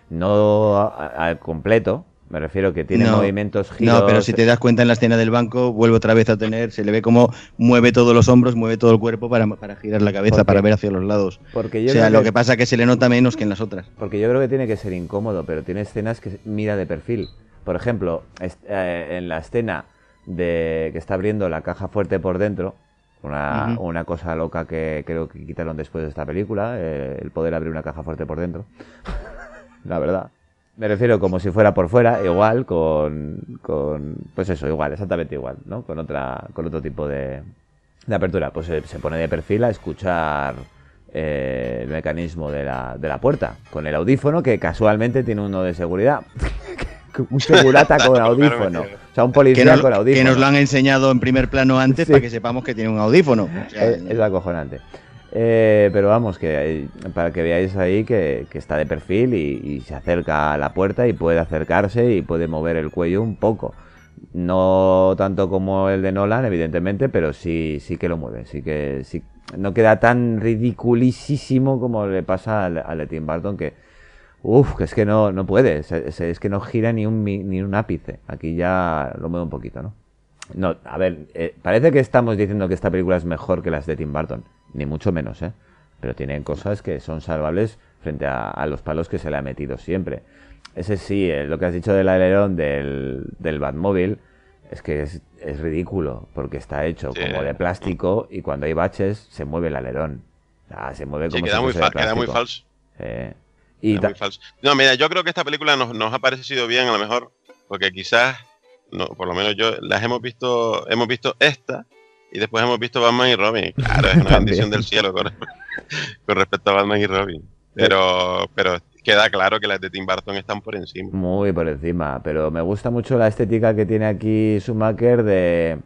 No al completo, me refiero que tiene No, movimientos giros. No, pero si te das cuenta en la escena del banco, vuelve otra vez a tener, se le ve como mueve todos los hombros, mueve todo el cuerpo para, para girar la cabeza, Porque- para ver hacia los lados. Porque yo o sea, lo que pasa es que se le nota menos que en las otras. Porque yo creo que tiene que ser incómodo, pero tiene escenas que mira de perfil. Por ejemplo, eh, en la escena de que está abriendo la caja fuerte por dentro, una, una cosa loca que creo que quitaron después de esta película, eh, el poder abrir una caja fuerte por dentro. la verdad. Me refiero como si fuera por fuera, igual, con, con pues eso, igual, exactamente igual, ¿no? Con otra, con otro tipo de, de apertura. Pues se, se pone de perfil a escuchar eh, el mecanismo de la, de la puerta, con el audífono que casualmente tiene uno de seguridad. un segurata con audífono. O sea, un policía nos, con audífono. que nos lo han enseñado en primer plano antes Sí. para que sepamos que tiene un audífono. O sea, Es, es acojonante. Eh, pero vamos, que para que veáis ahí que, que está de perfil y, y se acerca a la puerta y puede acercarse y puede mover el cuello un poco. No tanto como el de Nolan, evidentemente, pero sí, sí que lo mueve. Sí que sí, no queda tan ridiculísimo como le pasa al, al de Tim Burton que, uff, que es que no, no puede. se- es que no gira ni un, ni un ápice. Aquí ya lo mueve un poquito, ¿no? No, a ver, eh, parece que estamos diciendo que esta película es mejor que las de Tim Burton, ni mucho menos, ¿eh? Pero tienen cosas que son salvables frente a, a los palos que se le ha metido siempre. Ese sí, eh, lo que has dicho del alerón del, del Batmóvil, es que es, es ridículo, porque está hecho Sí. como de plástico y cuando hay baches se mueve el alerón. Se mueve Sí, como queda si muy fuese de fa- queda muy falso. Y muy falso. No, mira, yo creo que esta película nos, nos ha parecido bien, a lo mejor, porque quizás, no, por lo menos yo, las hemos visto, hemos visto esta y después hemos visto Batman y Robin. Claro, es una bendición del cielo con, con respecto a Batman y Robin. Pero, pero queda claro que las de Tim Burton están por encima. Muy por encima, pero me gusta mucho la estética que tiene aquí Schumacher de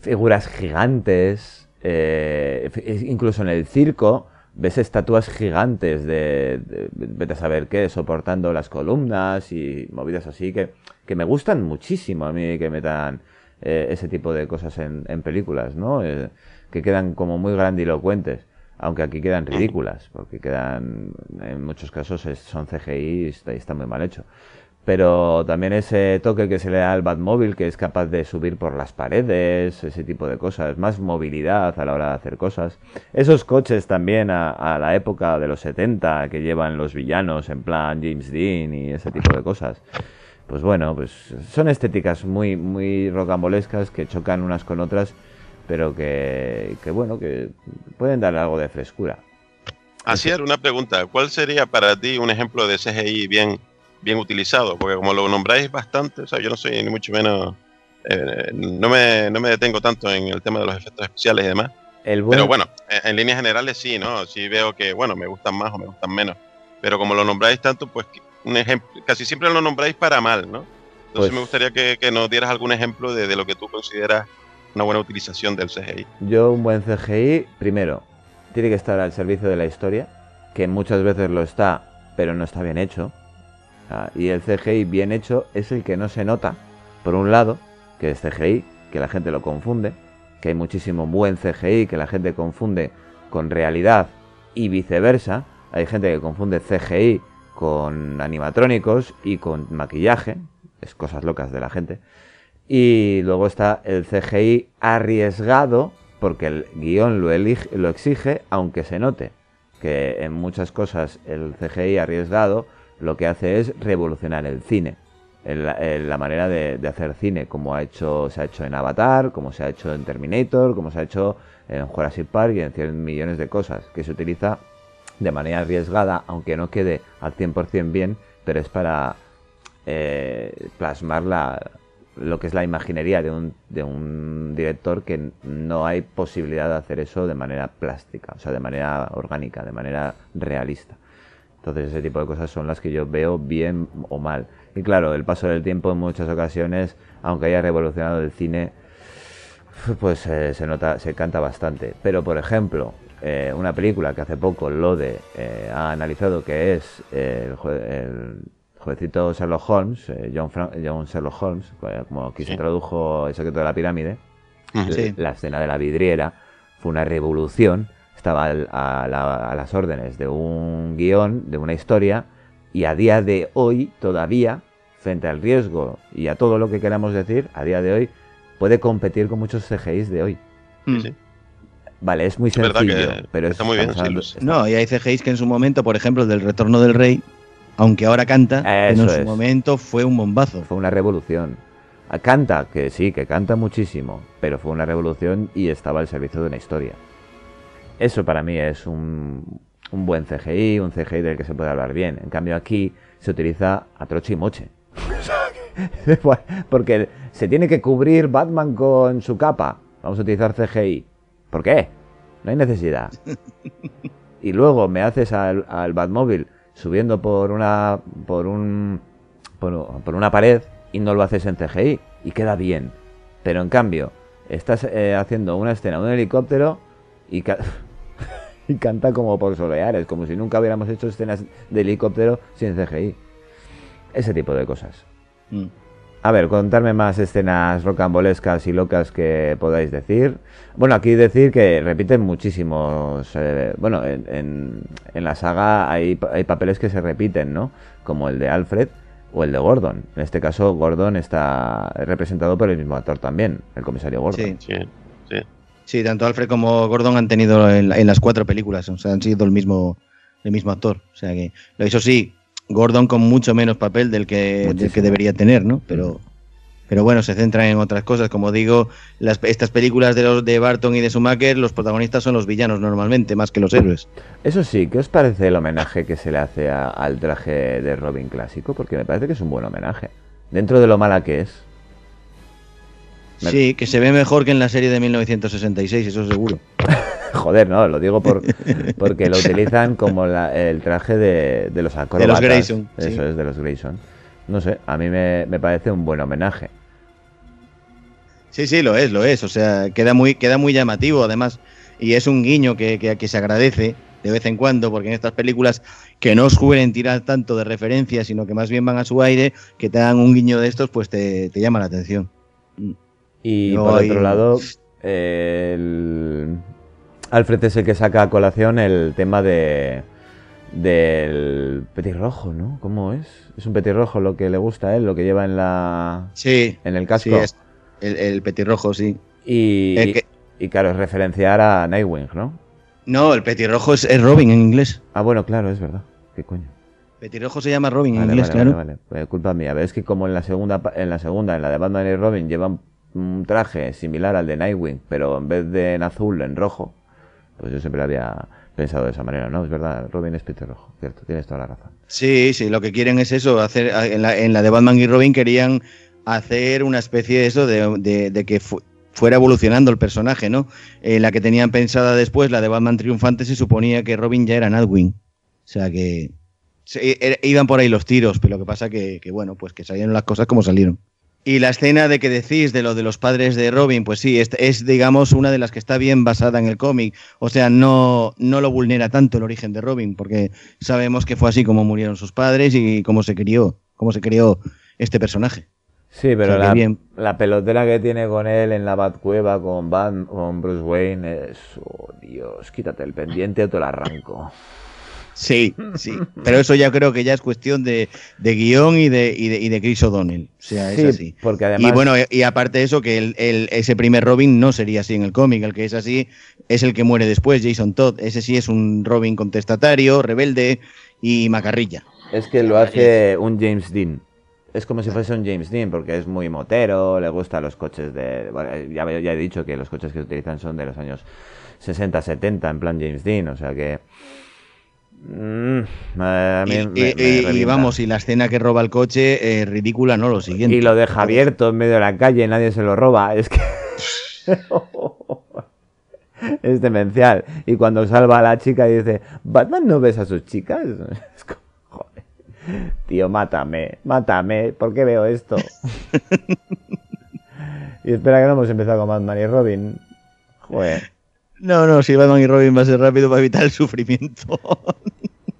figuras gigantes, eh, incluso en el circo ves estatuas gigantes de, de- vete a saber qué, soportando las columnas y movidas así que, que me gustan muchísimo a mí que metan eh, ese tipo de cosas en, en películas, ¿no? Eh, que quedan como muy grandilocuentes. Aunque aquí quedan ridículas, porque quedan, en muchos casos son CGI y y está muy mal hecho. Pero también ese toque que se le da al Batmóvil, que es capaz de subir por las paredes, ese tipo de cosas, más movilidad a la hora de hacer cosas. Esos coches también a, la época de los 70 que llevan los villanos en plan James Dean y ese tipo de cosas. Pues bueno, pues son estéticas muy, muy rocambolescas que chocan unas con otras, pero que, que bueno, que pueden dar algo de frescura. Así era una pregunta. ¿Cuál sería para ti un ejemplo de CGI bien, bien utilizado? Porque como lo nombráis bastante, o sea, yo no soy ni mucho menos, eh, no, me, no me detengo tanto en el tema de los efectos especiales y demás. El buen- Pero bueno, en, en líneas generales sí, ¿no? Sí veo que, bueno, me gustan más o me gustan menos. Pero como lo nombráis tanto, pues un ejemplo, casi siempre lo nombráis para mal, ¿no? Entonces Pues- me gustaría que, que nos dieras algún ejemplo de, de lo que tú consideras una buena utilización del CGI. Yo un buen CGI, primero, tiene que estar al servicio de la historia, que muchas veces lo está, pero no está bien hecho. Ah, y el CGI bien hecho es el que no se nota, por un lado, que es CGI, que la gente lo confunde, que hay muchísimo buen CGI que la gente confunde con realidad y viceversa. Hay gente que confunde CGI con animatrónicos y con maquillaje, es cosas locas de la gente. Y luego está el CGI arriesgado, porque el guion lo, lo exige, aunque se note que en muchas cosas el CGI arriesgado lo que hace es revolucionar el cine. el- el- la manera de, de hacer cine, como ha hecho, se ha hecho en Avatar, como se ha hecho en Terminator, como se ha hecho en Jurassic Park y en 100 millones de cosas, que se utiliza de manera arriesgada, aunque no quede al 100% bien, pero es para eh, plasmar la, lo que es la imaginería de un, de un director que no hay posibilidad de hacer eso de manera plástica, o sea, de manera orgánica, de manera realista. Entonces ese tipo de cosas son las que yo veo bien o mal. Y claro, el paso del tiempo en muchas ocasiones, aunque haya revolucionado el cine, pues eh, se nota, se canta bastante. Pero por ejemplo, eh, una película que hace poco Lode eh, ha analizado que es eh, el, jue- el jovencito Sherlock Holmes, John, John Sherlock Holmes, como aquí se introdujo el secreto de la pirámide. Sí. la escena de la vidriera fue una revolución, estaba al- a, la- a las órdenes de un guion, de una historia, y a día de hoy todavía, frente al riesgo y a todo lo que queramos decir, a día de hoy puede competir con muchos CGIs de hoy. Vale, es muy Es sencillo, que pero está muy bien, sí, hablando- lo No, y hay CGIs que en su momento, por ejemplo, el del Retorno del Rey, aunque ahora canta, en su es. momento fue un bombazo. Fue una revolución. Ah, Canta, que sí, que canta muchísimo, pero fue una revolución y estaba al servicio de una historia. Eso para mí es un, un buen CGI, un CGI del que se puede hablar bien. En cambio aquí se utiliza a troche y moche. Porque se tiene que cubrir Batman con su capa. Vamos a utilizar CGI. ¿Por qué? No hay necesidad. Y luego me haces al, al Batmóvil subiendo por una por un por, por una pared y no lo haces en CGI y queda bien. Pero en cambio, estás eh, haciendo una escena de un helicóptero y, ca- y canta como por soleares, como si nunca hubiéramos hecho escenas de helicóptero sin CGI. Ese tipo de cosas. Mm. A ver, contarme más escenas rocambolescas y locas que podáis decir. Bueno, aquí decir que repiten muchísimos. eh, bueno, en, en- en la saga hay, pa- hay papeles que se repiten, ¿no? Como el de Alfred o el de Gordon. En este caso, Gordon está representado por el mismo actor también, el comisario Gordon. Sí. Sí, tanto Alfred como Gordon han tenido en, la- en las cuatro películas, o sea, han sido el mismo, el mismo actor. O sea que, eso sí, Gordon con mucho menos papel del que, del que debería tener, ¿no? Pero, Pero bueno, se centran en otras cosas. Como digo, las, estas películas de los de Barton y de Schumacher, los protagonistas son los villanos normalmente, más que los héroes. Eso sí, ¿qué os parece el homenaje que se le hace a- al traje de Robin clásico? Porque me parece que es un buen homenaje. Dentro de lo mala que es. Sí, que se ve mejor que en la serie de 1966, eso seguro. Joder, no, lo digo por, porque lo utilizan como la- el traje de, de los acróbatas. Grayson, sí. Eso es, de los Grayson. No sé, a mí me, me parece un buen homenaje. Sí, sí, lo es, lo es. O sea, queda muy, queda muy llamativo, además. Y es un guiño que, que, que se agradece de vez en cuando, porque en estas películas que no suelen tirar tanto de referencias, sino que más bien van a su aire, que te dan un guiño de estos, pues te, te llama la atención. Y No por hay- otro lado, el... Alfred es el que saca a colación el tema de del petirrojo, ¿no? ¿Cómo es? Es un petirrojo lo que le gusta a él, lo que lleva en la Sí, en el casco. sí, es el, el petirrojo, sí. Y, que- y claro, es referenciar a Nightwing, ¿no? No, el petirrojo es, es Robin en inglés. Ah, bueno, claro, es verdad. ¿Qué coño? Petirrojo se llama Robin en inglés, vale, claro. vale, vale. Pues culpa mía. Ves que como en la segunda, en la segunda, en la de Batman y Robin, llevan un traje similar al de Nightwing, pero en vez de en azul, en rojo. Pues yo siempre había pensado de esa manera, ¿no? Es verdad, Robin es petirrojo, cierto, tienes toda la razón. Sí, sí, lo que quieren es eso, hacer en la, en la de Batman y Robin querían hacer una especie de eso, de, de- que fu- fuera evolucionando el personaje, ¿no? En la que tenían pensada después, la de Batman Triunfante, se suponía que Robin ya era Nightwing. O sea que se- era- iban por ahí los tiros, pero lo que pasa que, que, bueno, pues que salieron las cosas como salieron. Y la escena de que decís de lo de los padres de Robin, pues sí, es, es, digamos una de las que está bien basada en el cómic. O sea, no, no lo vulnera tanto el origen de Robin, porque sabemos que fue así como murieron sus padres y cómo se crió, cómo se crió este personaje. Sí, pero O sea, que la, bien. la pelotera que tiene con él en la Batcueva con, Bat- con Bruce Wayne es... Oh, Dios, quítate el pendiente o te lo arranco. Sí, sí. Pero eso ya creo que ya es cuestión de, de guion y de, y de, y de Chris O'Donnell. O sea, Sí, es así. porque además- Y bueno, y aparte de eso, que el, el- ese primer Robin no sería así en el cómic. El que es así es el que muere después, Jason Todd. Ese sí es un Robin contestatario, rebelde y macarrilla. Es que lo hace un James Dean. Es como si fuese un James Dean, porque es muy motero, le gustan los coches de... bueno, ya, ya he dicho que los coches que utilizan son de los años 60, 70, en plan James Dean, o sea que... mm, a mí Y, me- y- me y- vamos, y la escena que roba el coche, eh, ridícula, no lo siguiente. Y lo deja abierto en medio de la calle, nadie se lo roba. Es que. es demencial. Y cuando salva a la chica y dice: ¿Batman no ves a sus chicas? Es como, joder. Tío, mátame, mátame. ¿Por qué veo esto? y espera que no hemos empezado con Batman y Robin. Joder. No, no, si Batman y Robin va a ser rápido para evitar el sufrimiento.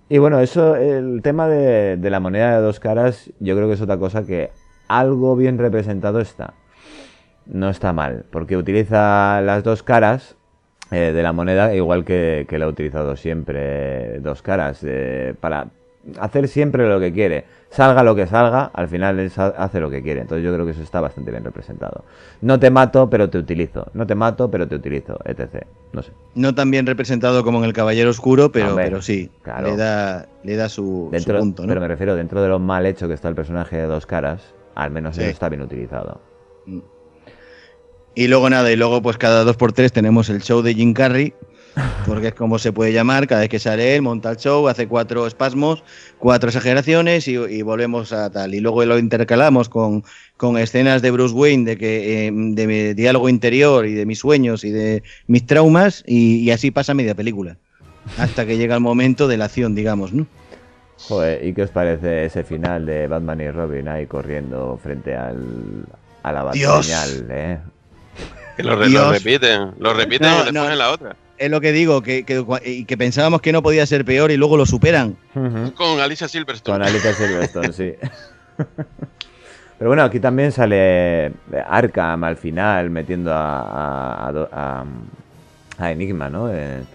Y bueno, eso, el tema de, la moneda de dos caras, yo creo que es otra cosa que algo bien representado está. No está mal, porque utiliza las dos caras eh, de la moneda, igual que, que lo ha utilizado siempre, dos caras, eh, para hacer siempre lo que quiere. Salga lo que salga, al final él hace lo que quiere. Entonces yo creo que eso está bastante bien representado. No te mato, pero te utilizo. No te mato, pero te utilizo, etc. No sé. No tan bien representado como en El Caballero Oscuro, pero, pero sí, claro. le da, le da su, punto, ¿no? Pero me refiero, dentro de lo mal hecho que está el personaje de dos caras, al menos Sí. eso está bien utilizado. Y luego nada, y luego pues cada dos por tres tenemos el show de Jim Carrey, porque es como se puede llamar, cada vez que sale él, monta el show, hace cuatro espasmos, cuatro exageraciones y, y volvemos a tal. Y luego lo intercalamos con, con escenas de Bruce Wayne, de, que, eh, de mi diálogo interior y de mis sueños y de mis traumas, y, y así pasa media película. Hasta que llega el momento de la acción, digamos, ¿no? Joder, ¿y qué os parece ese final de Batman y Robin ahí corriendo frente al, a la Dios. señal, eh? Que lo, re- lo repiten, lo repiten No, y después no. en la otra. Es lo que digo, que, que, y que pensábamos que no podía ser peor y luego lo superan. Con Alicia Silverstone. Con Alicia Silverstone, sí. Pero bueno, aquí también sale Arkham al final metiendo a, a, Enigma, ¿no? En,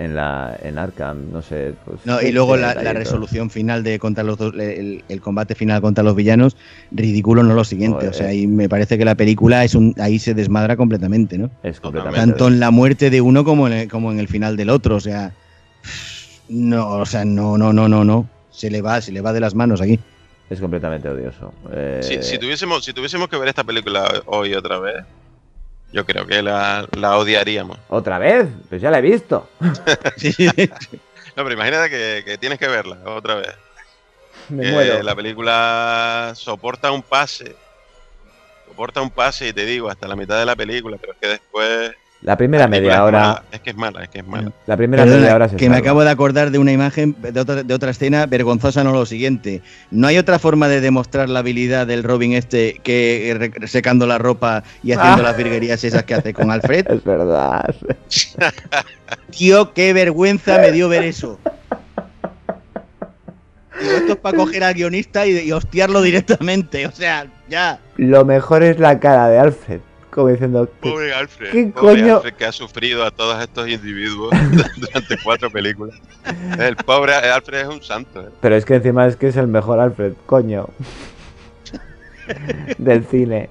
en la en Arkham, no sé. Pues, No, y luego la, resolución final de contra los dos, el, el combate final contra los villanos, ridículo no lo siguiente. O sea, y me parece que la película es un, ahí se desmadra completamente, ¿no? Es completamente. Tanto en la muerte de uno como en el, como en el final del otro. O sea, no, o sea, no, no, no, no, no. Se le va, se le va de las manos aquí. Es completamente odioso. Eh, Si, si tuviésemos, si tuviésemos que ver esta película hoy otra vez, yo creo que la, la odiaríamos. ¿Otra vez? Pues ya la he visto. No, pero imagínate que, que tienes que verla otra vez. Me Que muero. La película soporta un pase. Soporta un pase y te digo, hasta la mitad de la película, pero es que después. La primera la media hora. mala, Es que es mala, es que es mala. La primera Perdona, media hora se que me acabo de acordar de una imagen de otra, de otra escena vergonzosa, no lo siguiente. No hay otra forma de demostrar la habilidad del Robin este que re- secando la ropa y haciendo Ah. las virguerías esas que hace con Alfred. Es verdad. Tío, qué vergüenza me dio ver eso. Digo, esto es para coger al guionista y, y hostiarlo directamente. O sea, ya. Lo mejor es la cara de Alfred. Como diciendo. ¿qué- Pobre Alfred. ¿Qué pobre coño? Alfred que ha sufrido a todos estos individuos durante cuatro películas. El pobre Alfred es un santo. ¿eh? Pero es que encima es que es el mejor Alfred, coño. del cine.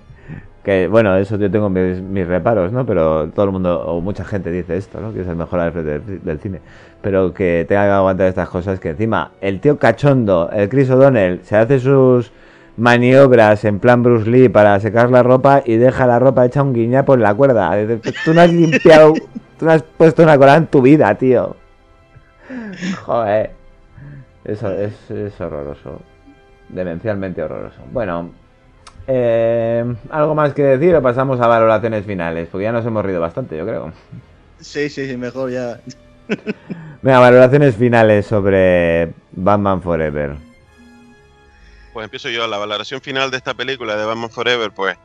Que bueno, eso yo tengo mis, mis reparos, ¿no? Pero todo el mundo, o mucha gente dice esto, ¿no? Que es el mejor Alfred del, del cine. Pero que tenga que aguantar estas cosas, que encima el tío cachondo, el Chris O'Donnell, se hace sus maniobras en plan Bruce Lee para secar la ropa y deja la ropa hecha un guiñapo en la cuerda. Tú no has limpiado, tú no has puesto una cola en tu vida, tío. Joder. Eso es, es horroroso. Demencialmente horroroso. Bueno, eh, ¿algo más que decir o pasamos a valoraciones finales? Porque ya nos hemos rido bastante, yo creo. Sí, sí, sí, mejor ya. Venga, valoraciones finales sobre Batman Forever. Pues empiezo yo. La valoración final de esta película de Batman Forever, pues,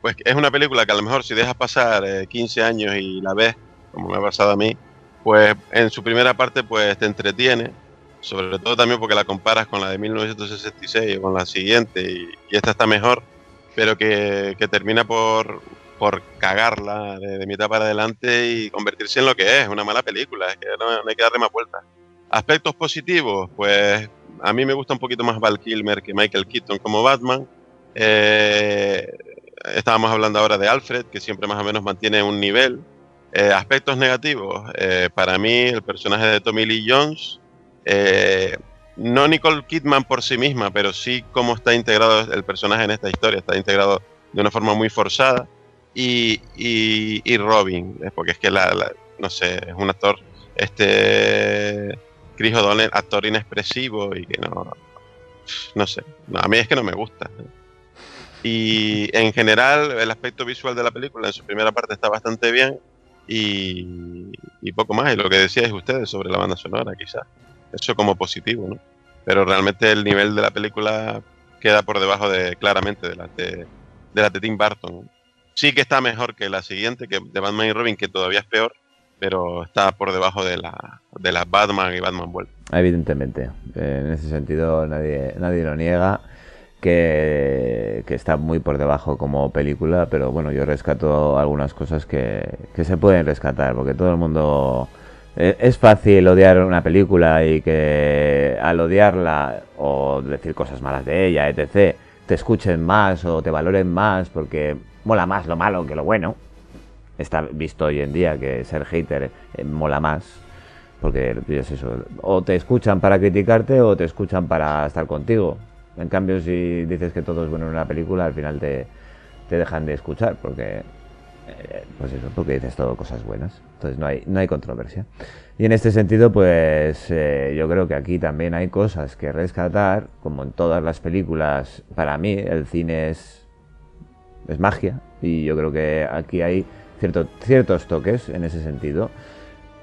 pues es una película que a lo mejor si dejas pasar eh, 15 años y la ves, como me ha pasado a mí, pues en su primera parte pues te entretiene. Sobre todo también porque la comparas con la de 1966 o con la siguiente y, esta está mejor, pero que, que termina por, por cagarla de, de mitad para adelante y convertirse en lo que es, una mala película. Es que no, no hay que darle más vueltas. Aspectos positivos, pues a mí me gusta un poquito más Val Kilmer que Michael Keaton como Batman. Eh, estábamos hablando ahora de Alfred, que siempre más o menos mantiene un nivel. Eh, aspectos negativos, eh, para mí el personaje de Tommy Lee Jones, no Nicole Kidman por sí misma, pero sí cómo está integrado el personaje en esta historia, está integrado de una forma muy forzada. Y, y, y Robin, porque es que la, la- no sé, es un actor, este Chris O'Donnell, actor inexpresivo y que no, no sé, a mí es que no me gusta. Y en general el aspecto visual de la película en su primera parte está bastante bien y, y poco más. Y lo que decíais ustedes sobre la banda sonora, quizás. Eso como positivo, ¿no? Pero realmente el nivel de la película queda por debajo de claramente de la de, de Tim Burton. Sí que está mejor que la siguiente, que de Batman y Robin, que todavía es peor, pero está por debajo de la de las Batman y Batman Vuelve. Evidentemente, eh, en ese sentido nadie, nadie lo niega, que, que está muy por debajo como película, pero bueno, yo rescato algunas cosas que, que se pueden rescatar, porque todo el mundo... eh, Es fácil odiar una película y que al odiarla o decir cosas malas de ella, etc., te escuchen más o te valoren más porque mola más lo malo que lo bueno. Está visto hoy en día que ser hater eh, mola más. Porque es eso, o te escuchan para criticarte o te escuchan para estar contigo. En cambio, si dices que todo es bueno en una película, al final te, te dejan de escuchar porque, eh, pues eso, porque dices todo cosas buenas. Entonces no hay, no hay controversia. Y en este sentido, pues eh, yo creo que aquí también hay cosas que rescatar, como en todas las películas. Para mí, el cine es, es magia y yo creo que aquí hay cierto, ciertos toques en ese sentido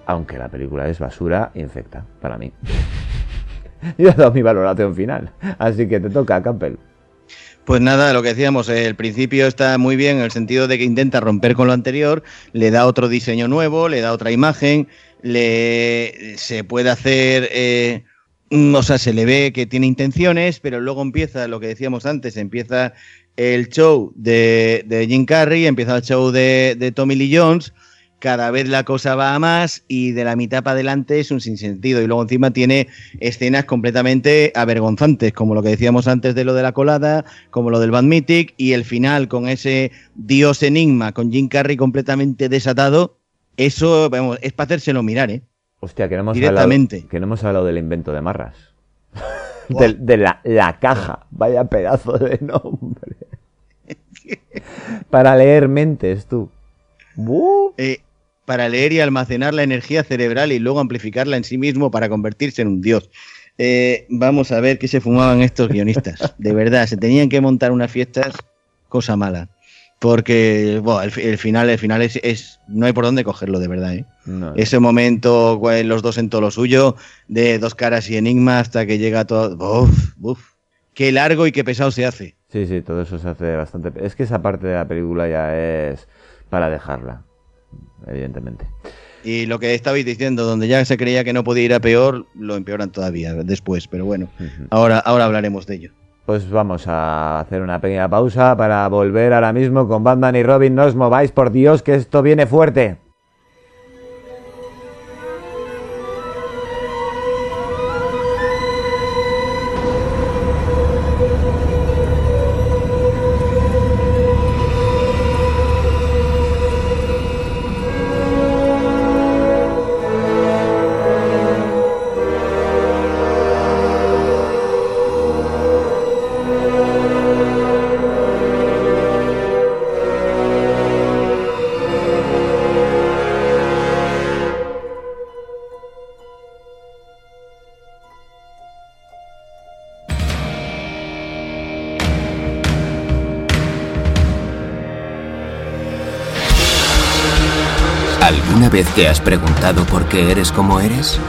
aunque la película es basura infecta, para mí. Yo he dado mi valoración final, así que te toca, Campbell. Pues nada, lo que decíamos, el principio está muy bien en el sentido de que intenta romper con lo anterior, le da otro diseño nuevo, le da otra imagen, le se puede hacer, eh, o sea, se le ve que tiene intenciones, pero luego empieza lo que decíamos antes, empieza el show de, de Jim Carrey, empieza el show de, de Tommy Lee Jones, cada vez la cosa va a más y de la mitad para adelante es un sinsentido. Y luego encima tiene escenas completamente avergonzantes, como lo que decíamos antes de lo de la colada, como lo del Bad Mythic y el final con ese dios enigma con Jim Carrey completamente desatado. Eso vamos, es para hacérselo mirar, ¿eh? Hostia, que no hemos, Directamente. Hablado, que no hemos hablado del invento de Marras. de, de la, la caja. Vaya pedazo de nombre. Para leer mentes, tú. Eh, para leer y almacenar la energía cerebral y luego amplificarla en sí mismo para convertirse en un dios. Eh, vamos a ver qué se fumaban estos guionistas. De verdad, se tenían que montar unas fiestas, cosa mala. Porque bueno, el, fi- el final, el final es, es- no hay por dónde cogerlo, de verdad. ¿eh? No. Ese momento, güey, los dos en todo lo suyo, de dos caras y enigma hasta que llega todo. Uf, uf. Qué largo y qué pesado se hace. Sí, sí, todo eso se hace bastante. Es que esa parte de la película ya es para dejarla, evidentemente. Y lo que estabais diciendo, donde ya se creía que no podía ir a peor, lo empeoran todavía después. Pero bueno, ahora, ahora hablaremos de ello. Pues vamos a hacer una pequeña pausa para volver ahora mismo con Batman y Robin. No os mováis, por Dios, que esto viene fuerte. Te has preguntado por qué eres como eres?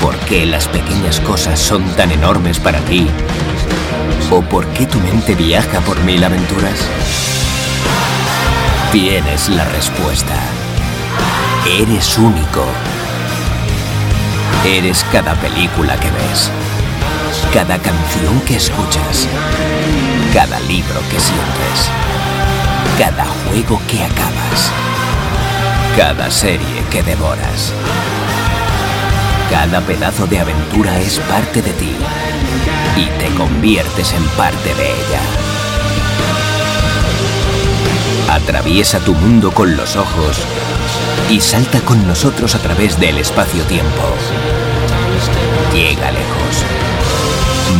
¿Por qué las pequeñas cosas son tan enormes para ti? ¿O por qué tu mente viaja por mil aventuras? Tienes la respuesta. Eres único. Eres cada película que ves, cada canción que escuchas, cada libro que sientes, cada juego que acabas. Cada serie que devoras. Cada pedazo de aventura es parte de ti y te conviertes en parte de ella. Atraviesa tu mundo con los ojos y salta con nosotros a través del espacio-tiempo. Llega lejos.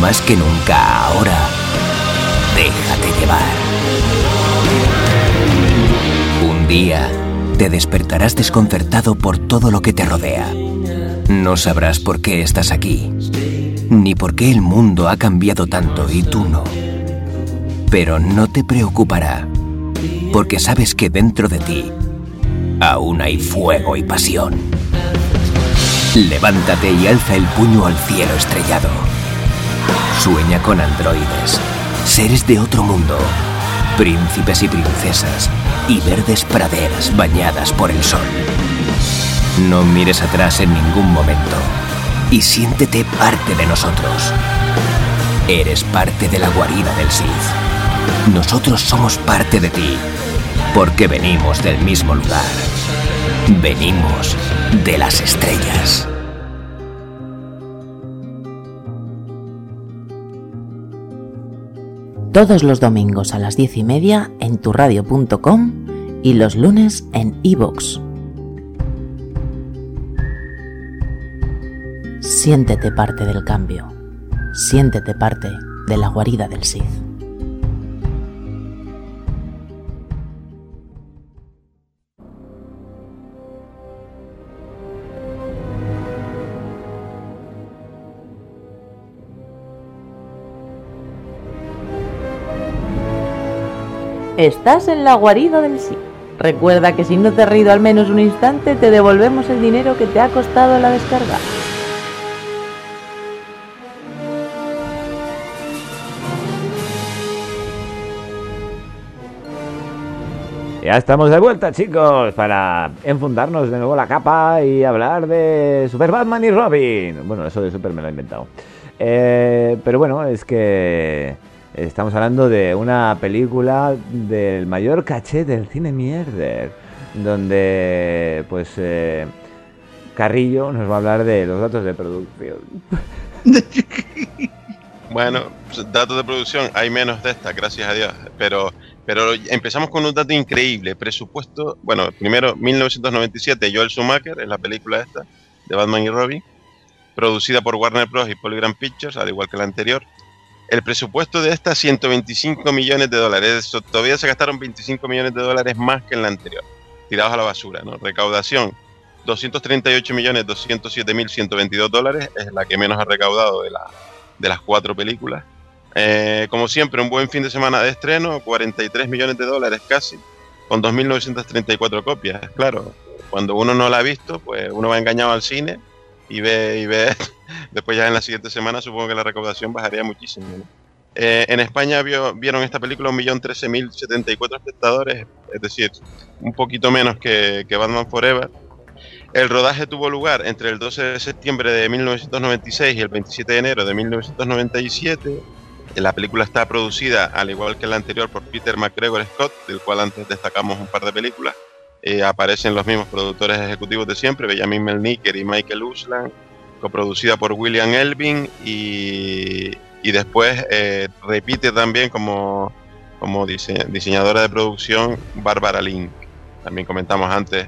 Más que nunca ahora, déjate llevar. Un día te despertarás desconcertado por todo lo que te rodea. No sabrás por qué estás aquí, ni por qué el mundo ha cambiado tanto y tú no. Pero no te preocupará, porque sabes que dentro de ti aún hay fuego y pasión. Levántate y alza el puño al cielo estrellado. Sueña con androides, seres de otro mundo, príncipes y princesas y verdes praderas bañadas por el sol. No mires atrás en ningún momento y siéntete parte de nosotros. Eres parte de la guarida del Sith. Nosotros somos parte de ti porque venimos del mismo lugar. Venimos de las estrellas. Todos los domingos a las diez y media en turradio.com y los lunes en iVoox. Siéntete parte del cambio. Siéntete parte de la guarida del Sith. Estás en la guarida del sí. Recuerda que si no te has reído al menos un instante, te devolvemos el dinero que te ha costado la descarga. Ya estamos de vuelta, chicos, para enfundarnos de nuevo la capa y hablar de Super Batman y Robin. Bueno, eso de Super me lo he inventado. Eh, pero bueno, es que estamos hablando de una película del mayor caché del cine mierder, donde pues eh, Carrillo nos va a hablar de los datos de producción. Bueno, pues, datos de producción, hay menos de esta, gracias a Dios. Pero, pero empezamos con un dato increíble. Presupuesto, bueno, primero 1997, Joel Schumacher, es la película esta, de Batman y Robin. producida por Warner Bros. y Polygram Pictures, al igual que la anterior. El presupuesto de esta 125 millones de dólares. Todavía se gastaron 25 millones de dólares más que en la anterior, tirados a la basura. ¿no? Recaudación 238 millones 207 mil 122 dólares, es la que menos ha recaudado de, la, de las cuatro películas. Eh, como siempre, un buen fin de semana de estreno, 43 millones de dólares casi, con 2.934 copias. Claro, cuando uno no la ha visto, pues uno va engañado al cine y ve, y ve. Después ya en la siguiente semana supongo que la recaudación bajaría muchísimo. Eh, en España vio, vieron esta película 1.013.074 espectadores, es decir, un poquito menos que, que Batman Forever. El rodaje tuvo lugar entre el 12 de septiembre de 1996 y el 27 de enero de 1997. La película está producida, al igual que la anterior, por Peter McGregor Scott, del cual antes destacamos un par de películas. Eh, aparecen los mismos productores ejecutivos de siempre, Benjamin Melnicker y Michael Uslan, coproducida por William Elvin y, y después eh, repite también como, como dise diseñadora de producción Barbara Link. También comentamos antes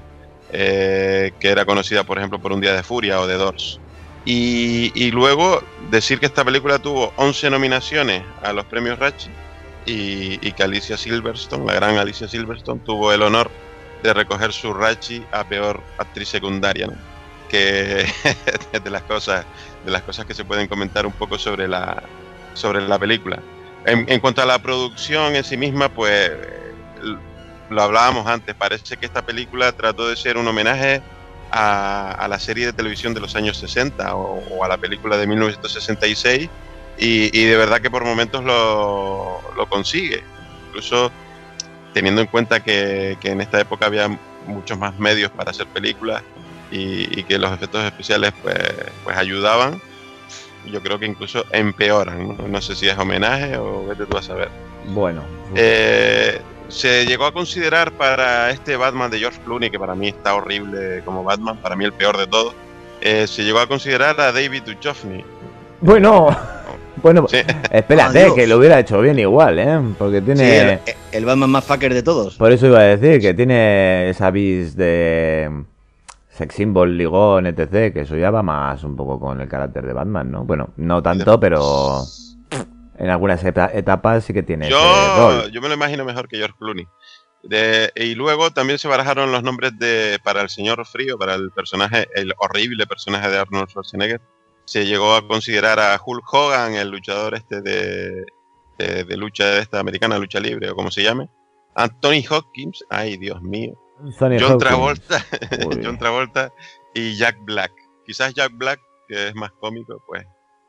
eh, que era conocida, por ejemplo, por Un Día de Furia o de Doors. Y, y, luego decir que esta película tuvo 11 nominaciones a los premios Rachi y, y, que Alicia Silverstone, la gran Alicia Silverstone, tuvo el honor de recoger su Rachi a peor actriz secundaria, que de las cosas de las cosas que se pueden comentar un poco sobre la sobre la película. En, cuanto a la producción en sí misma, pues lo hablábamos antes, parece que esta película trató de ser un homenaje a, la serie de televisión de los años 60 o, o a la película de 1966 y, y, de verdad que por momentos lo, lo, consigue. Incluso teniendo en cuenta que, que, en esta época había muchos más medios para hacer películas y, y que los efectos especiales pues, pues ayudaban, yo creo que incluso empeoran. ¿no? no sé si es homenaje o vete tú a saber. Bueno. Eh, se llegó a considerar para este Batman de George Clooney, que para mí está horrible como Batman, para mí el peor de todos, eh, se llegó a considerar a David Duchovny. Bueno, bueno, sí. espérate, que lo hubiera hecho bien igual, ¿eh? Porque tiene... Sí, el, el, Batman más fucker de todos. Por eso iba a decir que tiene esa vis de sex symbol, ligón, etc., que eso ya va más un poco con el carácter de Batman, ¿no? Bueno, no tanto, pero en algunas etapas sí que tiene yo, yo me lo imagino mejor que George Clooney. De, y luego también se barajaron los nombres de para el señor Frío, para el personaje, el horrible personaje de Arnold Schwarzenegger. Se llegó a considerar a Hulk Hogan, el luchador este de, de, de lucha de esta americana, lucha libre o como se llame. Anthony Hopkins, ay Dios mío. Sonny John Hopkins. Travolta, John Travolta y Jack Black. Quizás Jack Black, que es más cómico, pues.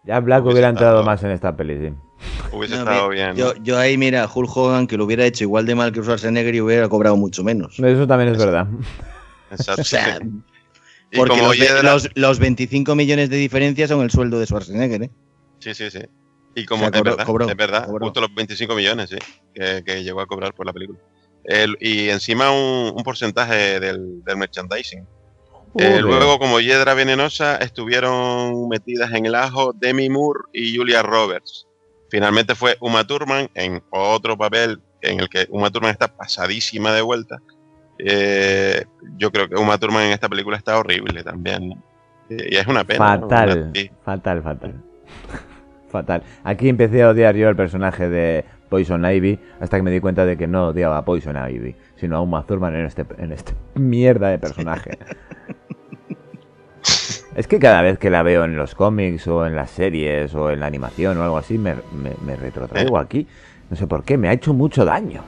Jack Black hubiera entrado más en esta peli, sí. Hubiese no, estado bien. Yo, ahí, mira, Hulk Hogan, que lo hubiera hecho igual de mal que Schwarzenegger y hubiera cobrado mucho menos. Eso también es verdad. Exacto. o sea, porque los, los, los, 25 millones de diferencia son el sueldo de Schwarzenegger, ¿eh? Sí, sí, sí. Y como o sea, cobró, es verdad, cobró, es verdad cobró. justo los 25 millones, sí, que, que, llegó a cobrar por la película. El, y encima un, un porcentaje del, del merchandising. Eh, luego, como Hiedra Venenosa, estuvieron metidas en el ajo Demi Moore y Julia Roberts. Finalmente fue Uma Thurman en otro papel en el que Uma Thurman está pasadísima de vuelta. Eh, yo creo que Uma Thurman en esta película está horrible también. Y es una pena. Fatal, ¿no? fatal, fatal. fatal. Aquí empecé a odiar yo el personaje de Poison Ivy hasta que me di cuenta de que no odiaba a Poison Ivy, sino a Uma Thurman en este, en este mierda de personaje. Es que cada vez que la veo en los cómics o en las series o en la animación o algo así, me, me, me retrotraigo aquí. No sé por qué, me ha hecho mucho daño.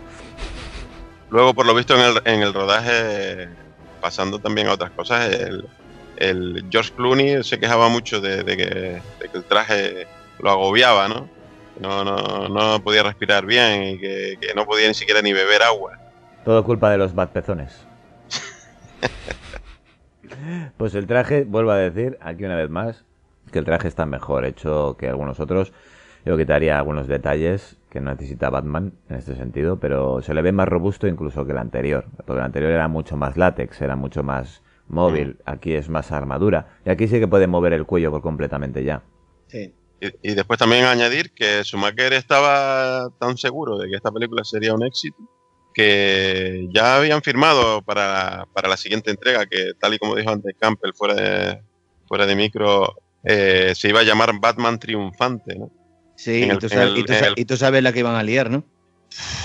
Luego, por lo visto, en el, en el rodaje, pasando también a otras cosas, el, George Clooney se quejaba mucho de, que, de, que, el traje lo agobiaba, ¿no? No, no, no podía respirar bien y que, que no podía ni siquiera ni beber agua. Todo culpa de los pezones. Pues el traje, vuelvo a decir aquí una vez más, que el traje está mejor hecho que algunos otros. Yo quitaría algunos detalles que no necesita Batman en este sentido, pero se le ve más robusto incluso que el anterior. Porque el anterior era mucho más látex, era mucho más móvil. Aquí es más armadura. Y aquí sí que puede mover el cuello por completamente ya. Sí. Y, y después también añadir que Schumacher estaba tan seguro de que esta película sería un éxito que ya habían firmado para, para, la siguiente entrega, que tal y como dijo antes Campbell fuera de, fuera de micro, eh, se iba a llamar Batman Triunfante, ¿no? Sí, y, tú sabes, el- y tú en sa- el- y tú sabes la que iban a liar, ¿no?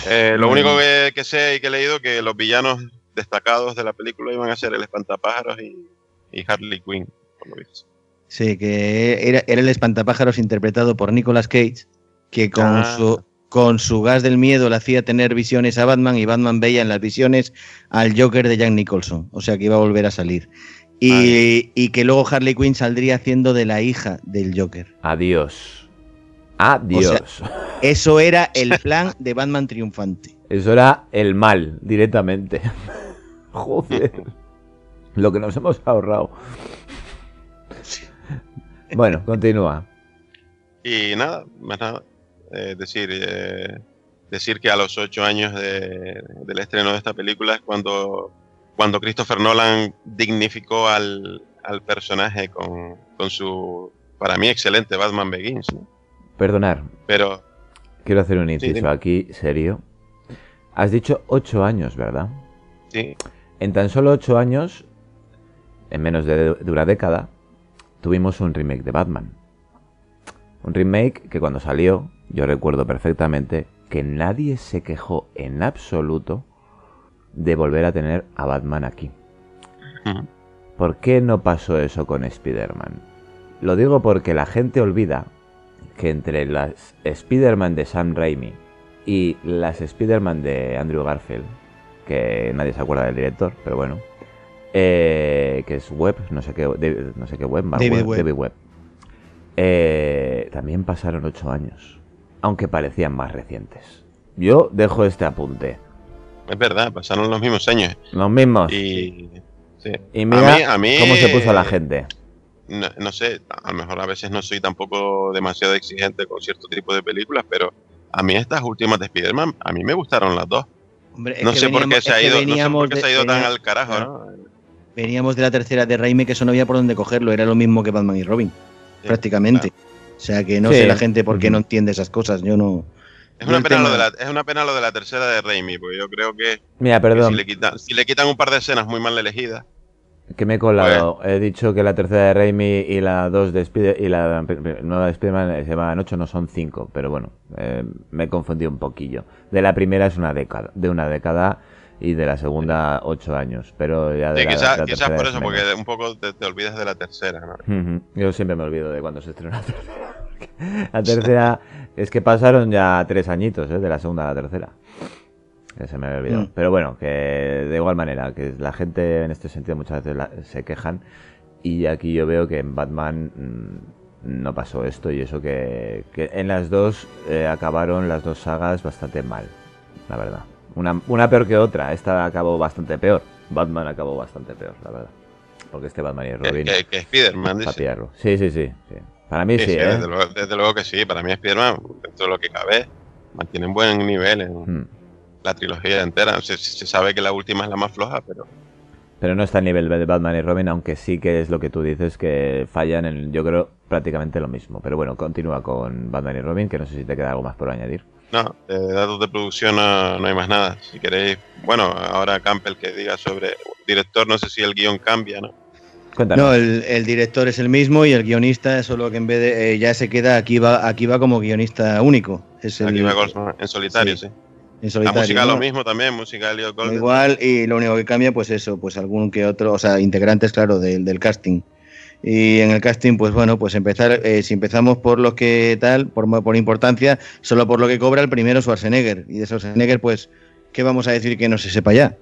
Eh, lo Mm. único que, que sé y que he leído que los villanos destacados de la película iban a ser el espantapájaros y, y Harley Quinn, por lo visto. Sí, que era, era el espantapájaros interpretado por Nicolas Cage, que con, Ah. su, con su gas del miedo le hacía tener visiones a Batman y Batman veía en las visiones al Joker de Jack Nicholson, o sea que iba a volver a salir. Y, y que luego Harley Quinn saldría haciendo de la hija del Joker. Adiós. Adiós. O sea, eso era el plan de Batman triunfante. Eso era el mal, directamente. Joder. Lo que nos hemos ahorrado. Bueno, continúa. Y nada, más nada. Eh, decir, eh, decir que a los ocho años de- del estreno de esta película es cuando, cuando Christopher Nolan dignificó al, al personaje con, con su, para mí, excelente Batman Begins. ¿no? Perdonar, Pero quiero hacer un inciso aquí, serio. Has dicho ocho años, ¿verdad? sí, En tan solo ocho años, en menos de, de una década, tuvimos un remake de Batman. Un remake que cuando salió, yo recuerdo perfectamente que nadie se quejó en absoluto de volver a tener a Batman aquí. ¿Por qué no pasó eso con Spider-Man? Lo digo porque la gente olvida que entre las Spider-Man de Sam Raimi y las Spider-Man de Andrew Garfield, que nadie se acuerda del director, pero bueno, eh, que es Webb, no sé qué, David- no sé qué Webb, David Webb, Webb. David Webb. Eh, también pasaron ocho años, aunque parecían más recientes. Yo dejo este apunte. es verdad, pasaron los mismos años. Los mismos. Y, sí. Y mira a mí, a mí, cómo se puso la gente. No, no sé, a lo mejor a veces no soy tampoco demasiado exigente con cierto tipo de películas, pero a mí estas últimas de Spider-Man, a mí me gustaron las dos. Hombre, No que sé por qué veníamos- se ha ido, no sé por veníamos qué de- se ha ido tan al carajo, ¿no? Veníamos de la tercera de Raimi que eso no había por dónde cogerlo, era lo mismo que Batman y Robin, prácticamente. O sea que no Sí. sé la gente por qué no entiende esas cosas, yo no... Es una, pena lo de la, es una pena lo de la tercera de Raimi, porque yo creo que, Mira, que perdón. si, le quitan, si le quitan un par de escenas muy mal elegidas, Que me he colado. He dicho que la tercera de Raimi y la dos de Spider y la nueva de Spider-Man se llaman 8, no son 5. Pero bueno, eh, me he confundido un poquillo. De la primera es una década, de una década y de la segunda 8 años. Pero ya de sí, quizás por es eso, porque un poco te, te olvidas de la tercera, ¿no? Yo siempre me olvido de cuando se estrenó la tercera. La tercera es que pasaron ya tres añitos, ¿eh? De la segunda a la tercera. Que se me había olvidado. Mm. Pero bueno, que de igual manera, que la gente en este sentido muchas veces la- se quejan. Y aquí yo veo que en Batman mm, no pasó esto y eso que, que en las dos eh, acabaron las dos sagas bastante mal, la verdad. Una, una peor que otra, esta acabó bastante peor. Batman acabó bastante peor, la verdad. Porque este Batman y Robin... que, que Spider-Man, dice. Sí, sí, sí, sí. Para mí sí, Sí, sí, ¿eh? desde, luego, desde luego que sí, para mí Spider-Man, dentro de lo que cabe, mantiene un buen nivel en Hmm. La trilogía entera. Se, se sabe que la última es la más floja, pero Pero no está al nivel de Batman y Robin, aunque sí que es lo que tú dices, que fallan en, yo creo, prácticamente lo mismo. Pero bueno, continúa con Batman y Robin, que no sé si te queda algo más por añadir. no, de datos de producción no, no hay más nada. Si queréis, bueno, ahora Campbell que diga sobre director, no sé si el guion cambia, ¿no? Cuéntanos. No, el, el director es el mismo y el guionista, solo que en vez de... eh, ya se queda, aquí va, aquí va como guionista único. Es el, Aquí va en solitario, sí. La música ¿no? lo mismo también, música de Leo Golden. Igual, y lo único que cambia, pues eso, pues algún que otro, o sea, integrantes, claro, del, del casting. Y en el casting, pues bueno, pues empezar, eh, si empezamos por lo que tal, por, por importancia, solo por lo que cobra el primero Schwarzenegger. Y de Schwarzenegger, pues, ¿qué vamos a decir que no se sepa ya?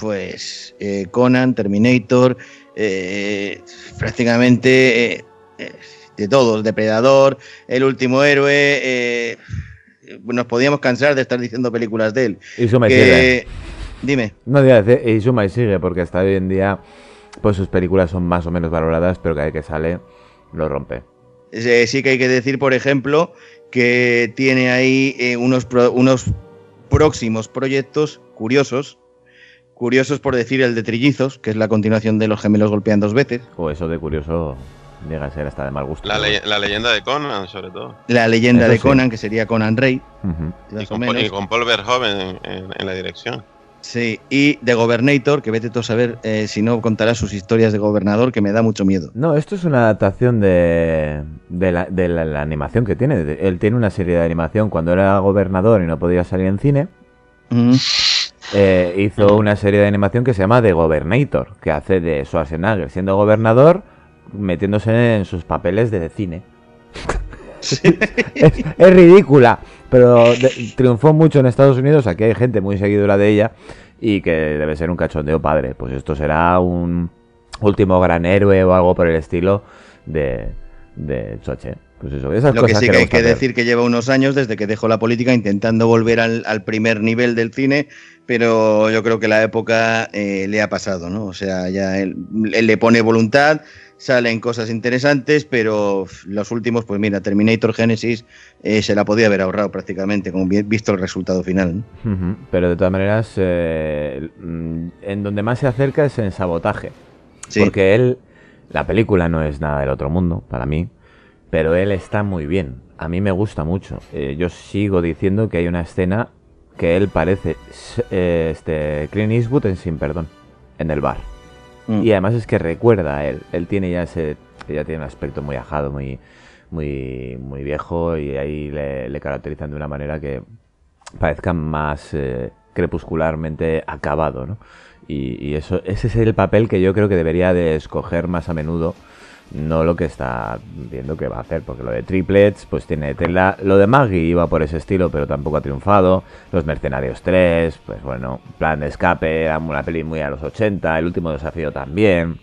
Pues eh, Conan, Terminator, eh, prácticamente de todo, el Depredador, El Último Héroe, nos podíamos cansar de estar diciendo películas de él. Y suma y Que- sigue. Dime. No y suma y sigue, porque hasta hoy en día, pues sus películas son más o menos valoradas, pero cada vez que sale, lo rompe. Sí que hay que decir, por ejemplo, que tiene ahí eh, unos, pro- unos próximos proyectos curiosos. Curiosos por decir el de Trillizos, que es la continuación de Los gemelos golpean dos veces. O eso de curioso llega a ser hasta de mal gusto. La, ley- la leyenda de Conan, sobre todo. La leyenda Eso de sí. Conan, que sería Conan Rey. Y más con, menos. y con Paul Verhoeven en, en- en la dirección. Sí, y The Governator, que vete tú a saber eh, si no contará sus historias de gobernador, que me da mucho miedo. No, esto es una adaptación de, de, la, de la- la animación que tiene. Él tiene una serie de animación cuando era gobernador y no podía salir en cine. eh, hizo una serie de animación que se llama The Governator, que hace de Schwarzenegger siendo gobernador, metiéndose en sus papeles de cine. es, es ridícula, pero de- triunfó mucho en Estados Unidos. Aquí hay gente muy seguidora de ella y que debe ser un cachondeo padre. Pues esto será un último gran héroe o algo por el estilo de, de Choche. Pues eso, esas Lo que sí que hay que hacer. decir que lleva unos años desde que dejó la política intentando volver al, al primer nivel del cine, pero yo creo que la época eh, le ha pasado, ¿no? O sea, ya él, él le pone voluntad, salen cosas interesantes, pero los últimos, pues mira, Terminator Genesis eh, se la podía haber ahorrado prácticamente, como vi- visto el resultado final. ¿no? Pero de todas maneras, eh, mm, en donde más se acerca es en sabotaje. Sí. Porque él, la película no es nada del otro mundo, para mí, pero él está muy bien. A mí me gusta mucho. Eh, yo sigo diciendo que hay una escena que él parece eh, este Clint Eastwood en Sin Perdón, en el bar. Mm. Y además es que recuerda a él. Él tiene ya ese, ya tiene un aspecto muy ajado, muy, muy, muy viejo y ahí le, le caracterizan de una manera que parezca más eh, crepuscularmente acabado, ¿no? Y, y eso, ese es el papel que yo creo que debería de escoger más a menudo, no lo que está viendo que va a hacer, porque lo de triplets, pues tiene tela. Lo de Maggie iba por ese estilo, pero tampoco ha triunfado. Los Mercenarios 3, pues bueno, Plan de Escape, era una peli muy a los 80, El Último Desafío también.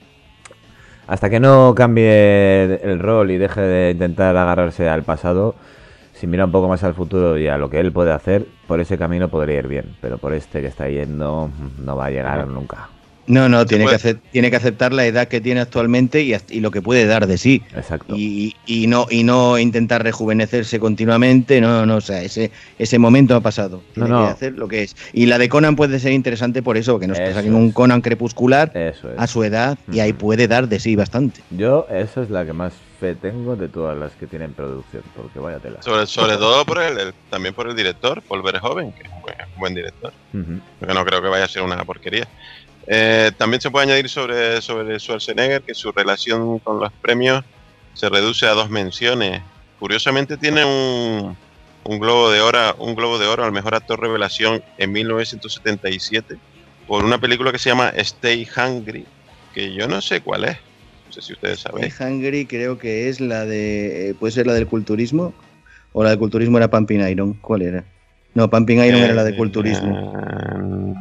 Hasta que no cambie el rol y deje de intentar agarrarse al pasado, si mira un poco más al futuro y a lo que él puede hacer, por ese camino podría ir bien, pero por este que está yendo no va a llegar nunca. No, no, tiene que, tiene que aceptar la edad que tiene actualmente y, lo que puede dar de sí. Exacto. Y, y no, y no intentar rejuvenecerse continuamente, no, no, o sea, ese, ese momento ha pasado. Tiene No, no. que hacer lo que es. Y la de Conan puede ser interesante por eso, que nos Eso saquen un Conan crepuscular Eso es. a su edad y ahí puede dar de sí bastante. Yo, esa es la que más fe tengo de todas las que tienen producción, porque vaya tela. Sobre, sobre todo por el, el- también por el director, Paul Verhoeven, que es un buen, director. Porque no creo que vaya a ser una porquería. Eh, también se puede añadir sobre, sobre Schwarzenegger que su relación con los premios se reduce a dos menciones. Curiosamente tiene un, un globo de oro, un globo de oro al mejor actor revelación en 1977 por una película que se llama Stay Hungry, que yo no sé cuál es. No sé si ustedes saben. The Hungry creo que es la de. eh, ¿Puede ser la del culturismo? ¿O la del culturismo era Pumping Iron? ¿Cuál era? No, Pumping Iron era la de culturismo.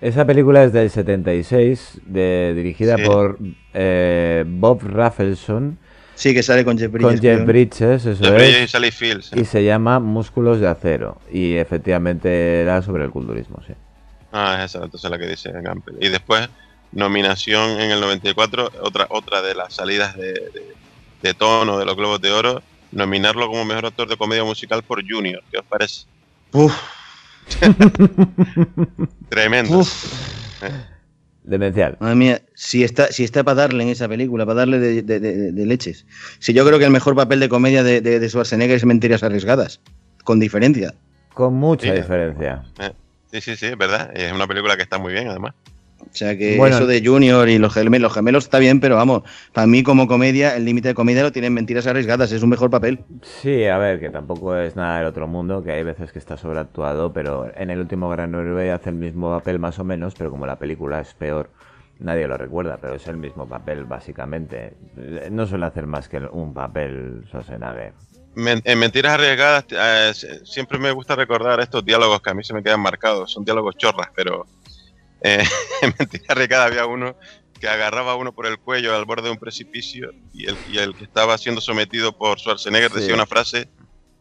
Esa película es del 76, de, dirigida Sí. por eh, Bob Rafelson. Sí, que sale con Jeff Bridges. Con Jeff. Bridges, eso Jeff es. Bridges y Sally Fields. Y se llama Músculos de Acero. Y efectivamente era sobre el culturismo, sí. Ah, es esa, entonces la que dice. Y después, nominación en el 94, otra, otra de las salidas de, de- de tono de los Globos de Oro, nominarlo como mejor actor de comedia musical por Junior. ¿Qué os parece? Uf. Tremendo. Demencial. Madre mía, si está, si está para darle en esa película, para darle de, de- de- de leches. Si yo creo que el mejor papel de comedia de, de, de Schwarzenegger es Mentiras Arriesgadas, con diferencia. Con mucha Sí. diferencia. Eh, Sí, sí, sí, es verdad. Es una película que está muy bien, además. O sea que Bueno. eso de Junior y los gemelos, los gemelos está bien, pero vamos, para mí como comedia, el límite de comedia lo tienen Mentiras Arriesgadas, es un mejor papel. Sí, a ver, que tampoco es nada del otro mundo, que hay veces que está sobreactuado, pero en el último Gran Héroe hace el mismo papel más o menos, pero como la película es peor, nadie lo recuerda, pero es el mismo papel básicamente. No suele hacer más que un papel Schwarzenegger. En Mentiras Arriesgadas eh, siempre me gusta recordar estos diálogos que a mí se me quedan marcados. Son diálogos chorras, pero eh, en Mentiras Arriesgadas había uno que agarraba a uno por el cuello al borde de un precipicio y el, y el que estaba siendo sometido por Schwarzenegger Sí. decía una frase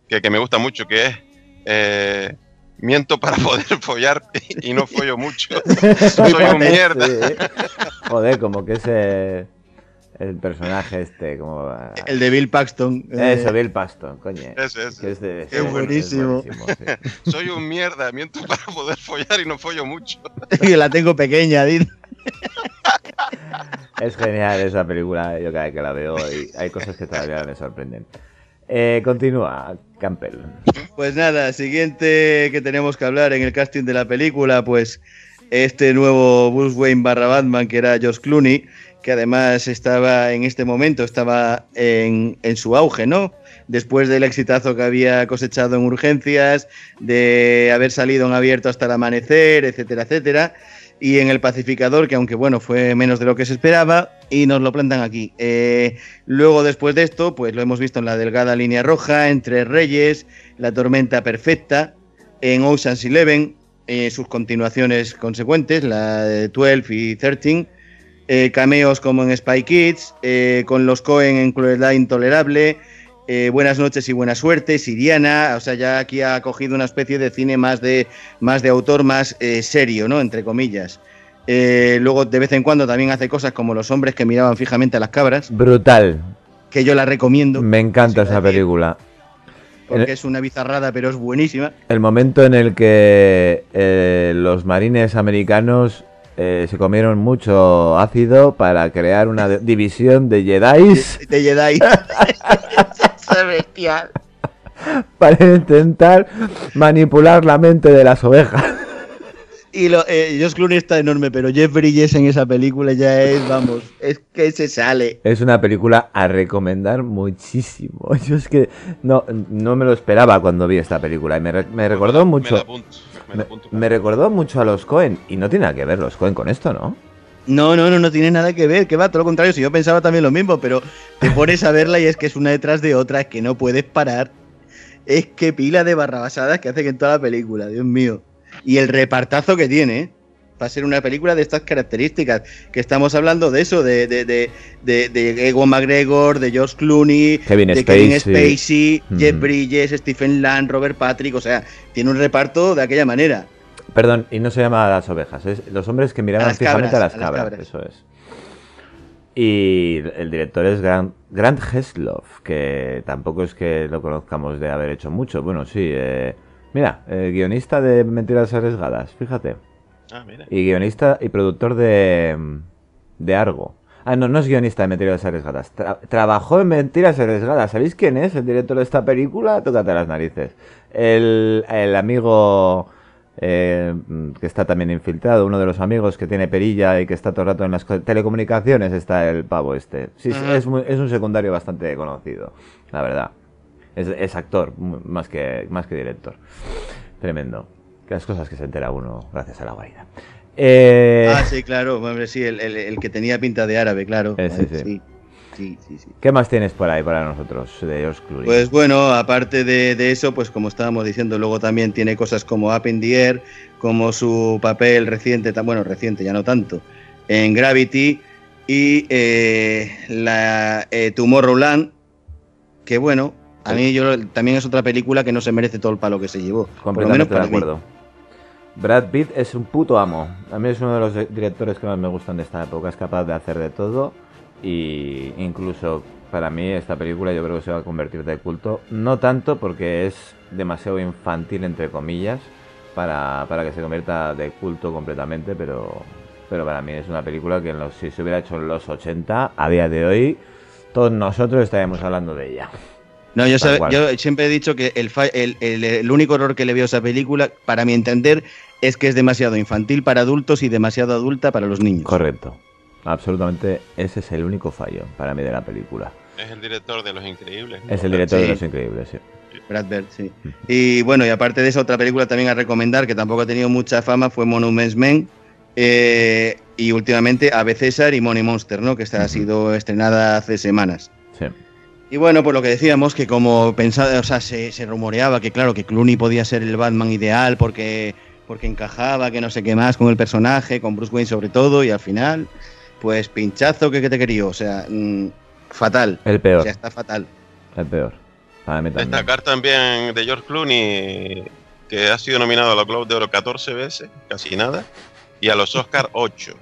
que, que me gusta mucho, que es eh, miento para poder follar y no follo mucho. Soy un mierda. Sí. Joder, como que ese... El personaje este, como... El de Bill Paxton. eh, Eso, Bill Paxton, coño. Ese, ese. Que es de- Qué es buenísimo. buenísimo, sí. Soy un mierda, miento para poder follar y no follo mucho. que la tengo pequeña, dice. Es genial esa película, yo cada vez que la veo y hay cosas que todavía me sorprenden. Eh, continúa, Campbell. Pues nada, siguiente que tenemos que hablar en el casting de la película, pues este nuevo Bruce Wayne barra Batman, que era Josh Clooney, que además estaba en este momento, estaba en, en su auge, ¿no? Después del exitazo que había cosechado en urgencias, de haber salido en abierto hasta el amanecer, etcétera, etcétera. Y en el pacificador, que aunque bueno, fue menos de lo que se esperaba, y nos lo plantan aquí. Eh, luego, después de esto, pues lo hemos visto en la delgada línea roja, entre Reyes, La Tormenta Perfecta, en Ocean's Eleven, eh, sus continuaciones consecuentes, la de 12 y 13, eh, cameos como en Spy Kids, eh, con los Cohen en Crueldad Intolerable, eh, Buenas noches y buena suerte, Siriana, o sea, ya aquí ha cogido una especie de cine más de, más de autor, más serio, ¿no? Entre comillas. Luego, de vez en cuando, también hace cosas como Los hombres que miraban fijamente a las cabras, Brutal. que yo la recomiendo, Me encanta esa película. porque es una bizarrada, pero es buenísima. El momento en el que eh, los marines americanos eh, se comieron mucho ácido para crear una de- división de Jedis De Jedi. Es bestial. para intentar manipular la mente de las ovejas. Y lo, eh, Josh Clooney está enorme, pero Jeff Bridges en esa película ya es, vamos, es que se sale. Es una película a recomendar muchísimo. Yo es que no, no me lo esperaba cuando vi esta película. Y me, me recordó mucho. Me, me recordó mucho a los Cohen. Y no tiene nada que ver los Cohen con esto, ¿no? No, no, no, no tiene nada que ver, que va, todo lo contrario, si yo pensaba también lo mismo, pero te pones a verla y es que es una detrás de otra, es que no puedes parar. Es que pila de barrabasadas que hacen en toda la película, Dios mío. Y el repartazo que tiene, ¿eh? Va a ser una película de estas características, que estamos hablando de eso, de, de, de, de, de Ewan McGregor, de George Clooney, Kevin de Spacey. Kevin Spacey, Jeff Mm. Bridges, Stephen Lang, Robert Patrick, o sea, tiene un reparto de aquella manera. Perdón, y no se llama las ovejas, es los hombres que miraban A las fijamente cabras, a las a las cabras, eso es. Y el director es Grant, Grant Heslov, que tampoco es que lo conozcamos de haber hecho mucho. Bueno, sí, eh, mira, eh, guionista de Mentiras Arriesgadas, fíjate. Ah, mira. Y guionista y productor de, de Argo. Ah, no, no es guionista de Mentiras Arriesgadas. Tra- trabajó en Mentiras Arriesgadas. ¿Sabéis quién es el director de esta película? Tócate las narices. El, el amigo eh, que está también infiltrado, uno de los amigos que tiene perilla y que está todo el rato en las co- telecomunicaciones, está el pavo este. Sí, es, muy- es un secundario bastante conocido, la verdad. Es, es actor, más que, más que director. Tremendo. Que las cosas que se entera uno gracias a la guarida. Eh, Ah, sí, claro, hombre, sí, el, el- el que tenía pinta de árabe, claro. Eh, sí, sí. sí, sí, sí. ¿Qué más tienes por ahí para nosotros de George Clooney? Pues bueno, aparte de, de eso, pues como estábamos diciendo, luego también tiene cosas como Up in the Air, como su papel reciente, tan- bueno, reciente, ya no tanto, en Gravity y eh, la eh, Tomorrowland, que bueno, a mí yo también es otra película que no se merece todo el palo que se llevó. Por lo menos Completamente de para mí. Brad Pitt es un puto amo. A mí es uno de los directores que más me gustan de esta época. Es capaz de hacer de todo. Y incluso para mí esta película yo creo que se va a convertir de culto. No tanto porque es demasiado infantil, entre comillas, para, para que se convierta de culto completamente. Pero, pero para mí es una película que en los- si se hubiera hecho en los 80, a día de hoy, todos nosotros estaríamos hablando de ella. No, yo, sabe- yo siempre he dicho que el, fa- el, el- el único error que le veo a esa película, para mi entender, es que es demasiado infantil para adultos y demasiado adulta para los niños. Correcto. Absolutamente, ese es el único fallo para mí de la película. Es el director de Los Increíbles. ¿no? Es el director de. Los Increíbles, sí. Brad Bird, sí. Y bueno, y aparte de esa otra película también a recomendar, que tampoco ha tenido mucha fama, fue Monuments Men. eh, y últimamente Ave César y Money Monster, ¿no? Que esta ha sido estrenada hace semanas. Sí. Y bueno, por lo que decíamos, que como pensaba, o sea, se, se rumoreaba que claro, que Clooney podía ser el Batman ideal porque, porque encajaba, que no sé qué más con el personaje, con Bruce Wayne sobre todo, y al final, pues pinchazo que, que te quería, o sea, mm, fatal. El peor. O sea, está fatal. El peor. Para mí también. Destacar también de George Clooney, que ha sido nominado a los Globos de Oro 14 veces, casi nada, y a los Oscar 8.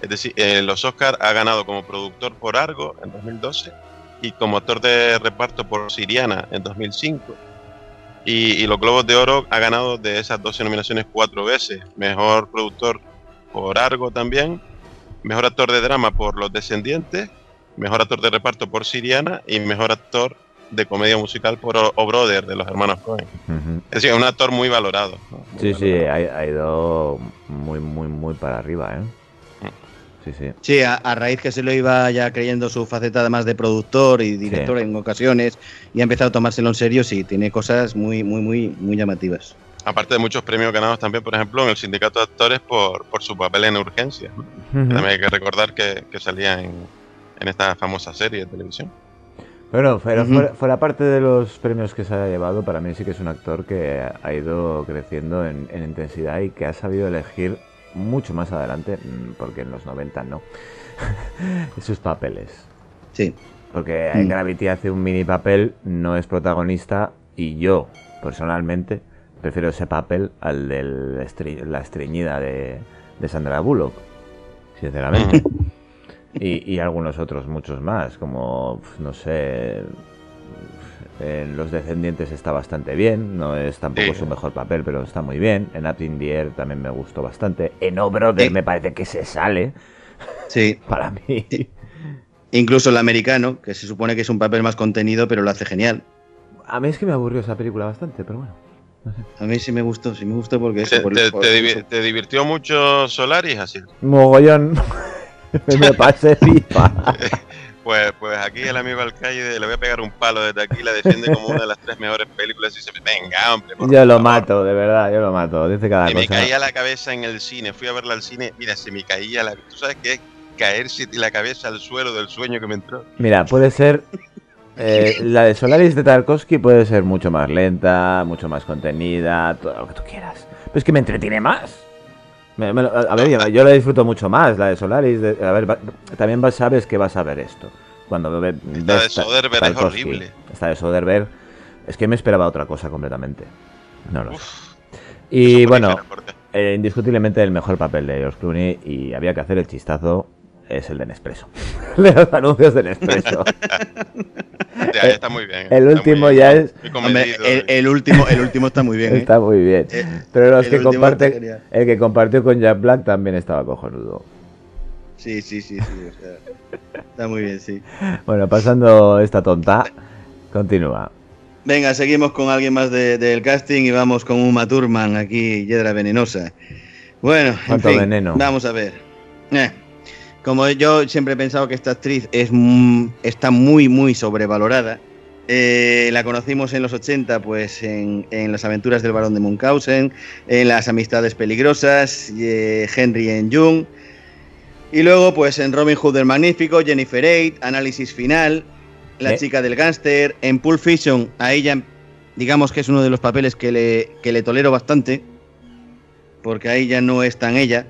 Es decir, en los Oscar ha ganado como productor por Argo en 2012 y como actor de reparto por Siriana en 2005. Y, y los Globos de Oro ha ganado de esas 12 nominaciones cuatro veces. Mejor productor por Argo también, mejor actor de drama por Los Descendientes, mejor actor de reparto por Siriana y mejor actor de comedia musical por O, Brother de los hermanos Cohen. Ujú. Es decir, un actor muy valorado. ¿no? Muy Sí, sí, ha, ha ido muy, muy, muy para arriba, ¿eh? Sí, sí. Sí, a, a raíz que se lo iba ya creyendo su faceta además de productor y director en ocasiones y ha empezado a tomárselo en serio, sí, tiene cosas muy, muy, muy, muy llamativas. Aparte de muchos premios ganados también, por ejemplo, en el Sindicato de Actores por, por su papel en Urgencia. ¿no? Que Ujú. También hay que recordar que, que salía en, en esta famosa serie de televisión. Pero, pero Ujú. fuera, fuera parte de los premios que se ha llevado, para mí sí que es un actor que ha ido creciendo en, en intensidad y que ha sabido elegir mucho más adelante, mm, porque en los 90 no, sus papeles. Sí. Porque en Mm. Gravity hace un mini papel, no es protagonista y yo, personalmente, prefiero ese papel al de la estreñida de, de Sandra Bullock, sinceramente. y, y algunos otros, muchos más, como, no sé, en Los Descendientes está bastante bien, no es tampoco Sí. su mejor papel, pero está muy bien. En Up in the Air también me gustó bastante. En O Brother me parece que se sale. Sí. Para mí. Incluso el americano, que se supone que es un papel más contenido, pero lo hace genial. A mí es que me aburrió esa película bastante, pero bueno. A mí sí me gustó, sí me gustó porque ¿Te, eso. por- te- por- te divirtió mucho Solaris así? Mogollón. me pasé pipa. Pues, pues aquí el amigo Alcaide le voy a pegar un palo desde aquí, la defiende como una de las tres mejores películas y dice, venga, hombre, por Yo lo mato, de verdad, yo lo mato. Dice cada Se me cosa. caía la cabeza en el cine, fui a verla al cine, mira, se me caía la... ¿Tú sabes qué es caerse la cabeza al suelo del sueño que me entró? Mira, puede ser. eh, la de Solaris de Tarkovsky puede ser mucho más lenta, mucho más contenida, todo lo que tú quieras. Pero es que me entretiene más. Me- me lo- a ver, yo, la disfruto mucho más, la de Solaris. de- a ver, va- también vas- sabes que vas a ver esto. Cuando ve, Esta de Soderbergh es horrible. Esta de Soderbergh. Es que me esperaba otra cosa completamente. No lo sé. Y bueno, eh, indiscutiblemente el mejor papel de George Clooney, y había que hacer el chistazo, es el de Nespresso. de los anuncios de Nespresso. Ya, está muy bien. El último ya es. el, el último, el último está muy bien. ¿eh? Está muy bien. Eh, Pero los el que último comparte, está genial. el que compartió con Jack Black también estaba cojonudo. Sí, sí, sí, sí. o sea, está muy bien, sí. Bueno, pasando esta tonta, continúa. Venga, seguimos con alguien más de- del casting y vamos con Uma Thurman aquí, Hiedra Venenosa. Bueno, en Cuánto fin, veneno. vamos a ver. Eh, como yo siempre he pensado que esta actriz es, está muy, muy sobrevalorada. eh, la conocimos en los 80, pues en, en las aventuras del barón de Munchausen, en las amistades peligrosas, eh, Henry en Jung. Y luego, pues en Robin Hood el Magnífico, Jennifer Aid, Análisis Final, La ¿Eh? chica del gángster, en Pulp Fiction, a ella, digamos que es uno de los papeles que le, que le tolero bastante, porque ahí ya no es tan ella.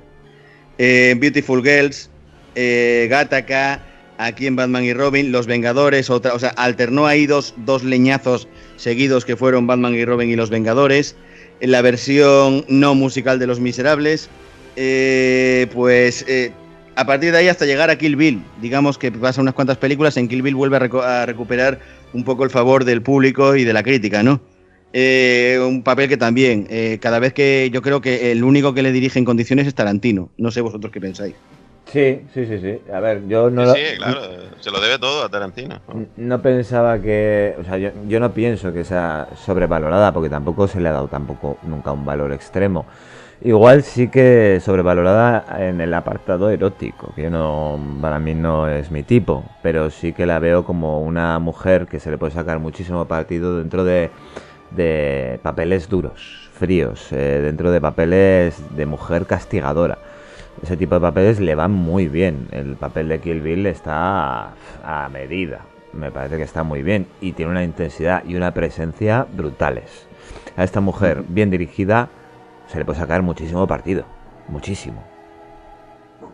Eh, Beautiful Girls, eh, Gattaca, aquí en Batman y Robin, Los Vengadores, otra, o sea, alternó ahí dos, dos leñazos seguidos que fueron Batman y Robin y Los Vengadores. En la versión no musical de Los Miserables, eh, pues eh, a partir de ahí hasta llegar a Kill Bill, digamos que pasa unas cuantas películas, en Kill Bill vuelve a, recuperar un poco el favor del público y de la crítica, ¿no? Eh, un papel que también, cada vez que yo creo que el único que le dirige en condiciones es Tarantino. No sé vosotros qué pensáis. Sí, sí, sí, sí. A ver, yo no Sí, lo- sí, claro, se lo debe todo a Tarantino. No pensaba que, o sea, yo, yo no pienso que sea sobrevalorada porque tampoco se le ha dado tampoco nunca un valor extremo. Igual sí que sobrevalorada en el apartado erótico, que no, para mí no es mi tipo, pero sí que la veo como una mujer que se le puede sacar muchísimo partido dentro de, de papeles duros, fríos, eh, dentro de papeles de mujer castigadora. Ese tipo de papeles le van muy bien. El papel de Kill Bill está a medida. Me parece que está muy bien. Y tiene una intensidad y una presencia brutales. A esta mujer bien dirigida se le puede sacar muchísimo partido. Muchísimo.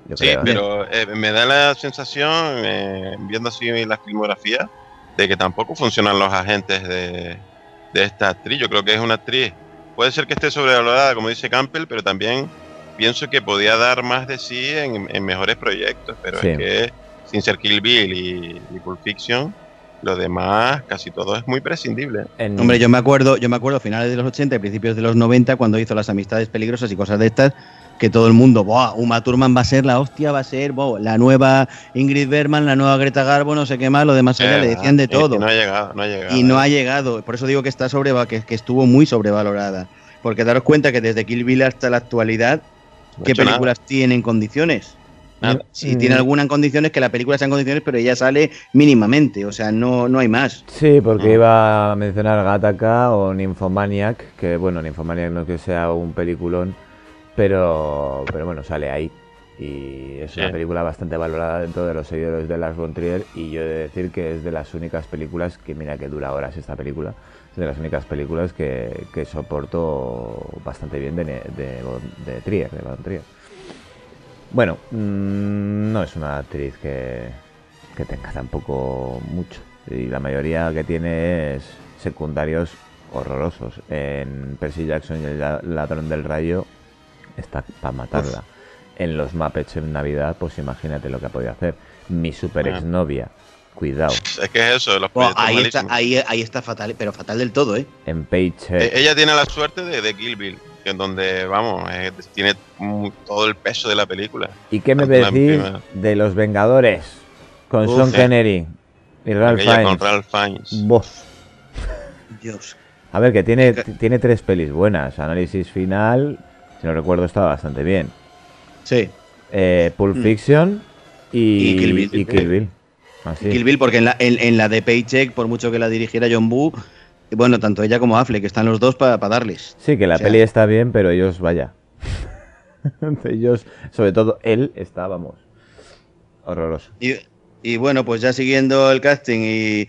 Yo Sí, creo, ¿eh? pero eh, me da la sensación, eh, viendo así la filmografía, de que tampoco funcionan los agentes de, de esta actriz. Yo creo que es una actriz. Puede ser que esté sobrevalorada, como dice Campbell, pero también pienso que podía dar más de sí en, en mejores proyectos. Pero Sí. es que sin ser Kill Bill y, y Pulp Fiction, lo demás, casi todo es muy prescindible. Hombre, yo me acuerdo, yo me acuerdo a finales de los 80 y principios de los 90 cuando hizo las amistades peligrosas y cosas de estas, que todo el mundo, ¡buah! Uma Thurman va a ser la hostia, va a ser ¡buah! la nueva Ingrid Bergman, la nueva Greta Garbo, no sé qué más, lo demás allá Eh, le decían de todo. Y no ha llegado, no ha llegado. Y no ha llegado. Por eso digo que está sobreva que, que estuvo muy sobrevalorada. Porque daros cuenta que desde Kill Bill hasta la actualidad, No ¿qué hecho nada. películas tiene en condiciones? Nada. Si tiene alguna en condiciones, que la película sea en condiciones, pero ella sale mínimamente. O sea, no, no hay más. Sí, porque iba a mencionar Gattaca o Nymphomaniac, que bueno, Nymphomaniac no es que sea un peliculón, pero, pero bueno, sale ahí. Y es una película bastante valorada dentro de los seguidores de Lars von Trier y yo he de decir que es de las únicas películas, que mira que dura horas esta película, de las únicas películas que, que soporto bastante bien de, de, de Trier, de von Trier. Bueno, mm, no es una actriz que, que tenga tampoco mucho. Y la mayoría que tiene es secundarios horrorosos. En Percy Jackson y el la- ladrón del rayo está para matarla. En los Muppets en Navidad, pues imagínate lo que ha podido hacer. Mi super exnovia, cuidado. Es que es eso, los ahí, está, ahí, ahí está fatal, pero fatal del todo, ¿eh? En Paycheck. Eh, Ella tiene la suerte de, de Kill Bill, que en donde, vamos, eh, tiene todo el peso de la película. ¿Y qué me decís de Los Vengadores? Con Uf, Sean eh. Connery y Ralph Aquella con Fiennes. Ralph Fiennes. Buah. Dios. A ver, que tiene, tiene tres pelis buenas. Análisis final, si no recuerdo, estaba bastante bien. Sí. Eh, Pulp Mm. Fiction y, Y Kill Bill. y Kill Bill. Así. Kill Bill, porque en la, en, en la de Paycheck, por mucho que la dirigiera John Woo, bueno, tanto ella como Affleck, están los dos para darles. Sí, que la O sea, peli está bien, pero ellos, vaya. ellos, sobre todo él, está, vamos, horroroso. Y, y bueno, pues ya siguiendo el casting y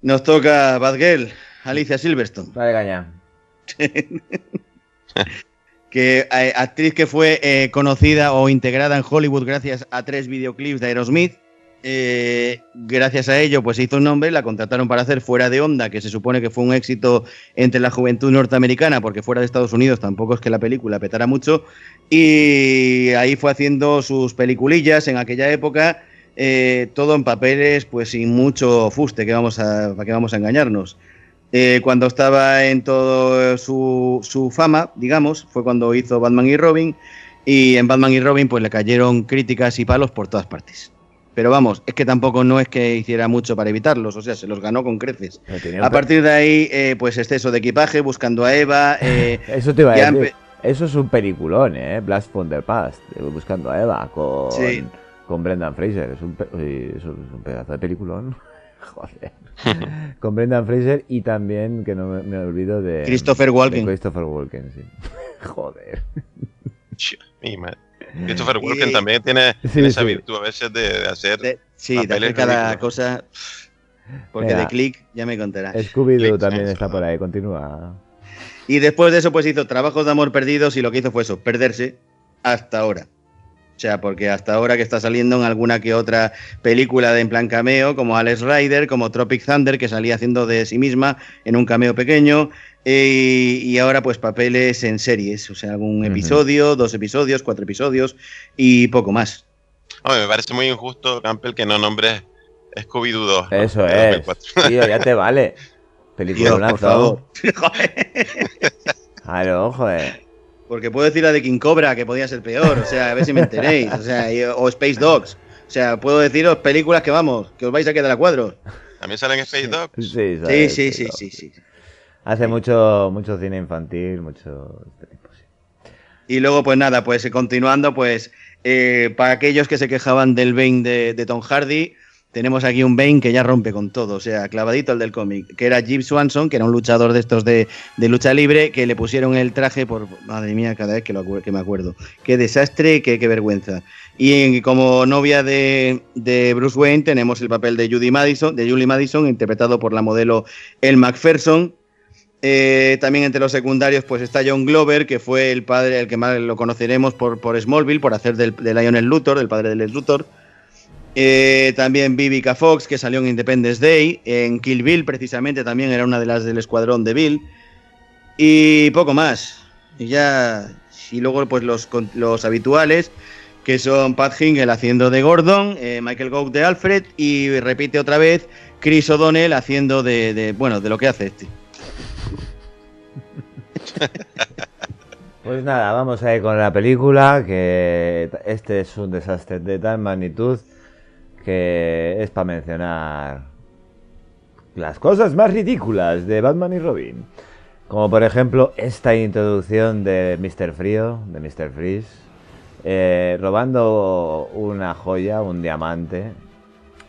nos toca Bad Girl, Alicia Silverstone. Dale caña. que eh, actriz que fue eh, conocida o integrada en Hollywood gracias a tres videoclips de Aerosmith. Eh, gracias a ello, pues se hizo un nombre, la contrataron para hacer Fuera de Onda, que se supone que fue un éxito entre la juventud norteamericana, porque fuera de Estados Unidos tampoco es que la película petara mucho. Y ahí fue haciendo sus peliculillas en aquella época, eh, todo en papeles, pues sin mucho fuste, que vamos a, para que vamos a engañarnos. Eh, cuando estaba en todo su, su fama, digamos, fue cuando hizo Batman y Robin. Y en Batman y Robin, pues le cayeron críticas y palos por todas partes. Pero vamos, es que tampoco no es que hiciera mucho para evitarlos, o sea, se los ganó con creces. A partir de ahí, eh, pues exceso de equipaje, buscando a Eva. eh, Eso te iba a decir. Eso es un peliculón, ¿eh? Blast from the Past, eh, buscando a Eva con, Sí. con Brendan Fraser. Es un, pe- es un pedazo de peliculón. Joder. con Brendan Fraser y también, que no me, me olvido de... Christopher Walken. de Christopher Walken, sí. Joder. Mi madre. Christopher Y- Walken también tiene, Sí, esa sí. virtud a veces de, de hacer. sí, de hacer cada ridículos. cosa. Porque de click ya me contarás. Scooby-Doo también está por ahí, continúa. Y después de eso, pues hizo trabajos de amor perdidos y lo que hizo fue eso, perderse hasta ahora. O sea, porque hasta ahora que está saliendo en alguna que otra película de en plan cameo, como Alex Rider, como Tropic Thunder, que salía haciendo de sí misma en un cameo pequeño, eh, y ahora pues papeles en series, o sea, algún episodio, dos episodios, cuatro episodios y poco más. Hombre, me parece muy injusto, Campbell, que no nombres Scooby-Doo 2. ¿no? Eso es. 2004. Tío, ya te vale. Película Dios, por favor. Claro, joder. Porque puedo decir la de King Cobra, que podía ser peor, o sea, a ver si me enteréis, o sea, y- o Space Dogs. O sea, puedo deciros películas que vamos, que os vais a quedar a cuadros. También salen Space Dogs. Sí, Sí, sí, sí, sí. Hace mucho, mucho cine infantil, mucho... este tipo, sí. Y luego, pues nada, pues eh, continuando, pues eh, para aquellos que se quejaban del Bane de, de Tom Hardy, tenemos aquí un Bane que ya rompe con todo, o sea, clavadito el del cómic, que era Jim Swanson, que era un luchador de estos de, de lucha libre, que le pusieron el traje por, madre mía, cada vez que, lo que me acuerdo. Qué desastre, qué, qué vergüenza. Y en- como novia de, de Bruce Wayne tenemos el papel de Judy Madison, de Julie Madison, interpretado por la modelo Elle Macpherson, eh, también entre los secundarios pues está John Glover, que fue el padre, el que más lo conoceremos por, por Smallville, por hacer del, de Lionel Luthor, el padre de Lex Luthor. Eh, también Vivica Fox, que salió en Independence Day. En Kill Bill, precisamente, también era una de las del escuadrón de Bill. Y poco más. Y ya. Y luego, pues los, los habituales, que son Pat Hingle haciendo de Gordon, eh, Michael Gough de Alfred, y repite otra vez Chris O'Donnell haciendo de, de- Bueno, de lo que hace este. Pues nada, vamos a ir con la película, que este es un desastre de tal magnitud que es para mencionar las cosas más ridículas de Batman y Robin. Como por ejemplo esta introducción de Mr. Frío, de Mr. Freeze, eh, robando una joya, un diamante,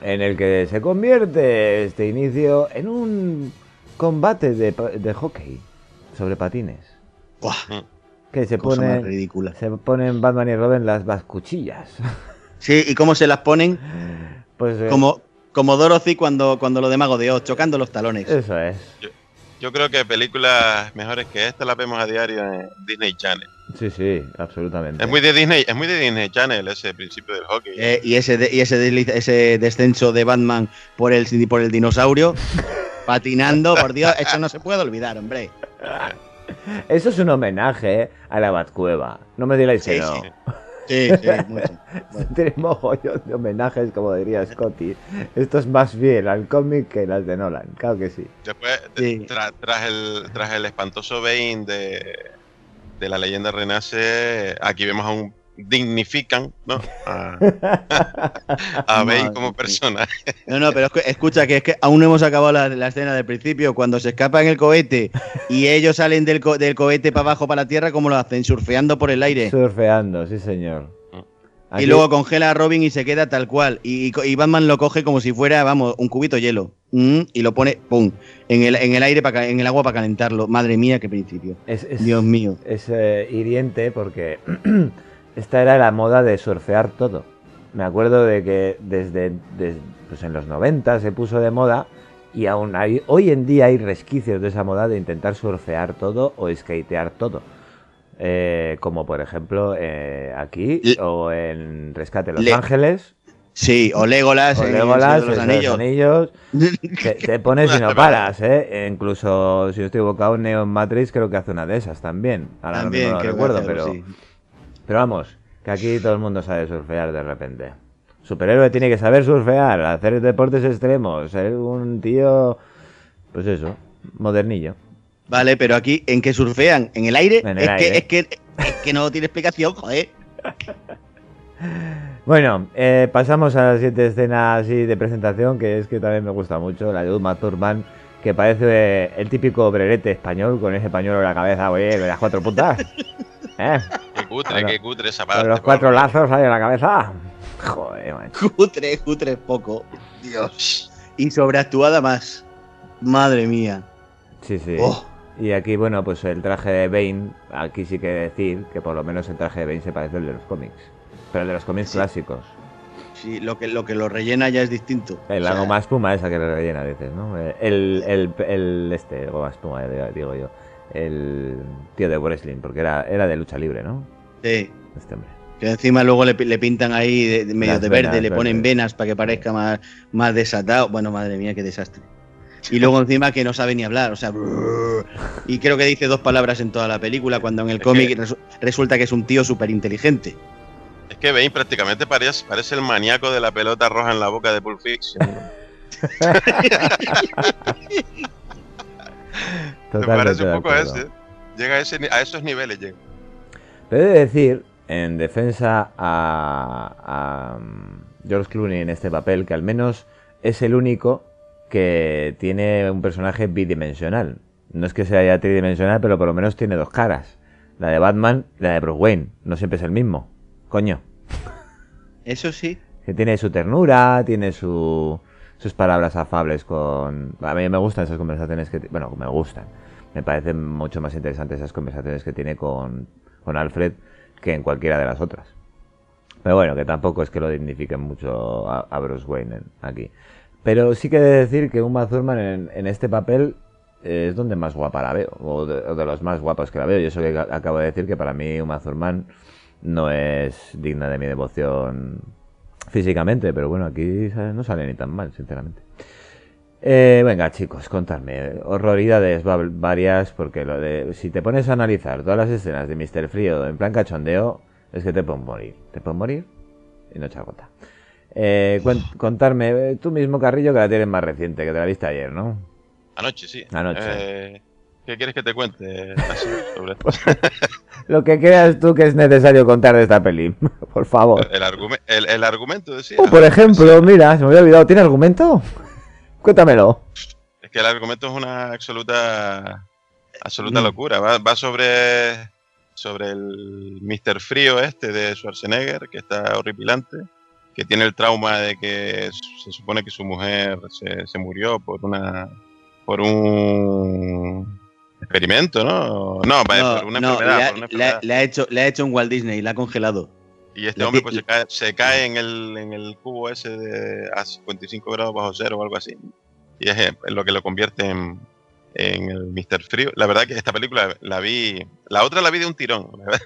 en el que se convierte este inicio en un combate de, hockey sobre patines. Que se Cosa más ponen, ridícula. se ponen Batman y Robin las vascuchillas. Sí, ¿y cómo se las ponen? Pues eh, Como, como Dorothy cuando, cuando lo de Mago de Oz, chocando los talones. eso es. Yo creo que películas mejores que esta las vemos a diario en Disney Channel. Sí, sí, absolutamente. Es muy de Disney, es muy de Disney Channel ese principio del hockey. Eh, y ese, de- y ese, ese descenso de Batman por el, por el dinosaurio, patinando, por Dios, eso no se puede olvidar, hombre. Eso es un homenaje eh, a la Batcueva. No me digáis que Sí, no. sí. Sí, sí, mucho. Tenemos mogollón de homenajes, como diría Scotty. Esto es más fiel al cómic que las de Nolan, claro que sí. Después, de- tra- tras, el, tras el espantoso Bane de, de la leyenda renace, aquí vemos a un dignifican, ¿no? A, a como personaje. No, no, pero es que- escucha, que es que aún no hemos acabado la, la escena del principio, cuando se escapa en el cohete y ellos salen del, co- del cohete para abajo, para la tierra, ¿cómo lo hacen? Surfeando por el aire. Surfeando, sí señor. Y Aquí- luego congela a Robin y se queda tal cual. Y, y- y Batman lo coge como si fuera, vamos, un cubito de hielo. Mm, y lo pone, ¡pum! En el, en el aire, para, en el agua para calentarlo. Madre mía, qué principio. Es, es- Dios mío. Es eh, hiriente porque esta era la moda de surfear todo. Me acuerdo de que desde, des- pues en los 90 se puso de moda y aún hay, hoy en día hay resquicios de esa moda de intentar surfear todo o skatear todo. Eh, como por ejemplo eh, aquí o en Rescate Los Le- Ángeles. Sí, o Legolas, O Legolas, en los Anillos. Anillos. Te, te pones y no paras, ¿eh? Incluso, si no estoy equivocado, Neon Matrix creo que hace una de esas también. Ahora También, no lo recuerdo, pero... así. Pero vamos, que aquí todo el mundo sabe surfear de repente. Superhéroe tiene que saber surfear, hacer deportes extremos, ser un tío... Pues eso, modernillo. Vale, pero aquí, ¿en qué surfean? ¿En el aire? En el es, aire. Que, es, que, es que no tiene explicación, joder. Bueno, eh, pasamos a la siguiente escena así de presentación, que es que también me gusta mucho, la de Uma Thurman, que parece el típico obrerete español con ese pañuelo en la cabeza, oye, con las cuatro puntas. ¿Eh? Qué cutre, qué cutre esa parte. Con los cuatro lazos ahí en la cabeza. Joder, macho. Cutre, cutre es poco. Dios. Y sobreactuada más. Madre mía. Sí, sí. Oh. Y aquí, bueno, pues el traje de Bane, aquí sí que decir que por lo menos el traje de Bane se parece al de los cómics. Pero el de los cómics clásicos. Sí, lo que, lo que lo rellena ya es distinto. El O sea, goma espuma esa que le rellena, dices, ¿no? El, el, el este, el goma espuma, eh, digo yo. El tío de wrestling, porque era, era de lucha libre, ¿no? Sí. Este hombre. Que encima luego le, le pintan ahí de, de medio Las de verde, venas le ponen venas para que parezca más, más desatado. Bueno, madre mía, qué desastre. Y luego encima que no sabe ni hablar, o sea, brrr. y creo que dice dos palabras en toda la película, cuando en el cómic resu- resulta que es un tío súper inteligente. Es que Bane prácticamente parece, parece el maníaco de la pelota roja en la boca de Pulp Fiction. Me parece un poco acuerdo. ese. Llega a, ese, a esos niveles. Llega. Pero he de decir, en defensa a, a, mm, George Clooney en este papel, que al menos es el único que tiene un personaje bidimensional. No es que sea ya tridimensional, pero por lo menos tiene dos caras. La de Batman y la de Bruce Wayne. No siempre es el mismo. Coño. Eso sí. Que tiene su ternura, tiene su, sus palabras afables con... A mí me gustan esas conversaciones que... Bueno, me gustan. Me parecen mucho más interesantes esas conversaciones que tiene con, con Alfred que en cualquiera de las otras. Pero bueno, que tampoco es que lo dignifiquen mucho a, Bruce Wayne aquí. Pero sí que he de decir que Uma Thurman en, en este papel eh, es donde más guapa la veo, o de, o de los más guapos que la veo. Y eso que ca- acabo de decir que para mí Uma Thurman no es digna de mi devoción físicamente, pero bueno, aquí no sale ni tan mal, sinceramente. Eh, venga, chicos, contadme. Horroridades va- varias, porque lo de, si te pones a analizar todas las escenas de Mr. Frío en plan cachondeo, es que te pueden morir. Te pueden morir y no echar gota. Eh, contarme, eh, tú mismo, Carrillo, que la tienes más reciente, que te la viste ayer, ¿no? Anoche, sí. Anoche. Eh, ¿Qué quieres que te cuente así sobre esto? Lo que creas tú que es necesario contar de esta peli, por favor. El, argume- el, el argumento decía. Oh, por ejemplo, mira, se me había olvidado, ¿tiene argumento? Cuéntamelo. Es que el argumento es una absoluta absoluta Mm. locura. Va, va sobre sobre el Mr. Frío este de Schwarzenegger, que está horripilante, que tiene el trauma de que se supone que su mujer se, se murió por una por un experimento, ¿no? No, por una no, enfermedad, le, ha- por una le ha- enfermedad. le ha hecho, le ha hecho un Walt Disney, la ha congelado. Y este hombre pues se cae, se cae en, el, en el cubo ese de a 55 grados bajo cero o algo así. Y es eh, lo que lo convierte en, en el Mr. Frío. La verdad que esta película la vi, la otra la vi de un tirón, la verdad.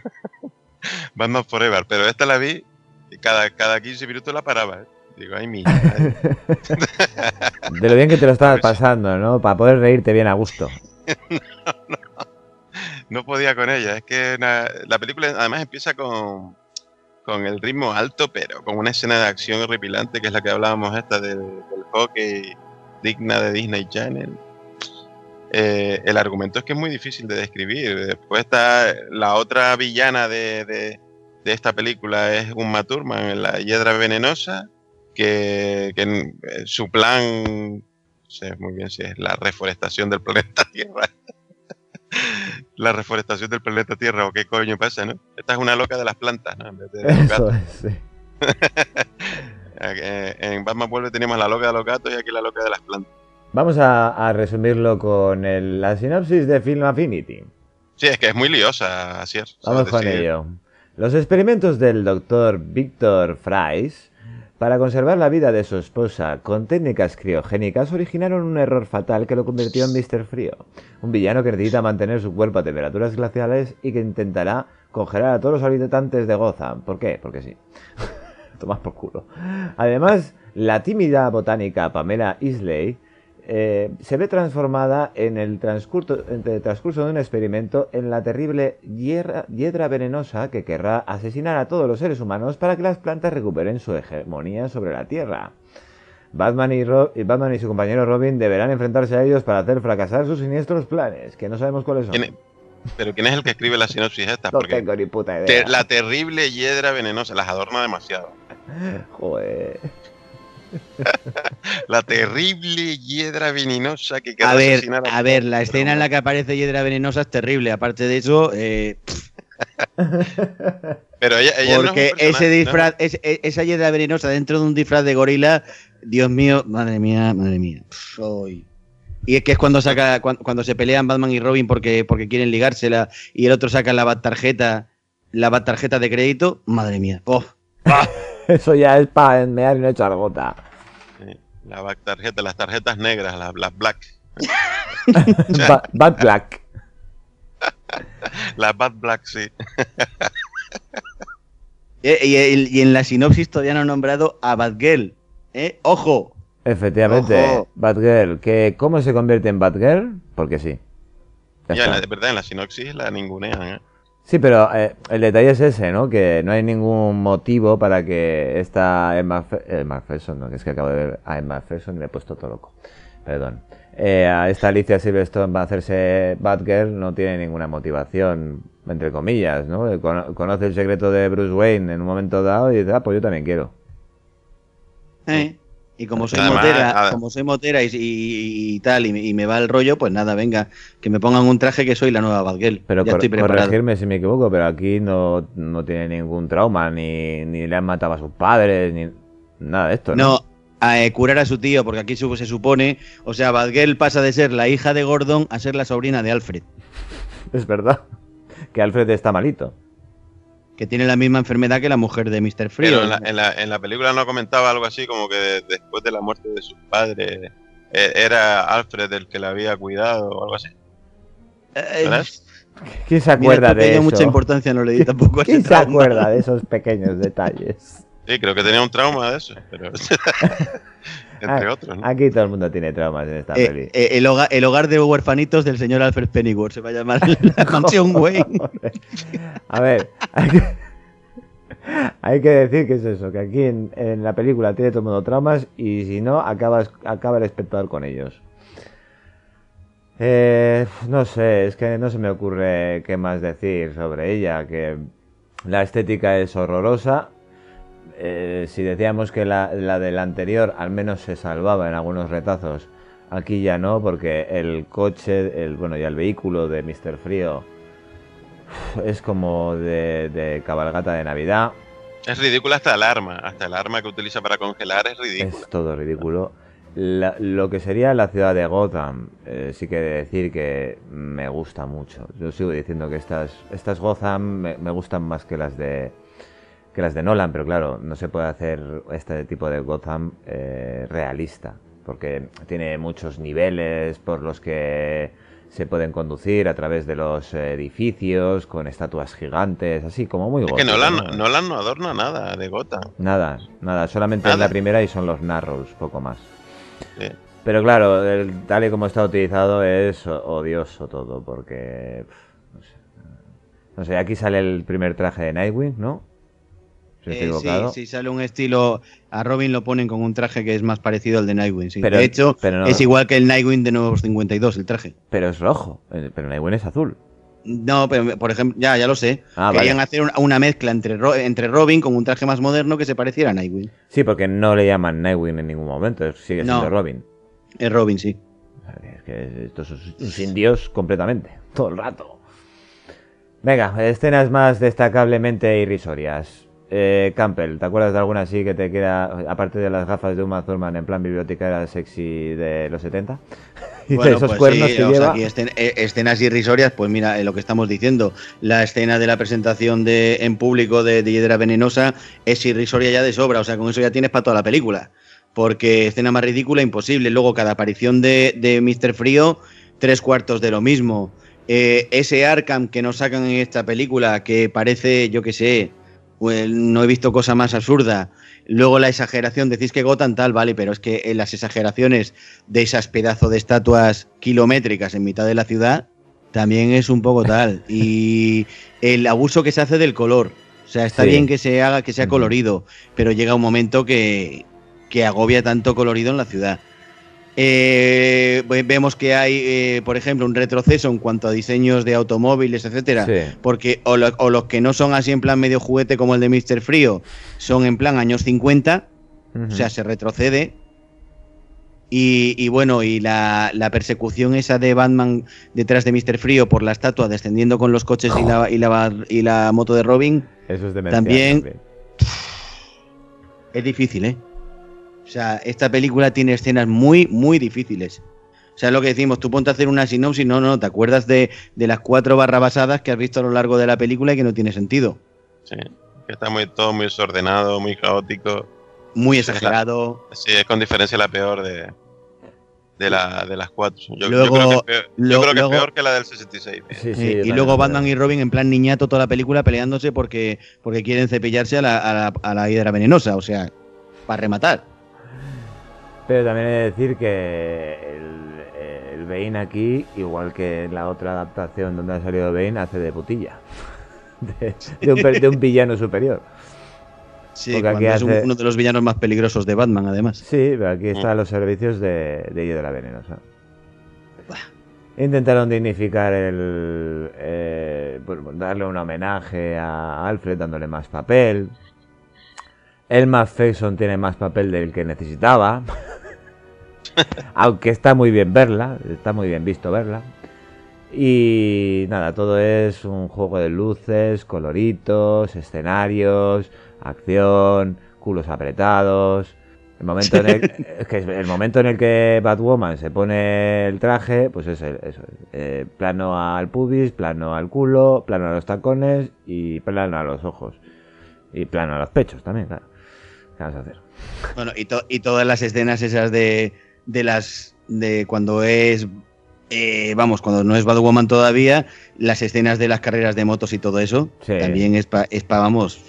Batman Forever, pero esta la vi y cada, cada 15 minutos la paraba. ¿eh? Digo, ay, mi. De lo bien que te lo estabas pasando, ¿no? Para poder reírte bien a gusto. no podía con ella. Es que na- la película además empieza con, con el ritmo alto, pero con una escena de acción horripilante, que es la que hablábamos esta del, del hockey digna de Disney Channel. Eh, el argumento es que es muy difícil de describir. Después está la otra villana de, de- de esta película es un Thurman, la hiedra venenosa, que, que eh, su plan, no sé muy bien si es la reforestación del planeta Tierra la reforestación del planeta Tierra o qué coño pasa, ¿no? Esta es una loca de las plantas, ¿no? En vez de, de los Eso gatos. es, sí. En Batman Vuelve teníamos la loca de los gatos y aquí la loca de las plantas. Vamos a, a resumirlo con el- la sinopsis de Film Affinity. Sí, es que es muy liosa, así es. Vamos con ello. Los experimentos del doctor Víctor Fries para conservar la vida de su esposa con técnicas criogénicas originaron un error fatal que lo convirtió en Mr. Frío, un villano que necesita mantener su cuerpo a temperaturas glaciales y que intentará congelar a todos los habitantes de Gotham. ¿Por qué? Porque sí. Tomas por culo. Además, la tímida botánica Pamela Isley eh, se ve transformada en el transcurso, en el transcurso de un experimento en la terrible hiedra venenosa que querrá asesinar a todos los seres humanos para que las plantas recuperen su hegemonía sobre la Tierra. Batman y, Ro- y Batman y su compañero Robin deberán enfrentarse a ellos para hacer fracasar sus siniestros planes, que no sabemos cuáles son. ¿quién pero ¿quién es el que escribe la sinopsis esta? No Porque tengo ni puta te- idea. la terrible hiedra venenosa las adorna demasiado. Joder. La terrible hiedra venenosa que A ver, asesinar a ver, la escena en la que aparece Hiedra Venenosa es terrible. Aparte de eso, eh, Pero ella, ella no es un porque personaje, ese ¿no? disfraz, es- esa Hiedra Venenosa dentro de un disfraz de gorila, Dios mío, madre mía, madre mía. Ay. Y es que es cuando saca, cuando, cuando se pelean Batman y Robin porque, porque quieren ligársela y el otro saca la bat tarjeta, la bat tarjeta de crédito, madre mía. Oh. Eso ya es para enmear y no echar gota. La back tarjeta, las tarjetas negras, las, las black. Ba- Bad Black. Las bad black, sí. Eh, y, y- y en la sinopsis todavía no han nombrado a Batgirl. ¿eh? ¡Ojo! Efectivamente, Ojo. Batgirl. Que, ¿Cómo se convierte en Batgirl? Porque sí. Ya Ya, en está. la, de verdad, en la sinopsis la ningunean, ¿eh? Sí, pero eh, el detalle es ese, ¿no? Que no hay ningún motivo para que esta Emma, Fe- Emma Ferguson, no, que es que acabo de ver a Emma Ferguson y me he puesto todo loco. Perdón. Eh, a esta Alicia Silverstone va a hacerse Batgirl no tiene ninguna motivación, entre comillas, ¿no? Eh, cono- Conoce el secreto de Bruce Wayne en un momento dado y dice, ah, pues yo también quiero. ¿eh? Y como soy Además, motera, como soy motera y, y- y tal, y me, y me va el rollo, pues nada, venga, que me pongan un traje que soy la nueva Batgirl. Pero ya cor- estoy preparado. corregirme si me equivoco, pero aquí no, no tiene ningún trauma, ni, ni le han matado a sus padres, ni nada de esto, ¿no? No, a eh, curar a su tío, porque aquí su- se supone, o sea, Batgirl pasa de ser la hija de Gordon a ser la sobrina de Alfred, Es verdad. Que Alfred está malito. Que tiene la misma enfermedad que la mujer de Mr. Frío. Pero en la, en, la, en la película no comentaba algo así como que de- después de la muerte de sus padres eh, era Alfred el que la había cuidado o algo así. Eh, ¿Verdad? ¿Quién se acuerda de eso? mucha importancia no le di tampoco ¿Quién se trauma. acuerda de esos pequeños detalles? Sí, creo que tenía un trauma de eso, pero entre Ah, otros, ¿no? Aquí todo el mundo tiene traumas en esta Eh, peli. eh, el, hogar, el hogar de huerfanitos del señor Alfred Pennyworth se va a llamar la mansión Wayne. A ver, hay que, hay que decir que es eso, que aquí en, en la película tiene todo el mundo traumas y si no, acabas, acaba el espectador con ellos. Eh, no sé, es que no se me ocurre qué más decir sobre ella, que la estética es horrorosa. Eh, si decíamos que la, la del anterior al menos se salvaba en algunos retazos, aquí ya no, porque el coche, el bueno, ya el vehículo de Mr. Frío es como de, de cabalgata de Navidad. Es ridícula hasta el arma. Hasta el arma que utiliza para congelar es ridícula. Es todo ridículo. La- lo que sería la ciudad de Gotham, eh, sí que de decir que me gusta mucho. Yo sigo diciendo que estas, estas Gotham me, me gustan más que las de que las de Nolan, pero claro, no se puede hacer este tipo de Gotham eh, realista, porque tiene muchos niveles por los que se pueden conducir a través de los edificios, con estatuas gigantes, así como muy Es que gótico, Nolan, ¿no? Nolan no adorna nada de Gotham. Nada, nada, solamente en Nada. la primera y son los Narrows, poco más. Sí. Pero claro, el- tal y como está utilizado es odioso todo, porque... pf, No sé, no sé, aquí sale el primer traje de Nightwing, ¿no? Eh, sí, sí, sale un estilo. A Robin lo ponen con un traje que es más parecido al de Nightwing. sí. Pero- de hecho, pero no- es igual que el Nightwing de Nuevos 52, el traje. Pero es rojo, eh, pero Nightwing es azul. No, pero por ejemplo, ya, ya lo sé. Ah, Querían vale. hacer una, mezcla entre, entre Robin con un traje más moderno que se pareciera a Nightwing. Sí, porque no le llaman Nightwing en ningún momento, sigue No. siendo Robin. Es Robin, sí. Es que esto es un sin Dios completamente, todo el rato. Venga, escenas más destacablemente irrisorias. Eh, Campbell, ¿te acuerdas de alguna así que te queda, aparte de las gafas de Uma Thurman en plan bibliotecaria sexy de los 70? y Bueno, esos pues cuernos sí, que o sea, lleva. aquí escen- eh, escenas irrisorias, pues mira, eh, lo que estamos diciendo, la escena de la presentación de en público de, de Hiedra Venenosa es irrisoria ya de sobra, o sea, con eso ya tienes para toda la película. Porque escena más ridícula, imposible. Luego, cada aparición de, de Mr. Frío, tres cuartos de lo mismo. Eh, ese Arkham que nos sacan en esta película, que parece, yo qué sé, no he visto cosa más absurda. Luego la exageración, decís que Gotham tal, vale, pero es que en las exageraciones de esas pedazos de estatuas kilométricas en mitad de la ciudad también es un poco tal. Y el abuso que se hace del color. O sea, está Sí. bien que se haga, que sea colorido, pero llega un momento que, que agobia tanto colorido en la ciudad. Eh, ve- vemos que hay, eh, por ejemplo, un retroceso en cuanto a diseños de automóviles, etcétera, Sí. porque o, lo- o los que no son así en plan medio juguete como el de Mr. Frío, son en plan años 50, o sea, se retrocede. Y, y bueno, y la, la persecución esa de Batman detrás de Mr. Frío por la estatua descendiendo con los coches y, la, y, la, y la moto de Robin, Eso es demencial también es difícil, ¿eh? O sea, esta película tiene escenas muy, muy difíciles. O sea, lo que decimos, tú ponte a hacer una sinopsis, no, no, te acuerdas de, de las cuatro barrabasadas que has visto a lo largo de la película y que no tiene sentido. Sí, que está muy, todo muy desordenado, muy caótico. Muy Es la- exagerado. sí, es con diferencia la peor de, de, la, de las cuatro. Yo, yo Luego- creo, que, es peor, yo luego- creo que es luego- peor que la del 66. Eh, y luego Batman y Robin en plan niñato toda la película peleándose porque, porque quieren cepillarse a la, a la, a la hidra venenosa, o sea, para rematar. Pero también he de decir que el, el Bane aquí, igual que en la otra adaptación donde ha salido Bane, hace de putilla. De, de un, per- de un villano superior. Sí, Porque aquí es hace- uno de los villanos más peligrosos de Batman, además. Sí, pero aquí está a los servicios de, de Hiedra Venenosa. Intentaron dignificar el. eh, pues, darle un homenaje a Alfred dándole más papel. El Matt Faison tiene más papel del que necesitaba. Aunque está muy bien verla, está muy bien visto verla. Y nada, todo es un juego de luces, coloritos, escenarios, acción, culos apretados. El momento en el, que el momento en el que Batwoman se pone el traje, pues es el- eso. eh, plano al pubis, plano al culo, plano a los tacones y plano a los ojos. Y plano a los pechos también, claro. ¿Qué vamos a hacer? Bueno, y, to- y todas las escenas esas de, de las. de cuando es. eh, vamos, cuando no es Batwoman todavía, las escenas de las carreras de motos y todo eso, Sí. también es para, es pa, vamos,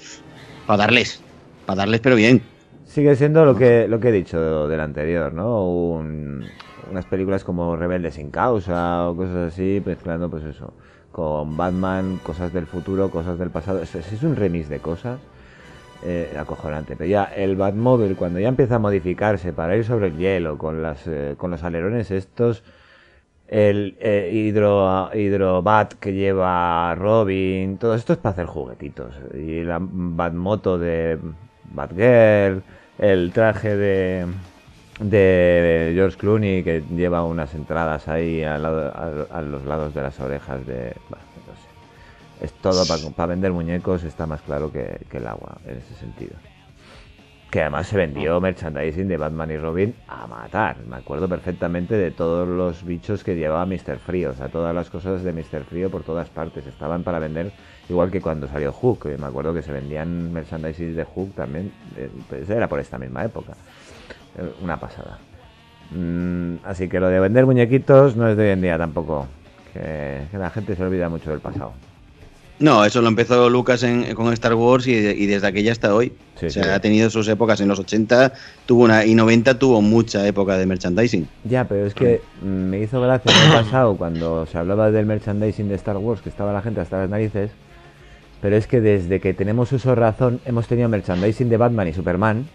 para darles. Para darles, pero bien. Sigue siendo lo que, lo que he dicho del anterior, ¿no? Un- unas películas como Rebelde sin causa o cosas así, mezclando pues eso, con Batman, cosas del futuro, cosas del pasado. Es, es un remix de cosas eh, acojonante. Pero ya el Batmobile, cuando ya empieza a modificarse para ir sobre el hielo, con, las, eh, con los alerones estos, el eh, hidro, hidrobat que lleva Robin, todo esto es para hacer juguetitos. Y la Batmoto de Batgirl, el traje de, de George Clooney que lleva unas entradas ahí al lado- a, los lados de las orejas de... bueno. Es todo para vender muñecos, está más claro que, que el agua en ese sentido. Que además se vendió merchandising de Batman y Robin a matar. Me acuerdo perfectamente de todos los bichos que llevaba Mr. Frío. O sea, todas las cosas de Mr. Frío por todas partes. Estaban para vender, igual que cuando salió Hook. Me acuerdo que se vendían merchandising de Hook también. Pues era por esta misma época. Eh, Una pasada. Mm, así que lo de vender muñequitos no es de hoy en día tampoco. Que la gente se olvida mucho del pasado. No, eso lo empezó Lucas en- con Star Wars y, y desde aquella hasta hoy. Sí, o sea, sí. ha tenido sus épocas. En los 80 tuvo una y 90 tuvo mucha época de merchandising. Ya, pero es que mm, me hizo gracia el año pasado cuando se hablaba del merchandising de Star Wars, que estaba la gente hasta las narices. Pero es que desde que tenemos uso de razón hemos tenido merchandising de Batman y Superman.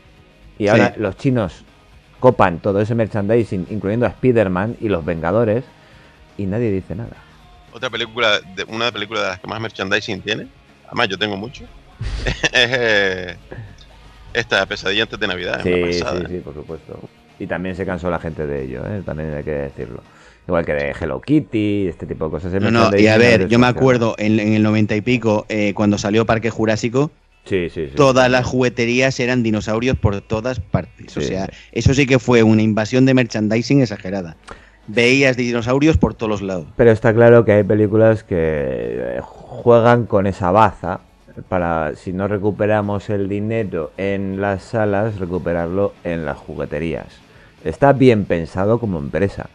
Y ahora Sí. los chinos copan todo ese merchandising, incluyendo a Spider-Man y los Vengadores, y nadie dice nada. Otra película, de, una película de las que más merchandising tiene, además yo tengo mucho, es eh, esta pesadilla antes de Navidad. Sí, sí, sí, por supuesto. Y también se cansó la gente de ello, ¿eh? también hay que decirlo. Igual que de Hello Kitty, este tipo de cosas. El No, no, y a ver, yo me acuerdo en, en el 90 y pico, eh, cuando salió Parque Jurásico, Sí, sí, sí. todas las jugueterías eran dinosaurios por todas partes. o sea, sí. eso sí que fue una invasión de merchandising exagerada. Veías dinosaurios por todos los lados. Pero está claro que hay películas que eh, juegan con esa baza para, si no recuperamos el dinero en las salas, recuperarlo en las jugueterías. Está bien pensado como empresa,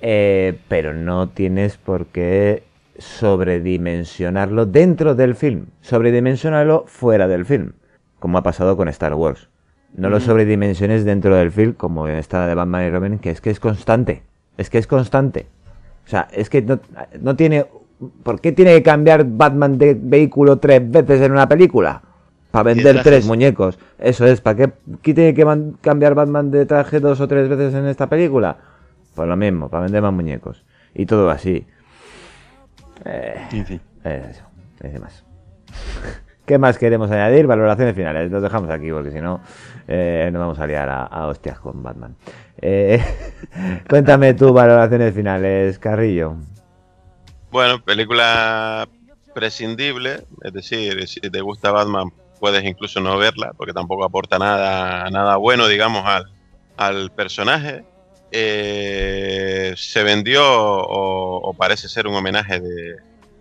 Eh, pero no tienes por qué sobredimensionarlo dentro del film, sobredimensionarlo fuera del film, como ha pasado con Star Wars. No lo sobredimensiones dentro del film, como en esta de Batman y Robin, que es que es constante. Es que es constante. O sea, es que no, no tiene. ¿Por qué tiene que cambiar Batman de vehículo tres veces en una película? Para vender tres muñecos. Eso es. ¿Para qué, qué tiene que cambiar Batman de traje dos o tres veces en esta película? Pues lo mismo, para vender más muñecos. Y todo así. Eh, En fin. eh, eso, es más. ¿Qué más queremos añadir? Valoraciones finales. Los dejamos aquí porque si no, eh, nos vamos a liar a, hostias con Batman. Eh, cuéntame tú valoraciones finales, Carrillo. Bueno, película prescindible, es decir, si te gusta Batman puedes incluso no verla porque tampoco aporta nada, nada bueno, digamos, al, al personaje. Eh, se vendió o, o parece ser un homenaje de,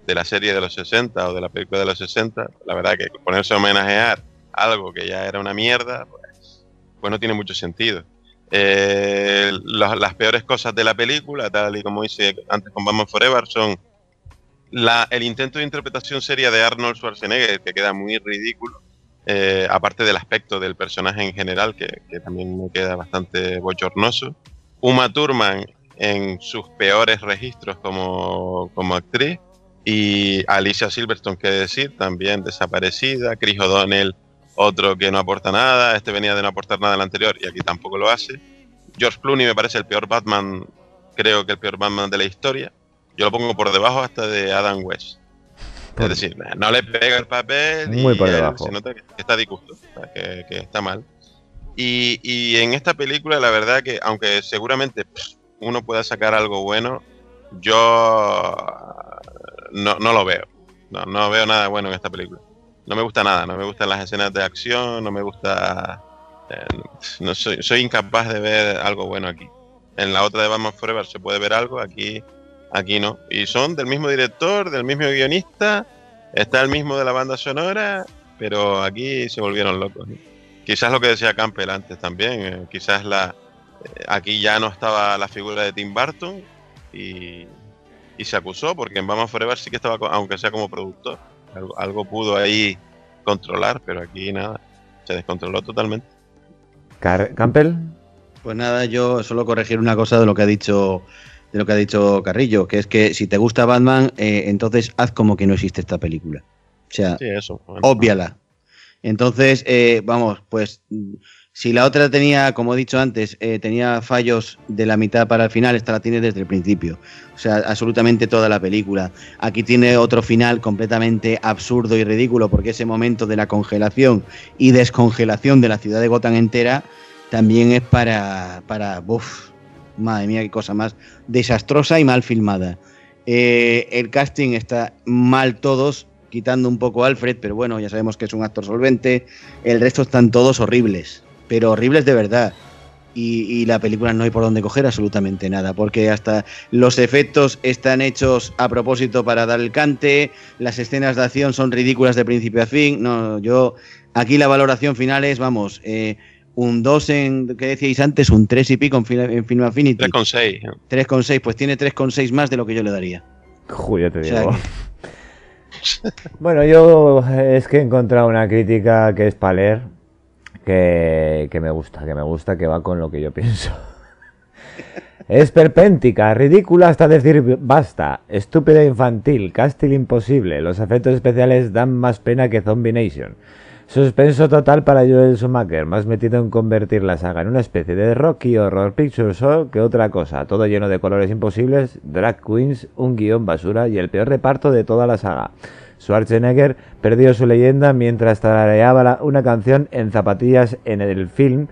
de la serie de los 60 o de la película de los 60. La verdad que ponerse a homenajear algo que ya era una mierda, pues, no tiene mucho sentido. Eh, las, peores cosas de la película, tal y como hice antes con Batman Forever, son el intento de interpretación seria de Arnold Schwarzenegger, que queda muy ridículo, eh, aparte del aspecto del personaje en general, que, que también me queda bastante bochornoso. Uma Thurman en sus peores registros como, como actriz, y Alicia Silverstone, que decir, también desaparecida, Chris O'Donnell, otro que no aporta nada, este venía de no aportar nada al anterior y aquí tampoco lo hace. George Clooney me parece el peor Batman, creo que el peor Batman de la historia. Yo lo pongo por debajo hasta de Adam West. Es decir, no le pega el papel Muy y por debajo. se nota que está disgusto, que, que está mal. Y, y en esta película, la verdad que, aunque seguramente pff, uno pueda sacar algo bueno, yo no, no lo veo. No, no veo nada bueno en esta película. No me gusta nada, no me gustan las escenas de acción, no me gusta... eh, no soy, incapaz de ver algo bueno aquí. En la otra de Batman Forever se puede ver algo, aquí, aquí no. Y son del mismo director, del mismo guionista, está el mismo de la banda sonora, pero aquí se volvieron locos. Quizás lo que decía Campbell antes también, eh, quizás la eh, aquí ya no estaba la figura de Tim Burton y, y se acusó, porque en Batman Forever sí que estaba, aunque sea como productor, algo, algo pudo ahí controlar, pero aquí nada, se descontroló totalmente. Car- ¿Campbell? Pues nada, yo solo corregir una cosa de lo que ha dicho de lo que ha dicho Carrillo, que es que si te gusta Batman, eh, entonces haz como que no existe esta película. O sea, Sí, eso. óbviala. Entonces, eh, vamos, pues si la otra tenía, como he dicho antes, eh, tenía fallos de la mitad para el final, esta la tiene desde el principio. O sea, absolutamente toda la película. Aquí tiene otro final completamente absurdo y ridículo, porque ese momento de la congelación y descongelación de la ciudad de Gotham entera también es para, para, uf, madre mía, qué cosa más desastrosa y mal filmada. Eh, el casting está mal todos, quitando un poco a Alfred, pero bueno, ya sabemos que es un actor solvente. El resto están todos horribles pero horribles de verdad. Y, la película no hay por dónde coger absolutamente nada, porque hasta los efectos están hechos a propósito para dar el cante, las escenas de acción son ridículas de principio a fin. No, yo aquí la valoración final es, vamos, eh, un 2 en, ¿qué decíais antes? Un 3 y pico en, Film Affinity. 3,6. 3,6, pues tiene 3,6 más de lo que yo le daría. Joder, te digo. bueno, yo es que he encontrado una crítica que es para que, me gusta, que me gusta, que va con lo que yo pienso. Es perpéntica, ridícula hasta decir basta, estúpida infantil, casting imposible, los efectos especiales dan más pena que Zombie Nation. Suspenso total para Joel Schumacher, más metido en convertir la saga en una especie de Rocky Horror Picture Show que otra cosa, todo lleno de colores imposibles, drag queens, un guion basura y el peor reparto de toda la saga. Schwarzenegger perdió su leyenda mientras tarareaba una canción en zapatillas en el film.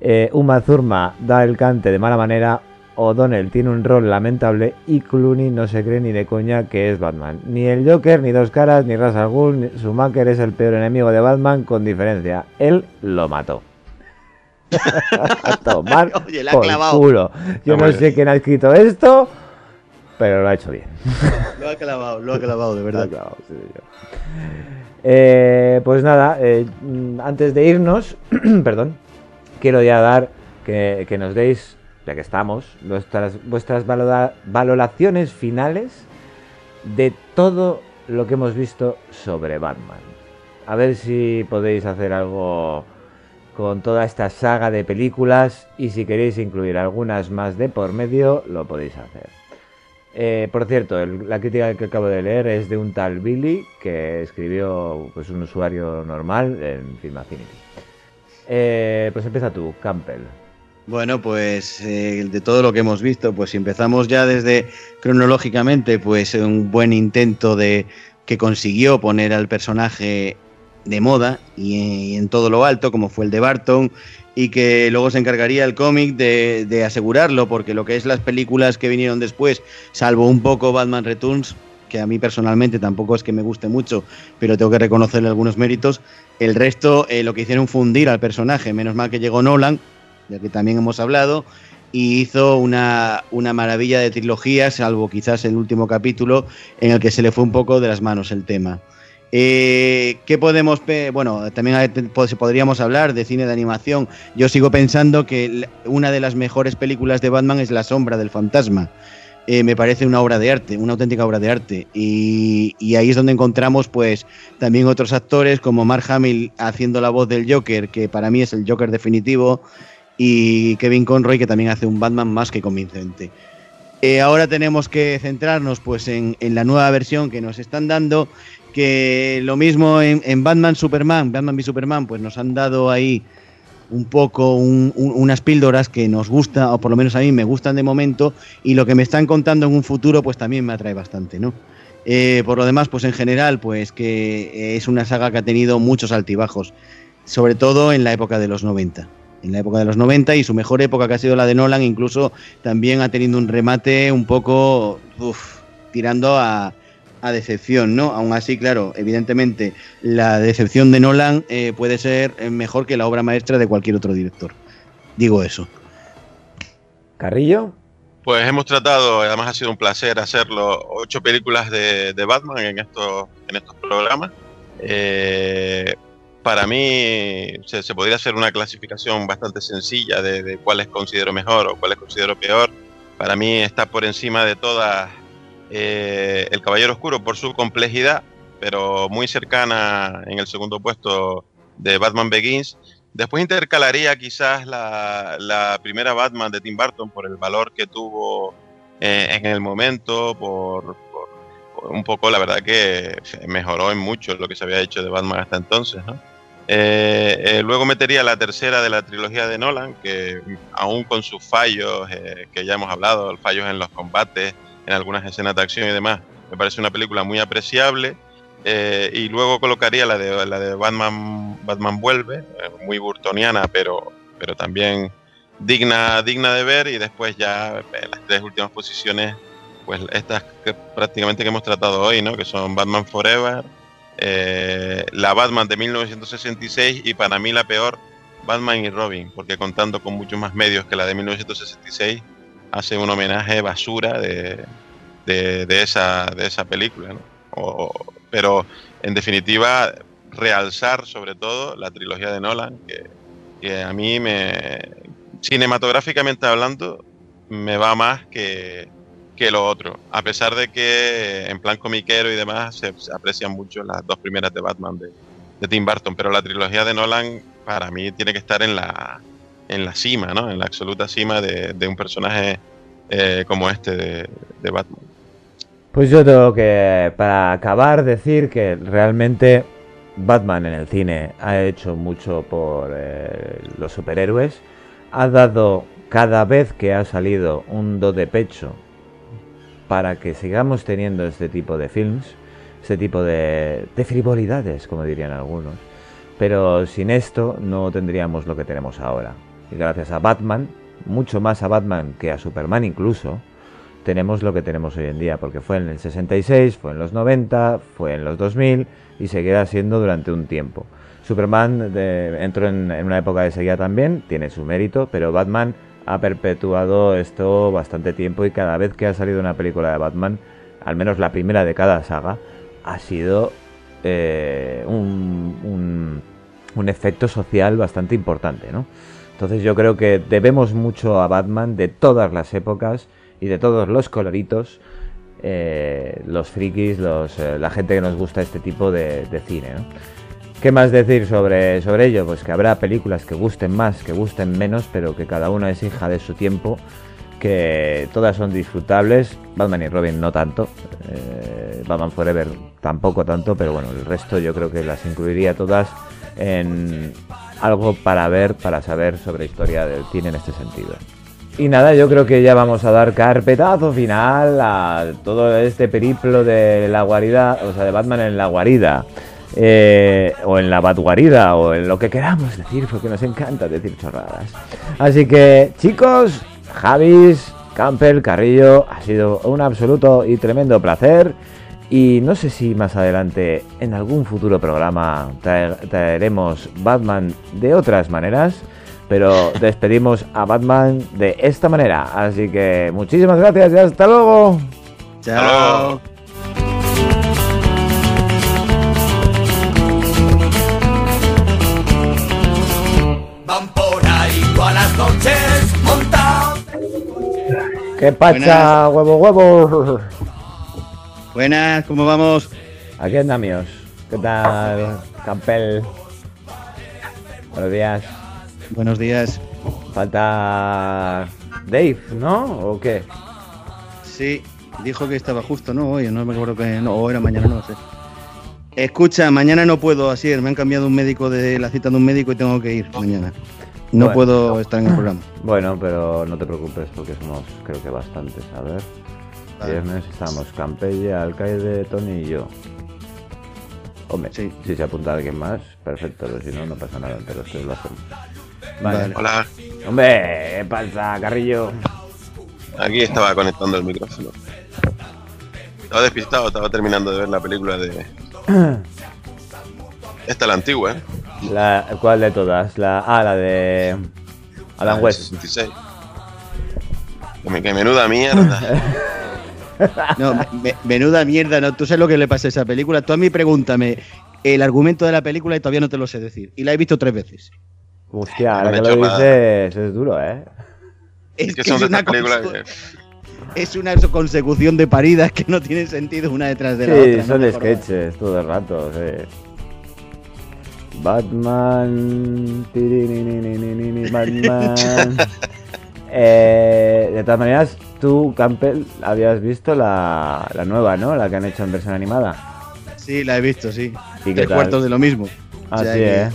Eh, Uma Thurma da el cante de mala manera. O'Donnell tiene un rol lamentable y Clooney no se cree ni de coña que es Batman. Ni el Joker, ni Dos Caras, ni Ra's al Ghul, Schumacher es el peor enemigo de Batman con diferencia. Él lo mató. tomar Oye, la Culo. Yo no sé quién ha escrito esto, pero lo ha hecho bien. Lo ha clavado, lo ha clavado, de verdad. Eh, pues nada, eh, antes de irnos, perdón, quiero ya dar que, nos deis, ya que estamos, vuestras, vuestras valoraciones finales de todo lo que hemos visto sobre Batman. A ver si podéis hacer algo con toda esta saga de películas y si queréis incluir algunas más de por medio, lo podéis hacer. Eh, por cierto, la crítica que acabo de leer es de un tal Billy que escribió pues, un usuario normal en Film Affinity. Eh, pues empieza tú, Campbell. Bueno, pues eh, de todo lo que hemos visto, pues si empezamos ya desde cronológicamente, pues un buen intento de que consiguió poner al personaje de moda y en todo lo alto, como fue el de Barton, y que luego se encargaría el cómic de, asegurarlo, porque lo que es las películas que vinieron después, salvo un poco Batman Returns, que a mí personalmente tampoco es que me guste mucho, pero tengo que reconocerle algunos méritos, el resto eh, lo que hicieron fundir al personaje, menos mal que llegó Nolan, ya que también hemos hablado, y hizo una, una maravilla de trilogía, salvo quizás el último capítulo, en el que se le fue un poco de las manos el tema. Eh, ¿Qué podemos.? Bueno, también podríamos hablar de cine de animación. Yo sigo pensando que una de las mejores películas de Batman es La Sombra del Fantasma. Eh, me parece una obra de arte, una auténtica obra de arte. Y, ahí es donde encontramos, pues, también otros actores como Mark Hamill haciendo la voz del Joker, que para mí es el Joker definitivo, y Kevin Conroy, que también hace un Batman más que convincente. Eh, ahora tenemos que centrarnos, pues, en, en la nueva versión que nos están dando que lo mismo en, Batman Superman, Batman v Superman, pues nos han dado ahí un poco unas píldoras que nos gusta, o por lo menos a mí me gustan de momento, y lo que me están contando en un futuro, pues también me atrae bastante, ¿no? Eh, por lo demás, pues en general, pues que es una saga que ha tenido muchos altibajos, sobre todo en la época de los 90. En la época de los 90 y su mejor época que ha sido la de Nolan, incluso también ha tenido un remate un poco tirando a, a decepción, ¿no? Aún así, claro, evidentemente la decepción de Nolan eh, puede ser eh, mejor que la obra maestra de cualquier otro director. Digo eso. Carrillo. Pues hemos tratado, además ha sido un placer hacerlo, ocho películas de, Batman en estos, en estos programas. Eh, para mí se, podría hacer una clasificación bastante sencilla de, de cuáles considero mejor o cuáles considero peor. Para mí está por encima de todas eh, el Caballero Oscuro por su complejidad, pero muy cercana en el segundo puesto de Batman Begins. Después intercalaría quizás la, primera Batman de Tim Burton por el valor que tuvo eh, en el momento, por, un poco la verdad que mejoró en mucho lo que se había hecho de Batman hasta entonces. Eh, luego metería la tercera de la trilogía de Nolan, que aún con sus fallos, que ya hemos hablado, fallos en los combates, en algunas escenas de acción y demás, me parece una película muy apreciable. Eh, y luego colocaría la de, la de Batman, Batman Vuelve, eh, muy burtoniana, pero, pero también digna, digna de ver. Y después ya eh, las tres últimas posiciones, pues estas que prácticamente que hemos tratado hoy, ¿no? que son Batman Forever, la Batman de 1966 y para mí la peor, Batman y Robin, porque contando con muchos más medios que la de 1966, hace un homenaje basura de, de, esa, de esa película. ¿no? Pero en definitiva, realzar sobre todo la trilogía de Nolan, que, que a mí me, cinematográficamente hablando, me va más que, que lo otro. A pesar de que en plan comiquero y demás se, se aprecian mucho las dos primeras de Batman de, de Tim Burton, pero la trilogía de Nolan para mí tiene que estar en la, en la cima, ¿no? en la absoluta cima de, de un personaje eh, como este de, Batman. Pues yo tengo que, para acabar, decir que realmente Batman en el cine ha hecho mucho por eh, los superhéroes. Ha dado cada vez que ha salido un do de pecho para que sigamos teniendo este tipo de films, este tipo de, de frivolidades, como dirían algunos. Pero sin esto no tendríamos lo que tenemos ahora. Gracias a Batman, mucho más a Batman que a Superman incluso, tenemos lo que tenemos hoy en día, porque fue en el 66, fue en los 90, fue en los 2000 y seguirá siendo durante un tiempo. Superman entró en, una época de sequía también, tiene su mérito, pero Batman ha perpetuado esto bastante tiempo y cada vez que ha salido una película de Batman, al menos la primera de cada saga, ha sido eh, un efecto social bastante importante, ¿no? Entonces yo creo que debemos mucho a Batman de todas las épocas y de todos los coloritos, eh, los frikis, los, eh, la gente que nos gusta este tipo de, cine. ¿Qué más decir sobre, sobre ello? Pues que habrá películas que gusten más, que gusten menos, pero que cada una es hija de su tiempo, que todas son disfrutables. Batman y Robin no tanto, eh, Batman Forever tampoco tanto, pero bueno, el resto yo creo que las incluiría todas en algo para ver, para saber sobre historia del cine en este sentido. Y nada, yo creo que ya vamos a dar carpetazo final a todo este periplo de la guarida, o sea, de Batman en la guarida, eh, o en la Batguarida, o en lo que queramos decir, porque nos encanta decir chorradas. Así que, chicos, Javis, Campbell, Carrillo, ha sido un absoluto y tremendo placer. Y no sé si más adelante, en algún futuro programa, traer- traeremos Batman de otras maneras. Pero despedimos a Batman de esta manera. Así que muchísimas gracias y hasta luego. Chao. Van por ahí todas las noches montados. ¿Qué pacha, huevo, huevo? Buenas, ¿cómo vamos? Aquí andamos. ¿Qué tal, Campbell? Buenos días. Buenos días. Falta Dave, ¿no? ¿O qué? Sí, dijo que estaba justo, ¿no? Hoy, no me acuerdo que. No, o era mañana, no lo sé. Escucha, mañana no puedo, así es, me han cambiado un médico de la cita de un médico y tengo que ir mañana. No Bueno. puedo estar en el programa. Bueno, pero no te preocupes porque somos, creo que bastantes. A ver. Viernes estamos Campella, Alcaide, Tony y yo. Hombre, si se apunta alguien más, perfecto, pero si no, no pasa nada, los tres lo hacemos. Vale. Vale. Hola, Hombre, ¿qué pasa, Carrillo? aquí estaba conectando el micrófono. Estaba despistado, estaba terminando de ver la película de. Esta la antigua, ¿eh? La, ¿Cuál de todas? La, ah, la de Alan La West. 66. Que, me- que menuda mierda. No, me- me- menuda mierda, ¿no? Tú sabes lo que le pasa a esa película. Tú a mí pregúntame el argumento de la película y todavía no te lo sé decir. Y la he visto tres veces. Hostia, ahora Me que lo dices es duro, ¿eh? Es que son es de una, es una consecución de paridas que no tienen sentido una detrás de la Sí, otra. no son sketches todo el rato, sí. Batman. Batman. Eh, de todas maneras, tú, Campbell, habías visto la, la nueva, ¿no? La que han hecho en versión animada. Sí, la he visto, sí. ¿Y Tres cuartos de lo mismo. Ah, O sea sí, que- ¿eh?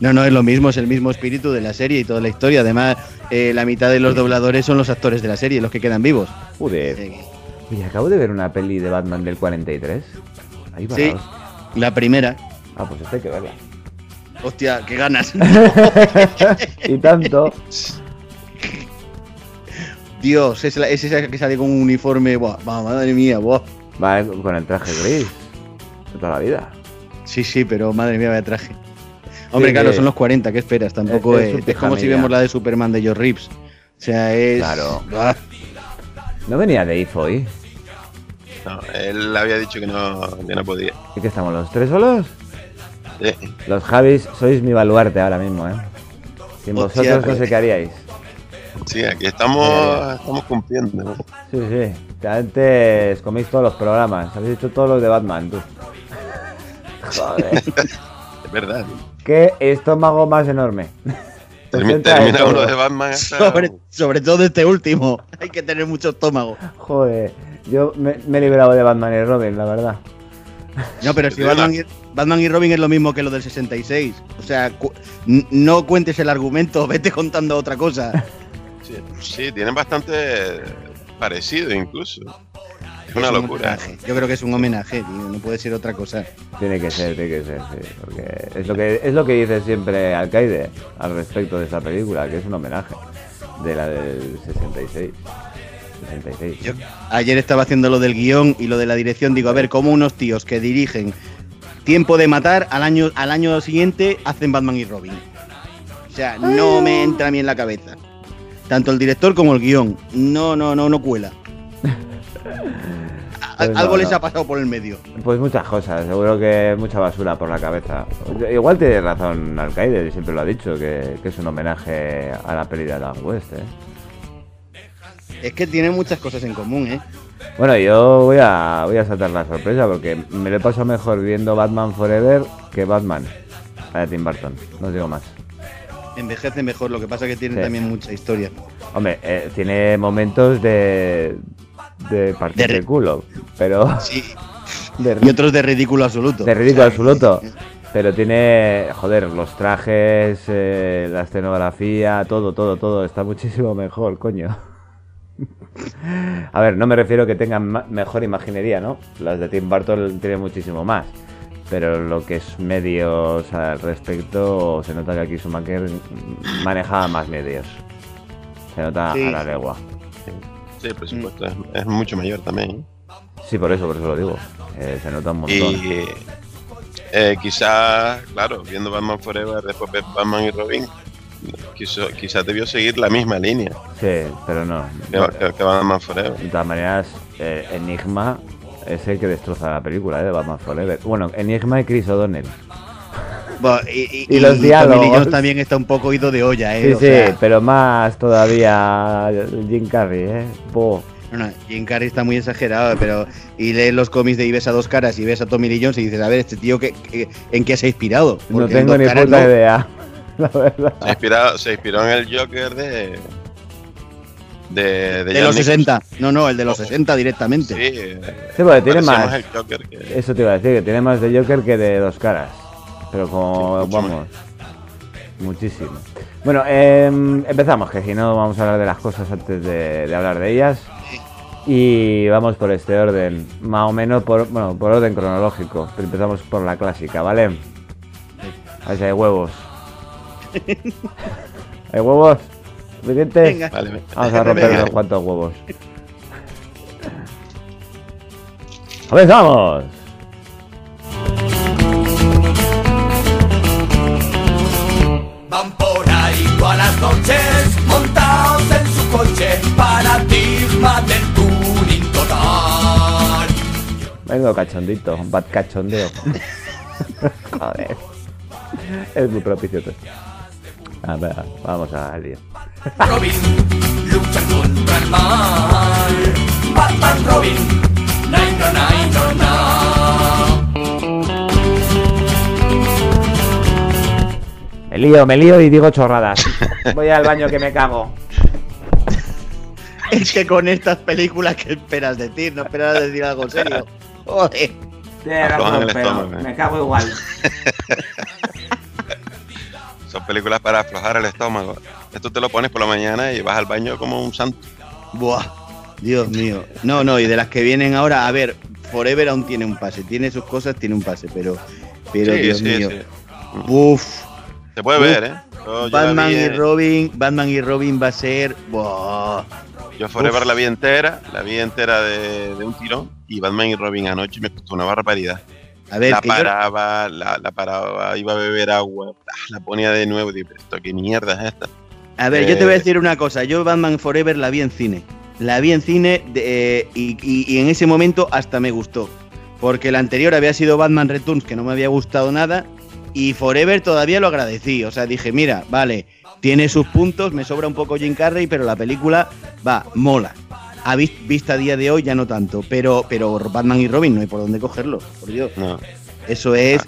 No, no, es lo mismo, es el mismo espíritu de la serie y toda la historia. Además, eh, la mitad de los dobladores son los actores de la serie, los que quedan vivos. Joder. Eh, Oye, acabo de ver una peli de Batman del 43. Ahí va. Sí, la primera. Ah, pues esta hay que verla. Hostia, qué ganas. y tanto. Dios, es, la- es esa que sale con un uniforme. Buah, madre mía, buah. Va con el traje gris. De toda la vida. Sí, sí, pero madre mía, vaya traje. Hombre, Sí, claro, son los 40, ¿qué esperas? Tampoco Es- es como si vemos la de Superman de George Reeves. O sea, es. Claro. Ah, ¿No venía Dave hoy? No, él había dicho que no, que no podía. ¿Y que estamos los tres solos? Sí. Los Javis sois mi baluarte ahora mismo, ¿eh? Sin Hostia, vosotros no pues. sé qué haríais. Sí, aquí estamos, Eh. estamos cumpliendo. Sí, sí. Que antes coméis todos los programas. Habéis hecho todos los de Batman, tú. Joder. Es verdad. Qué estómago más enorme. Termina uno de Batman hasta- sobre, sobre todo este último. Hay que tener mucho estómago. Joder. Yo me, me he librado de Batman y Robin, la verdad. No, pero si Batman y, Batman y Robin es lo mismo que lo del 66. O sea, cu- no cuentes el argumento, vete contando otra cosa. Sí, sí, tienen bastante parecido incluso. Es una un locura. homenaje. Yo creo que es un homenaje, tío, no puede ser otra cosa. Tiene que ser, tiene que ser, sí. Porque es lo que, es lo que dice siempre Alcaide al respecto de esta película, que es un homenaje de la del 66. 66. Yo ayer estaba haciendo lo del guion y lo de la dirección. Digo, a ver, cómo unos tíos que dirigen Tiempo de Matar al año, al año siguiente hacen Batman y Robin. O sea, no me entra a mí en la cabeza. Tanto el director como el guion. No, no, no, no cuela. Pues no, Algo les no. ha pasado por el medio. Pues muchas cosas, seguro que mucha basura por la cabeza. Igual tiene razón Alcaide, siempre lo ha dicho, que, que es un homenaje a la peli de Adam West, ¿eh? Es que tienen muchas cosas en común, ¿eh? Bueno, yo voy a, voy a saltar la sorpresa porque me lo paso mejor viendo Batman Forever que Batman, la de Tim Burton, no os digo más. Envejece mejor, lo que pasa que tienen Sí. también mucha historia. Hombre, eh, tiene momentos de, de partir De culo, pero... Sí. De, Y otros de ridículo absoluto. de ridículo O sea, absoluto. Pero tiene, joder, los trajes, eh, la escenografía, todo, todo, todo, está muchísimo mejor, coño. A ver, no me refiero que tengan mejor imaginería, ¿no? Las de Tim Burton tienen muchísimo más. Pero lo que es medios al respecto, se nota que aquí Schumacher manejaba más medios. Se nota Sí. a la legua. Sí, el presupuesto es, es mucho mayor también. ¿eh? Sí, por eso, por eso lo digo. Eh, se nota un montón. Y eh, quizás, claro, viendo Batman Forever, después Batman y Robin, quiso- quizás debió seguir la misma línea Sí, pero no. que, que- que Batman Forever. De todas maneras, eh, Enigma es el que destroza la película eh, de Batman Forever. Bueno, Enigma y Chris O'Donnell. Bueno, y, Y los Tommy diálogos. Lee Jones también está un poco ido de olla, ¿eh? Sí, O sí, sea, pero más todavía Jim Carrey, ¿eh? Po. no, no, Jim Carrey está muy exagerado, pero. Y lees los cómics de y ves a dos caras y ves a Tommy Lee Jones y dices, a ver, este tío, ¿qué, qué- en qué se ha inspirado? No Porque tengo ni puta no. idea, la verdad. Se inspiró, se inspiró en el Joker de. De, de, De los Nicholson. 60. No, no, el de los 60 directamente. Sí, eh, Sí, porque tiene más. el Joker que- Eso te iba a decir, que tiene más de Joker que de dos caras. Pero como, vamos, muchísimo. Bueno, em, empezamos, que si no vamos a hablar de las cosas antes de, de hablar de ellas. Y vamos por este orden, más o menos por, bueno, por orden cronológico. Pero empezamos por la clásica, ¿vale? A ver si hay huevos. ¿Hay huevos? ¿Suficientes? Venga. Vale. Vamos a romper unos cuantos huevos. ¡Comenzamos! Van por ahí todas las noches montados en su coche para tisma del tuning total. Vengo cachondito, un bad cachondeo. Joder. Es muy propicio todo. A ver, vamos al lío. Robin lucha contra el mal. Batman Robin, nine no nine no no. Me lío, me lío y digo chorradas. Voy al baño que me cago. Es que con estas películas, ¿qué esperas decir? No esperas decir algo serio. Joder. Razón, pero eh. me cago igual. Son películas para aflojar el estómago. Esto te lo pones por la mañana y vas al baño como un santo. Buah, Dios mío. No, no, y de las que vienen ahora, a ver, Forever aún tiene un pase. Tiene sus cosas, tiene un pase, pero, pero Sí, Dios sí, mío. sí. Uf. Se puede Uf. ver, ¿eh? Yo, Batman y Robin, Batman y Robin va a ser. Buah. Yo Forever Uf. la vi entera, la vi entera de, de un tirón y Batman y Robin anoche me costó una barbaridad. A ver, la que yo- paraba, la, la paraba, iba a beber agua, ah, la ponía de nuevo y digo, "Pero esto qué mierda es esta. A ver, yo te voy a Eh, decir una cosa. Yo Batman Forever la vi en cine. La vi en cine de- eh, y, y- y en ese momento hasta me gustó. Porque la anterior había sido Batman Returns, que no me había gustado nada. Y Forever todavía lo agradecí. O sea, dije, mira, vale, tiene sus puntos, me sobra un poco Jim Carrey, pero la película va, mola. A vis- vista a día de hoy ya no tanto. Pero, pero Batman y Robin no hay por dónde cogerlo, por Dios. No. Eso es.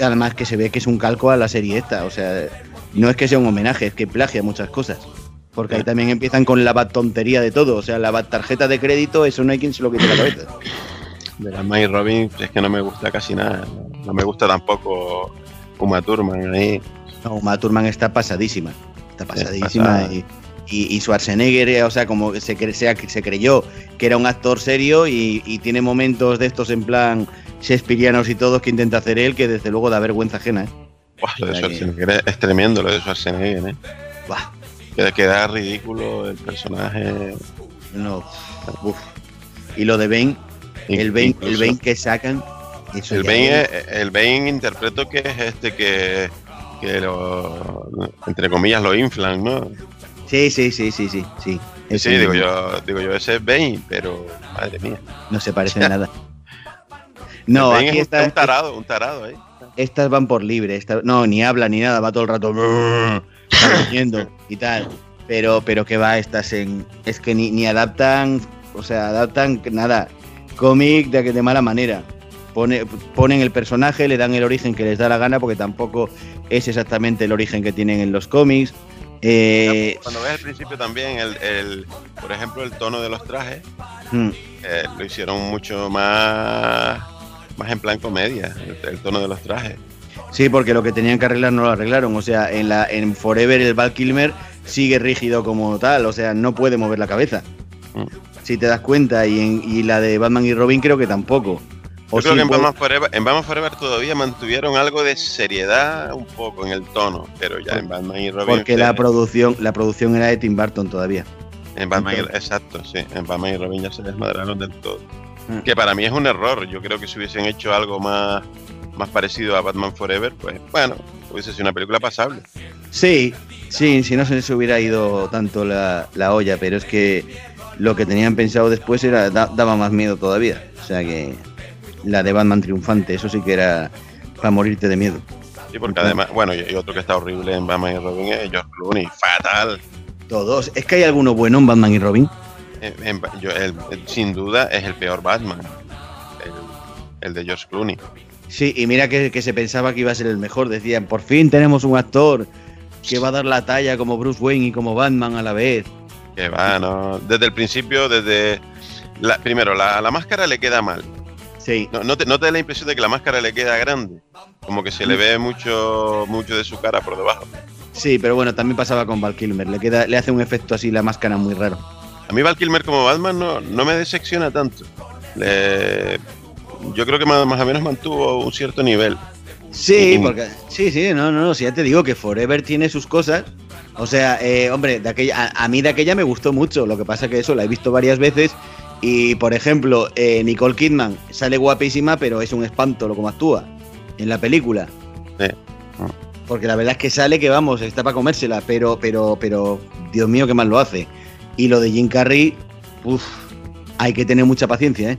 Además que se ve que es un calco a la serie esta. O sea, no es que sea un homenaje, es que plagia muchas cosas. Porque ahí también empiezan con la bat tontería de todo. O sea, la bat tarjeta de crédito, eso no hay quien se lo quite la cabeza. De Batman y Robin es que no me gusta casi nada. No me gusta tampoco Uma Thurman ahí. No, Uma Thurman está pasadísima. Está pasadísima. pasada. y, y, y Schwarzenegger, eh, o sea, como que se, cre- sea- que se creyó que era un actor serio y, y tiene momentos de estos en plan Shakespeareanos y todos que intenta hacer él, que desde luego da vergüenza ajena. ¿eh? Buah, lo de Schwarzenegger es, es tremendo, lo de Schwarzenegger, ¿eh? Buah. Que queda ridículo el personaje. No, uf. Y lo de Bane, el Bane, el Bane que sacan. eso El Bane, es- es- el Bane interpreto que es este que, que lo, entre comillas lo inflan, ¿no? Sí, sí, sí, sí, sí, sí. Digo yo, digo yo, ese es Bane, pero madre mía. No se parece en nada. No, Bane aquí es está, un tarado, un tarado, ¿eh? estas van por libre. esta- no, ni habla ni nada, va todo el rato y tal. Pero, pero que va, estas en. Es que ni, ni adaptan, o sea, adaptan nada. Cómic de, de mala manera. Pone, ponen el personaje, le dan el origen que les da la gana, porque tampoco es exactamente el origen que tienen en los cómics. Eh, Cuando ves al principio también, el, el, por ejemplo, el tono de los trajes, mm, eh, lo hicieron mucho más, más en plan comedia, el, el tono de los trajes. Sí, porque lo que tenían que arreglar no lo arreglaron. O sea, en la en Forever el Val Kilmer sigue rígido como tal. O sea, no puede mover la cabeza. Mm. Si te das cuenta. Y, en, y la de Batman y Robin creo que tampoco. Yo O creo sí, que en Batman, Forever, en Batman Forever todavía mantuvieron algo de seriedad un poco en el tono, pero ya en Batman y Robin. porque la producción la producción era de Tim Burton todavía. En Batman, y- exacto, sí. En Batman y Robin ya se desmadraron del todo. Mm. Que para mí es un error. Yo creo que si hubiesen hecho algo más, más parecido a Batman Forever, pues bueno, hubiese sido una película pasable. Sí, sí, si no se les hubiera ido tanto la, la olla, pero es que lo que tenían pensado después era da- daba más miedo todavía. O sea que la de Batman triunfante, eso sí que era para morirte de miedo. Sí, porque además, bueno, y otro que está horrible en Batman y Robin es George Clooney, fatal. Todos. ¿Es que hay alguno bueno en Batman y Robin? En- en- yo- el- el- sin duda es el peor Batman, el, el de George Clooney. Sí, y mira que, que se pensaba que iba a ser el mejor. Decían, por fin tenemos un actor que va a dar la talla como Bruce Wayne y como Batman a la vez. Que va, ¿no? Desde el principio, desde... La, primero, la, la máscara le queda mal. Sí. No, no te, no te da la impresión de que la máscara le queda grande. Como que se le ve mucho, mucho de su cara por debajo. Sí, pero bueno, también pasaba con Val Kilmer. Le, queda, le hace un efecto así la máscara muy raro. A mí Val Kilmer como Batman no, no me decepciona tanto. Le- yo creo que más, más o menos mantuvo un cierto nivel. Sí, Y- porque sí, sí, no, no, no, si ya te digo que Forever tiene sus cosas. O sea, eh, hombre, de aquella, a, a mí de aquella me gustó mucho. Lo que pasa que eso la he visto varias veces. Y por ejemplo, eh, Nicole Kidman sale guapísima, pero es un espanto lo como actúa en la película. Sí. Porque la verdad es que sale que vamos, está para comérsela, pero, pero, pero, Dios mío, qué mal lo hace. Y lo de Jim Carrey, uff, hay que tener mucha paciencia, ¿eh?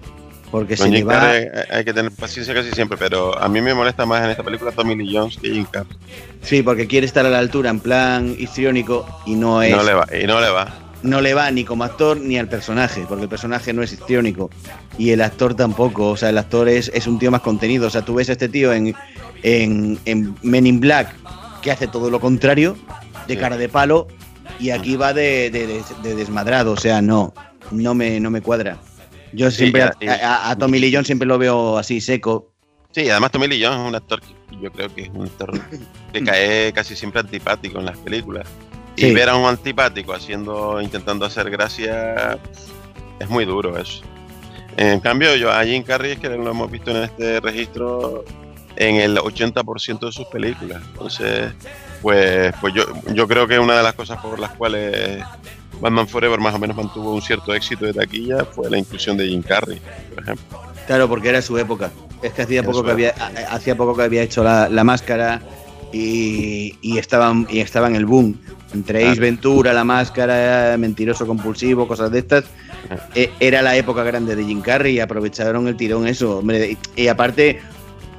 Porque se Con le Jim va. Carrey hay- que tener paciencia casi siempre, pero a mí me molesta más en esta película Tommy Lee Jones que Jim Carrey. Sí, porque quiere estar a la altura en plan histriónico y no es. no le va, y no le va. No le va ni como actor ni al personaje, porque el personaje no es histriónico y el actor tampoco. O sea, el actor es, es un tío más contenido. O sea, tú ves a este tío en, en, en Men in Black que hace todo lo contrario, de cara de palo, y aquí va de, de- de- de desmadrado. O sea, no, no me, no me cuadra. Yo Sí, siempre a, Tommy Lee Jones siempre lo veo así seco. Sí, además Tommy Lee Jones es un actor que yo creo que es un terror que cae casi siempre antipático en las películas. Y Sí. ver a un antipático haciendo, intentando hacer gracia, es muy duro eso. En cambio, yo a Jim Carrey es que lo hemos visto en este registro en el 80% de sus películas. Entonces, pues, pues yo, yo creo que una de las cosas por las cuales Batman Forever más o menos mantuvo un cierto éxito de taquilla fue la inclusión de Jim Carrey, por ejemplo. Claro, porque era su época. Es que hacía poco que había, ha- hacía poco que había hecho la, la máscara y, y estaba, y estaba en el boom. Entre Ace Ventura, la máscara, mentiroso compulsivo, cosas de estas. Eh, era la época grande de Jim Carrey y aprovecharon el tirón eso. Hombre, y, y aparte,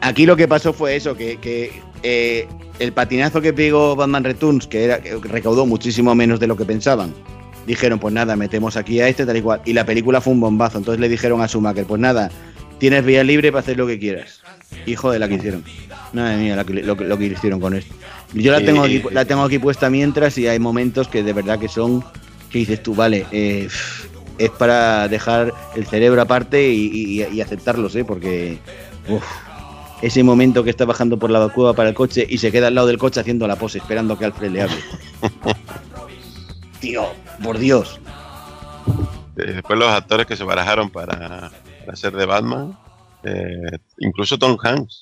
aquí lo que pasó fue eso, que, que, eh, el patinazo que pegó Batman Returns, que, era, que recaudó muchísimo menos de lo que pensaban, dijeron, pues nada, metemos aquí a este tal y cual. Y la película fue un bombazo. Entonces le dijeron a Schumacher, pues nada, tienes vía libre para hacer lo que quieras. Hijo de la que hicieron. Madre mía, que- lo que hicieron con esto. Yo la tengo, aquí, la tengo aquí puesta mientras y hay momentos que de verdad que son, que dices tú, vale, eh, es para dejar el cerebro aparte y, y- y aceptarlos, ¿eh? Porque uf, ese momento que está bajando por la cueva para el coche y se queda al lado del coche haciendo la pose, esperando que Alfred le hable. Tío, por Dios. Eh, Después los actores que se barajaron para, para hacer de Batman, eh, incluso Tom Hanks.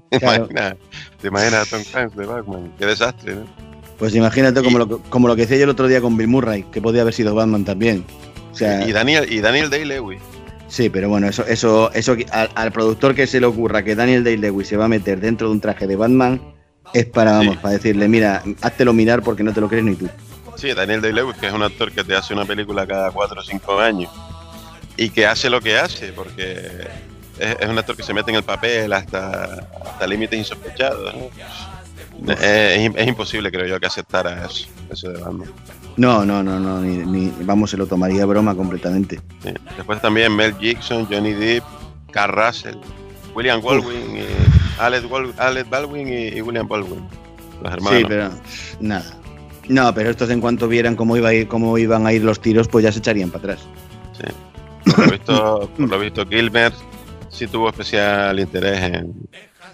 ¿Te, Claro. imaginas, te imaginas a Tom Hanks de Batman? Qué desastre, ¿no? Pues imagínate como lo, que- como lo que decía yo el otro día con Bill Murray, que podía haber sido Batman también. O sea, Y Daniel, y Daniel Day-Lewis. sí, pero bueno, eso, eso, eso al productor que se le ocurra que Daniel Day-Lewis se va a meter dentro de un traje de Batman es para, vamos, para decirle, mira, háztelo mirar porque no te lo crees ni tú. Sí, Daniel Day-Lewis, que es un actor que te hace una película cada 4 o 5 años y que hace lo que hace, porque es, es un actor que se mete en el papel hasta, hasta límites insospechados. Es, imposible, creo yo, que aceptara eso, eso de Batman. No, no, no, no, ni, ni- vamos, se lo tomaría broma completamente. Sí. Después también Mel Gibson, Johnny Depp, Carl Russell, William Baldwin, y Alec, Wal- Alec Baldwin y, y William Baldwin, los hermanos. Sí, pero nada. No, pero estos en cuanto vieran cómo iba a ir, cómo iban a ir los tiros, pues ya se echarían para atrás. Por lo visto, por lo visto Gilmer sí tuvo especial interés en,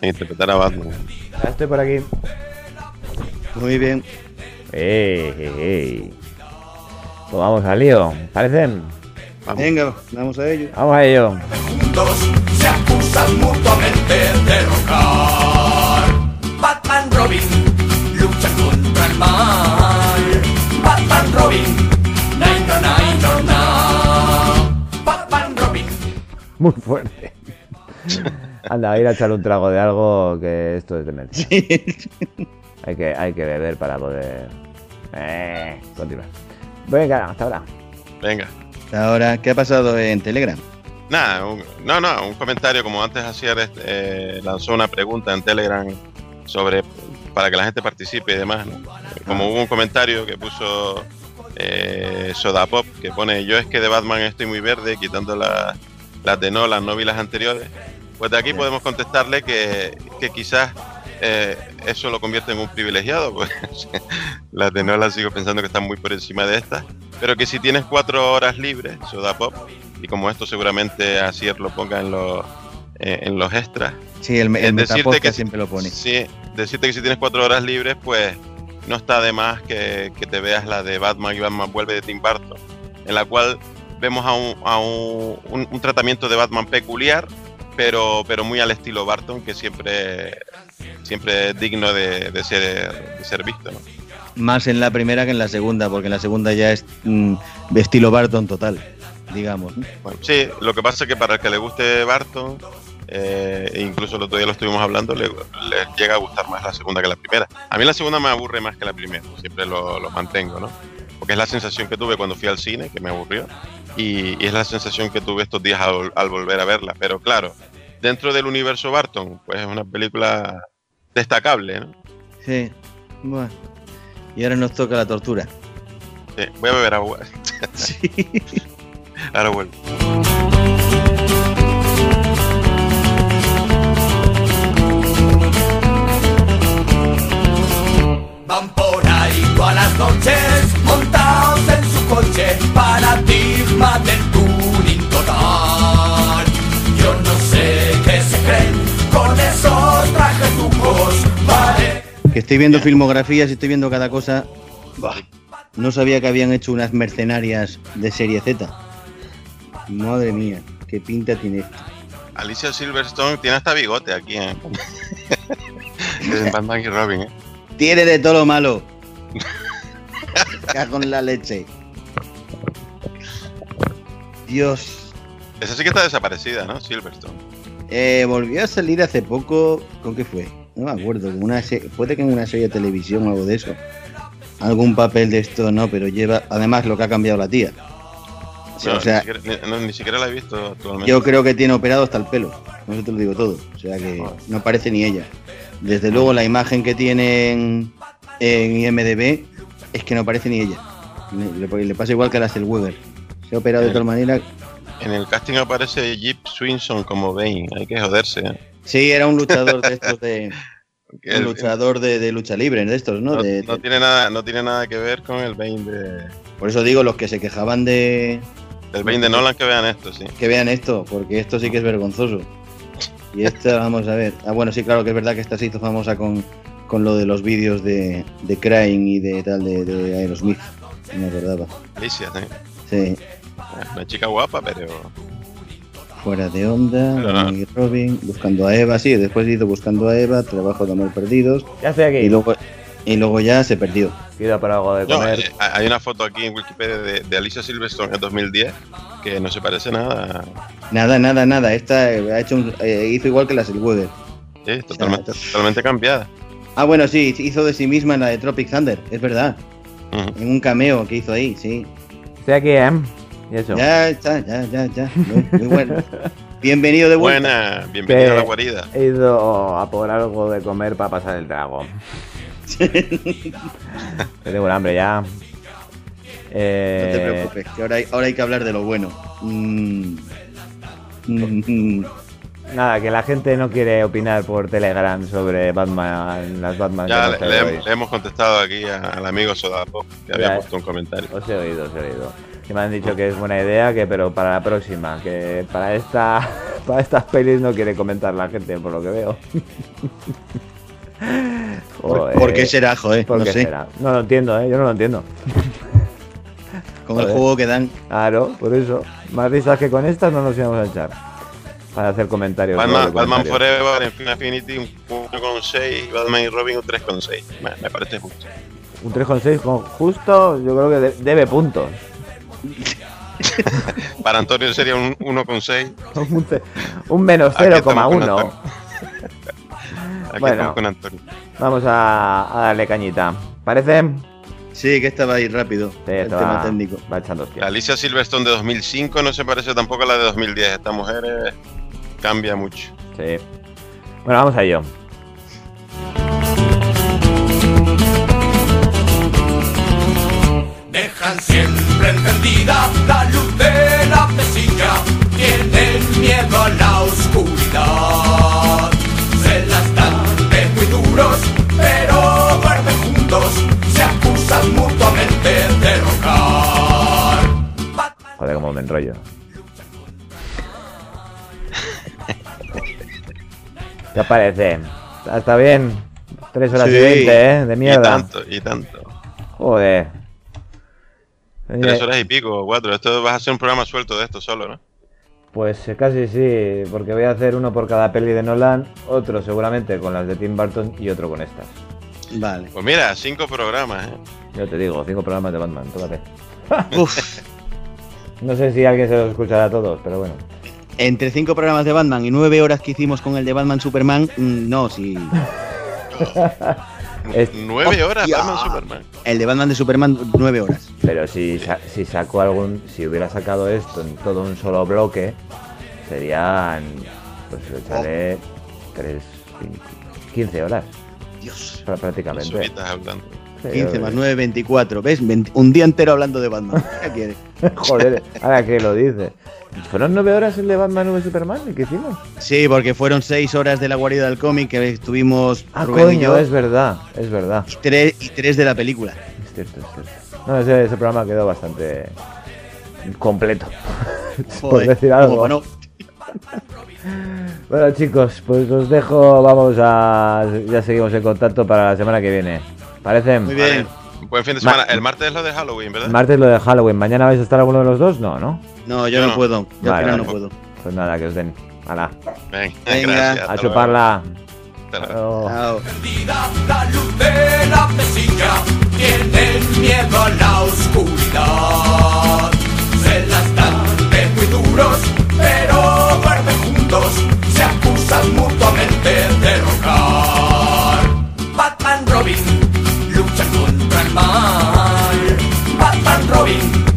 en interpretar a Batman. Ya estoy por aquí. Muy bien. Pues vamos al lío, ¿parecen? Venga, vamos a ello. Vamos a ello. Juntos se acusan mutuamente de rocar. Batman Robin luchan contra el mal. Batman Robin, nine no nine no no. Batman Robin. Muy fuerte. Anda, a ir a echarle un trago de algo que esto es demencia. Hay que, hay que beber para poder eh, continuar. Venga, hasta ahora. Venga. Ahora, ¿qué ha pasado en Telegram? Nada, un- no, no, un comentario como antes hacía, eh, lanzó una pregunta en Telegram sobre para que la gente participe y demás. ¿no? Como hubo un comentario que puso eh, Soda Pop que pone yo es que de Batman estoy muy verde, quitando la- las de Nolan, no vi las anteriores. Pues de aquí podemos contestarle que, que quizás eh, eso lo convierte en un privilegiado, pues. Las de Nolan sigo pensando que están muy por encima de estas, pero que si tienes cuatro horas libres, Soda Pop, y como esto seguramente así lo ponga en los, eh, en los extras, Sí, el, el decirte que siempre lo pone. Sí, decirte que si tienes cuatro horas libres, pues no está de más que, que te veas la de Batman y Batman vuelve de Tim Burton, en la cual vemos a un, a un, un- un tratamiento de Batman peculiar, pero, pero muy al estilo Barton, que siempre, siempre es digno de, de ser, de ser visto. ¿no? Más en la primera que en la segunda, porque en la segunda ya es mm, de estilo Barton total, digamos. ¿no? Bueno, sí, lo que pasa es que para el que le guste Barton, eh, e incluso el otro día lo estuvimos hablando, le, le llega a gustar más la segunda que la primera. A mí la segunda me aburre más que la primera, siempre lo, lo mantengo, ¿no? Porque es la sensación que tuve cuando fui al cine, que me aburrió, y, y es la sensación que tuve estos días al, al volver a verla. Pero claro, dentro del universo Barton, pues es una película destacable, ¿no? Sí. Bueno. Y ahora nos toca la tortura. Sí, voy a beber agua. Ahora vuelvo. Tisma del tuning total. Yo no sé qué se creen con esos trajes tu Estoy viendo filmografías y estoy viendo cada cosa. Bah, no sabía que habían hecho unas mercenarias de serie Z. Madre mía, qué pinta tiene esto. Alicia Silverstone tiene hasta bigote aquí en, en Batman y Robin. ¿eh? Tiene de todo lo malo. Cago en la leche. Dios. Esa sí que está desaparecida, ¿no? Silverstone. Eh, volvió a salir hace poco. ¿Con qué fue? No me acuerdo. con Una se- puede que en una serie de televisión o algo de eso. Algún papel de esto, no, pero lleva. Además, lo que ha cambiado la tía. No, o sea, ni, siquiera, ni- no, ni siquiera la he visto actualmente. yo creo que tiene operado hasta el pelo. No te lo digo todo. O sea que no parece ni ella. Desde luego, la imagen que tiene en, IMDB es que no parece ni ella. Le, le- le pasa igual que a la Weber. Operado de tal manera. En el casting aparece Jeep Swinson como Bane. Hay que joderse. ¿eh? Sí, era un luchador de estos de. Un el- luchador de, de lucha libre, de estos, ¿no? no, De- no tiene nada, no tiene nada que ver con el Bane de, Por eso digo, los que se quejaban de. del Bane de Nolan que vean esto, sí. Que vean esto, porque esto sí que es vergonzoso. Y esta, vamos a ver. Ah, bueno, sí, claro que es verdad que esta se hizo famosa con, con lo de los vídeos de, de Crying y de tal, de, de Aerosmith. No me acordaba. Alicia, sí. Sí, Una chica guapa, pero fuera de onda, no. y Robin, buscando a Eva, sí, después hizo buscando a Eva, trabajo de amor perdidos. Ya estoy aquí. Y luego, y luego ya se perdió. Pido para algo de No, comer. eh, hay una foto aquí en Wikipedia de, de Alicia Silverstone en 2010 que no se parece nada. Nada, nada, nada. Esta eh, ha hecho un- eh, hizo igual que la Silweather. Sí, totalmente, totalmente cambiada. Ah, bueno, sí, hizo de sí misma en la de Tropic Thunder, es verdad. En un cameo que hizo ahí, sí. Estoy aquí, ¿eh? Eso. Ya está, ya, ya, ya. Muy, muy bueno. Bienvenido de vuelta. Buena, bienvenido a la guarida. He ido a por algo de comer para pasar el trago. Tengo un hambre ya. No Eh, te preocupes, que ahora hay, ahora hay que hablar de lo bueno. Mm. Mm. Nada, que la gente no quiere opinar por Telegram sobre Batman, las Batman. Ya le, hemos le contestado aquí al amigo Sodapo, que había puesto un comentario. Os he oído, os he oído. Que me han dicho que es buena idea, que pero para la próxima, que para esta para estas pelis no quiere comentar la gente, por lo que veo. ¿Por- por qué será, joder? ¿Por No qué sé. será? No lo entiendo, ¿eh? Yo no lo entiendo. Con el Joder. juego que dan. Claro, por eso. Más risas que con estas no nos íbamos a echar. Para hacer comentarios. Batman, Batman comentarios. Forever, Affinity un 1,6, Batman y Robin un 3,6. Me, parece justo. Un 3,6 con justo, yo creo que de- debe puntos. Para Antonio sería un 1,6. Un menos Aquí estamos con 0,1. Antonio. Aquí Bueno. estamos con Antonio. Vamos a, a darle cañita. ¿Parece? Sí, que estaba ahí rápido. Sí, el esto tema va- técnico. Va echando. La Alicia Silverstone de 2005 no se parece tampoco a la de 2010. Esta mujer eh, cambia mucho. Sí. Bueno, vamos a ello. Dejan siempre encendida la luz de la mesilla. Tienen miedo a la oscuridad. Se las dan de muy duros, pero duermen juntos. Se acusan mutuamente de rocar. Joder, cómo me enrollo. ¿Qué parece? ¿Está bien? Tres horas Sí, y veinte, ¿eh? De mierda. Y tanto, y tanto. Joder. Tres Eh, horas y pico, o cuatro. Esto vas a hacer un programa suelto de esto solo, ¿no? Pues eh, casi sí, porque voy a hacer uno por cada peli de Nolan, otro seguramente con las de Tim Burton y otro con estas. Vale. Pues mira, cinco programas, ¿eh? Yo te digo, cinco programas de Batman, tócate. No sé si alguien se los escuchará a todos, pero bueno. Entre cinco programas de Batman y nueve horas que hicimos con el de Batman Superman, mm, no, sí. Es- Nueve horas, Hostia. Batman Superman. El de Batman de Superman, nueve horas. Pero si, sa- si sacó algún. Si hubiera sacado esto en todo un solo bloque, serían. Pues le echaré. 3, 15 horas. Dios. Prá- Prácticamente. Hablando. Sí, 15 yo- más 9, 24. ¿Ves? Un día entero hablando de Batman. ¿Qué quieres? Joder, ahora que lo dice. ¿Fueron 9 horas el de Batman v Superman? ¿Y qué hicimos? Sí, porque fueron seis horas de la guarida del cómic que estuvimos Ah, Rubén y coño, yo, es verdad, es verdad. y tres, y tres de la película. Es cierto, es cierto. No, ese, ese programa quedó bastante completo. Por Joder, decir algo. pa' no. Bueno, chicos, pues os dejo. Vamos a. Ya seguimos en contacto para la semana que viene. Parecen. Muy bien. Vale. Buen fin de semana. Ma el martes es lo de Halloween, ¿verdad? Martes es lo de Halloween. ¿Mañana vais a estar alguno de los dos? No, ¿no? No, yo, no, no, puedo. Yo vale, al final no puedo. Pues nada, que os den. Hala. Venga, Venga. a chuparla. Perdida la luz de la mesilla, tienen miedo a la oscuridad. Se las dan de muy duros, pero duermen juntos, se acusan mutuamente de rogar. Batman Robin. Robin.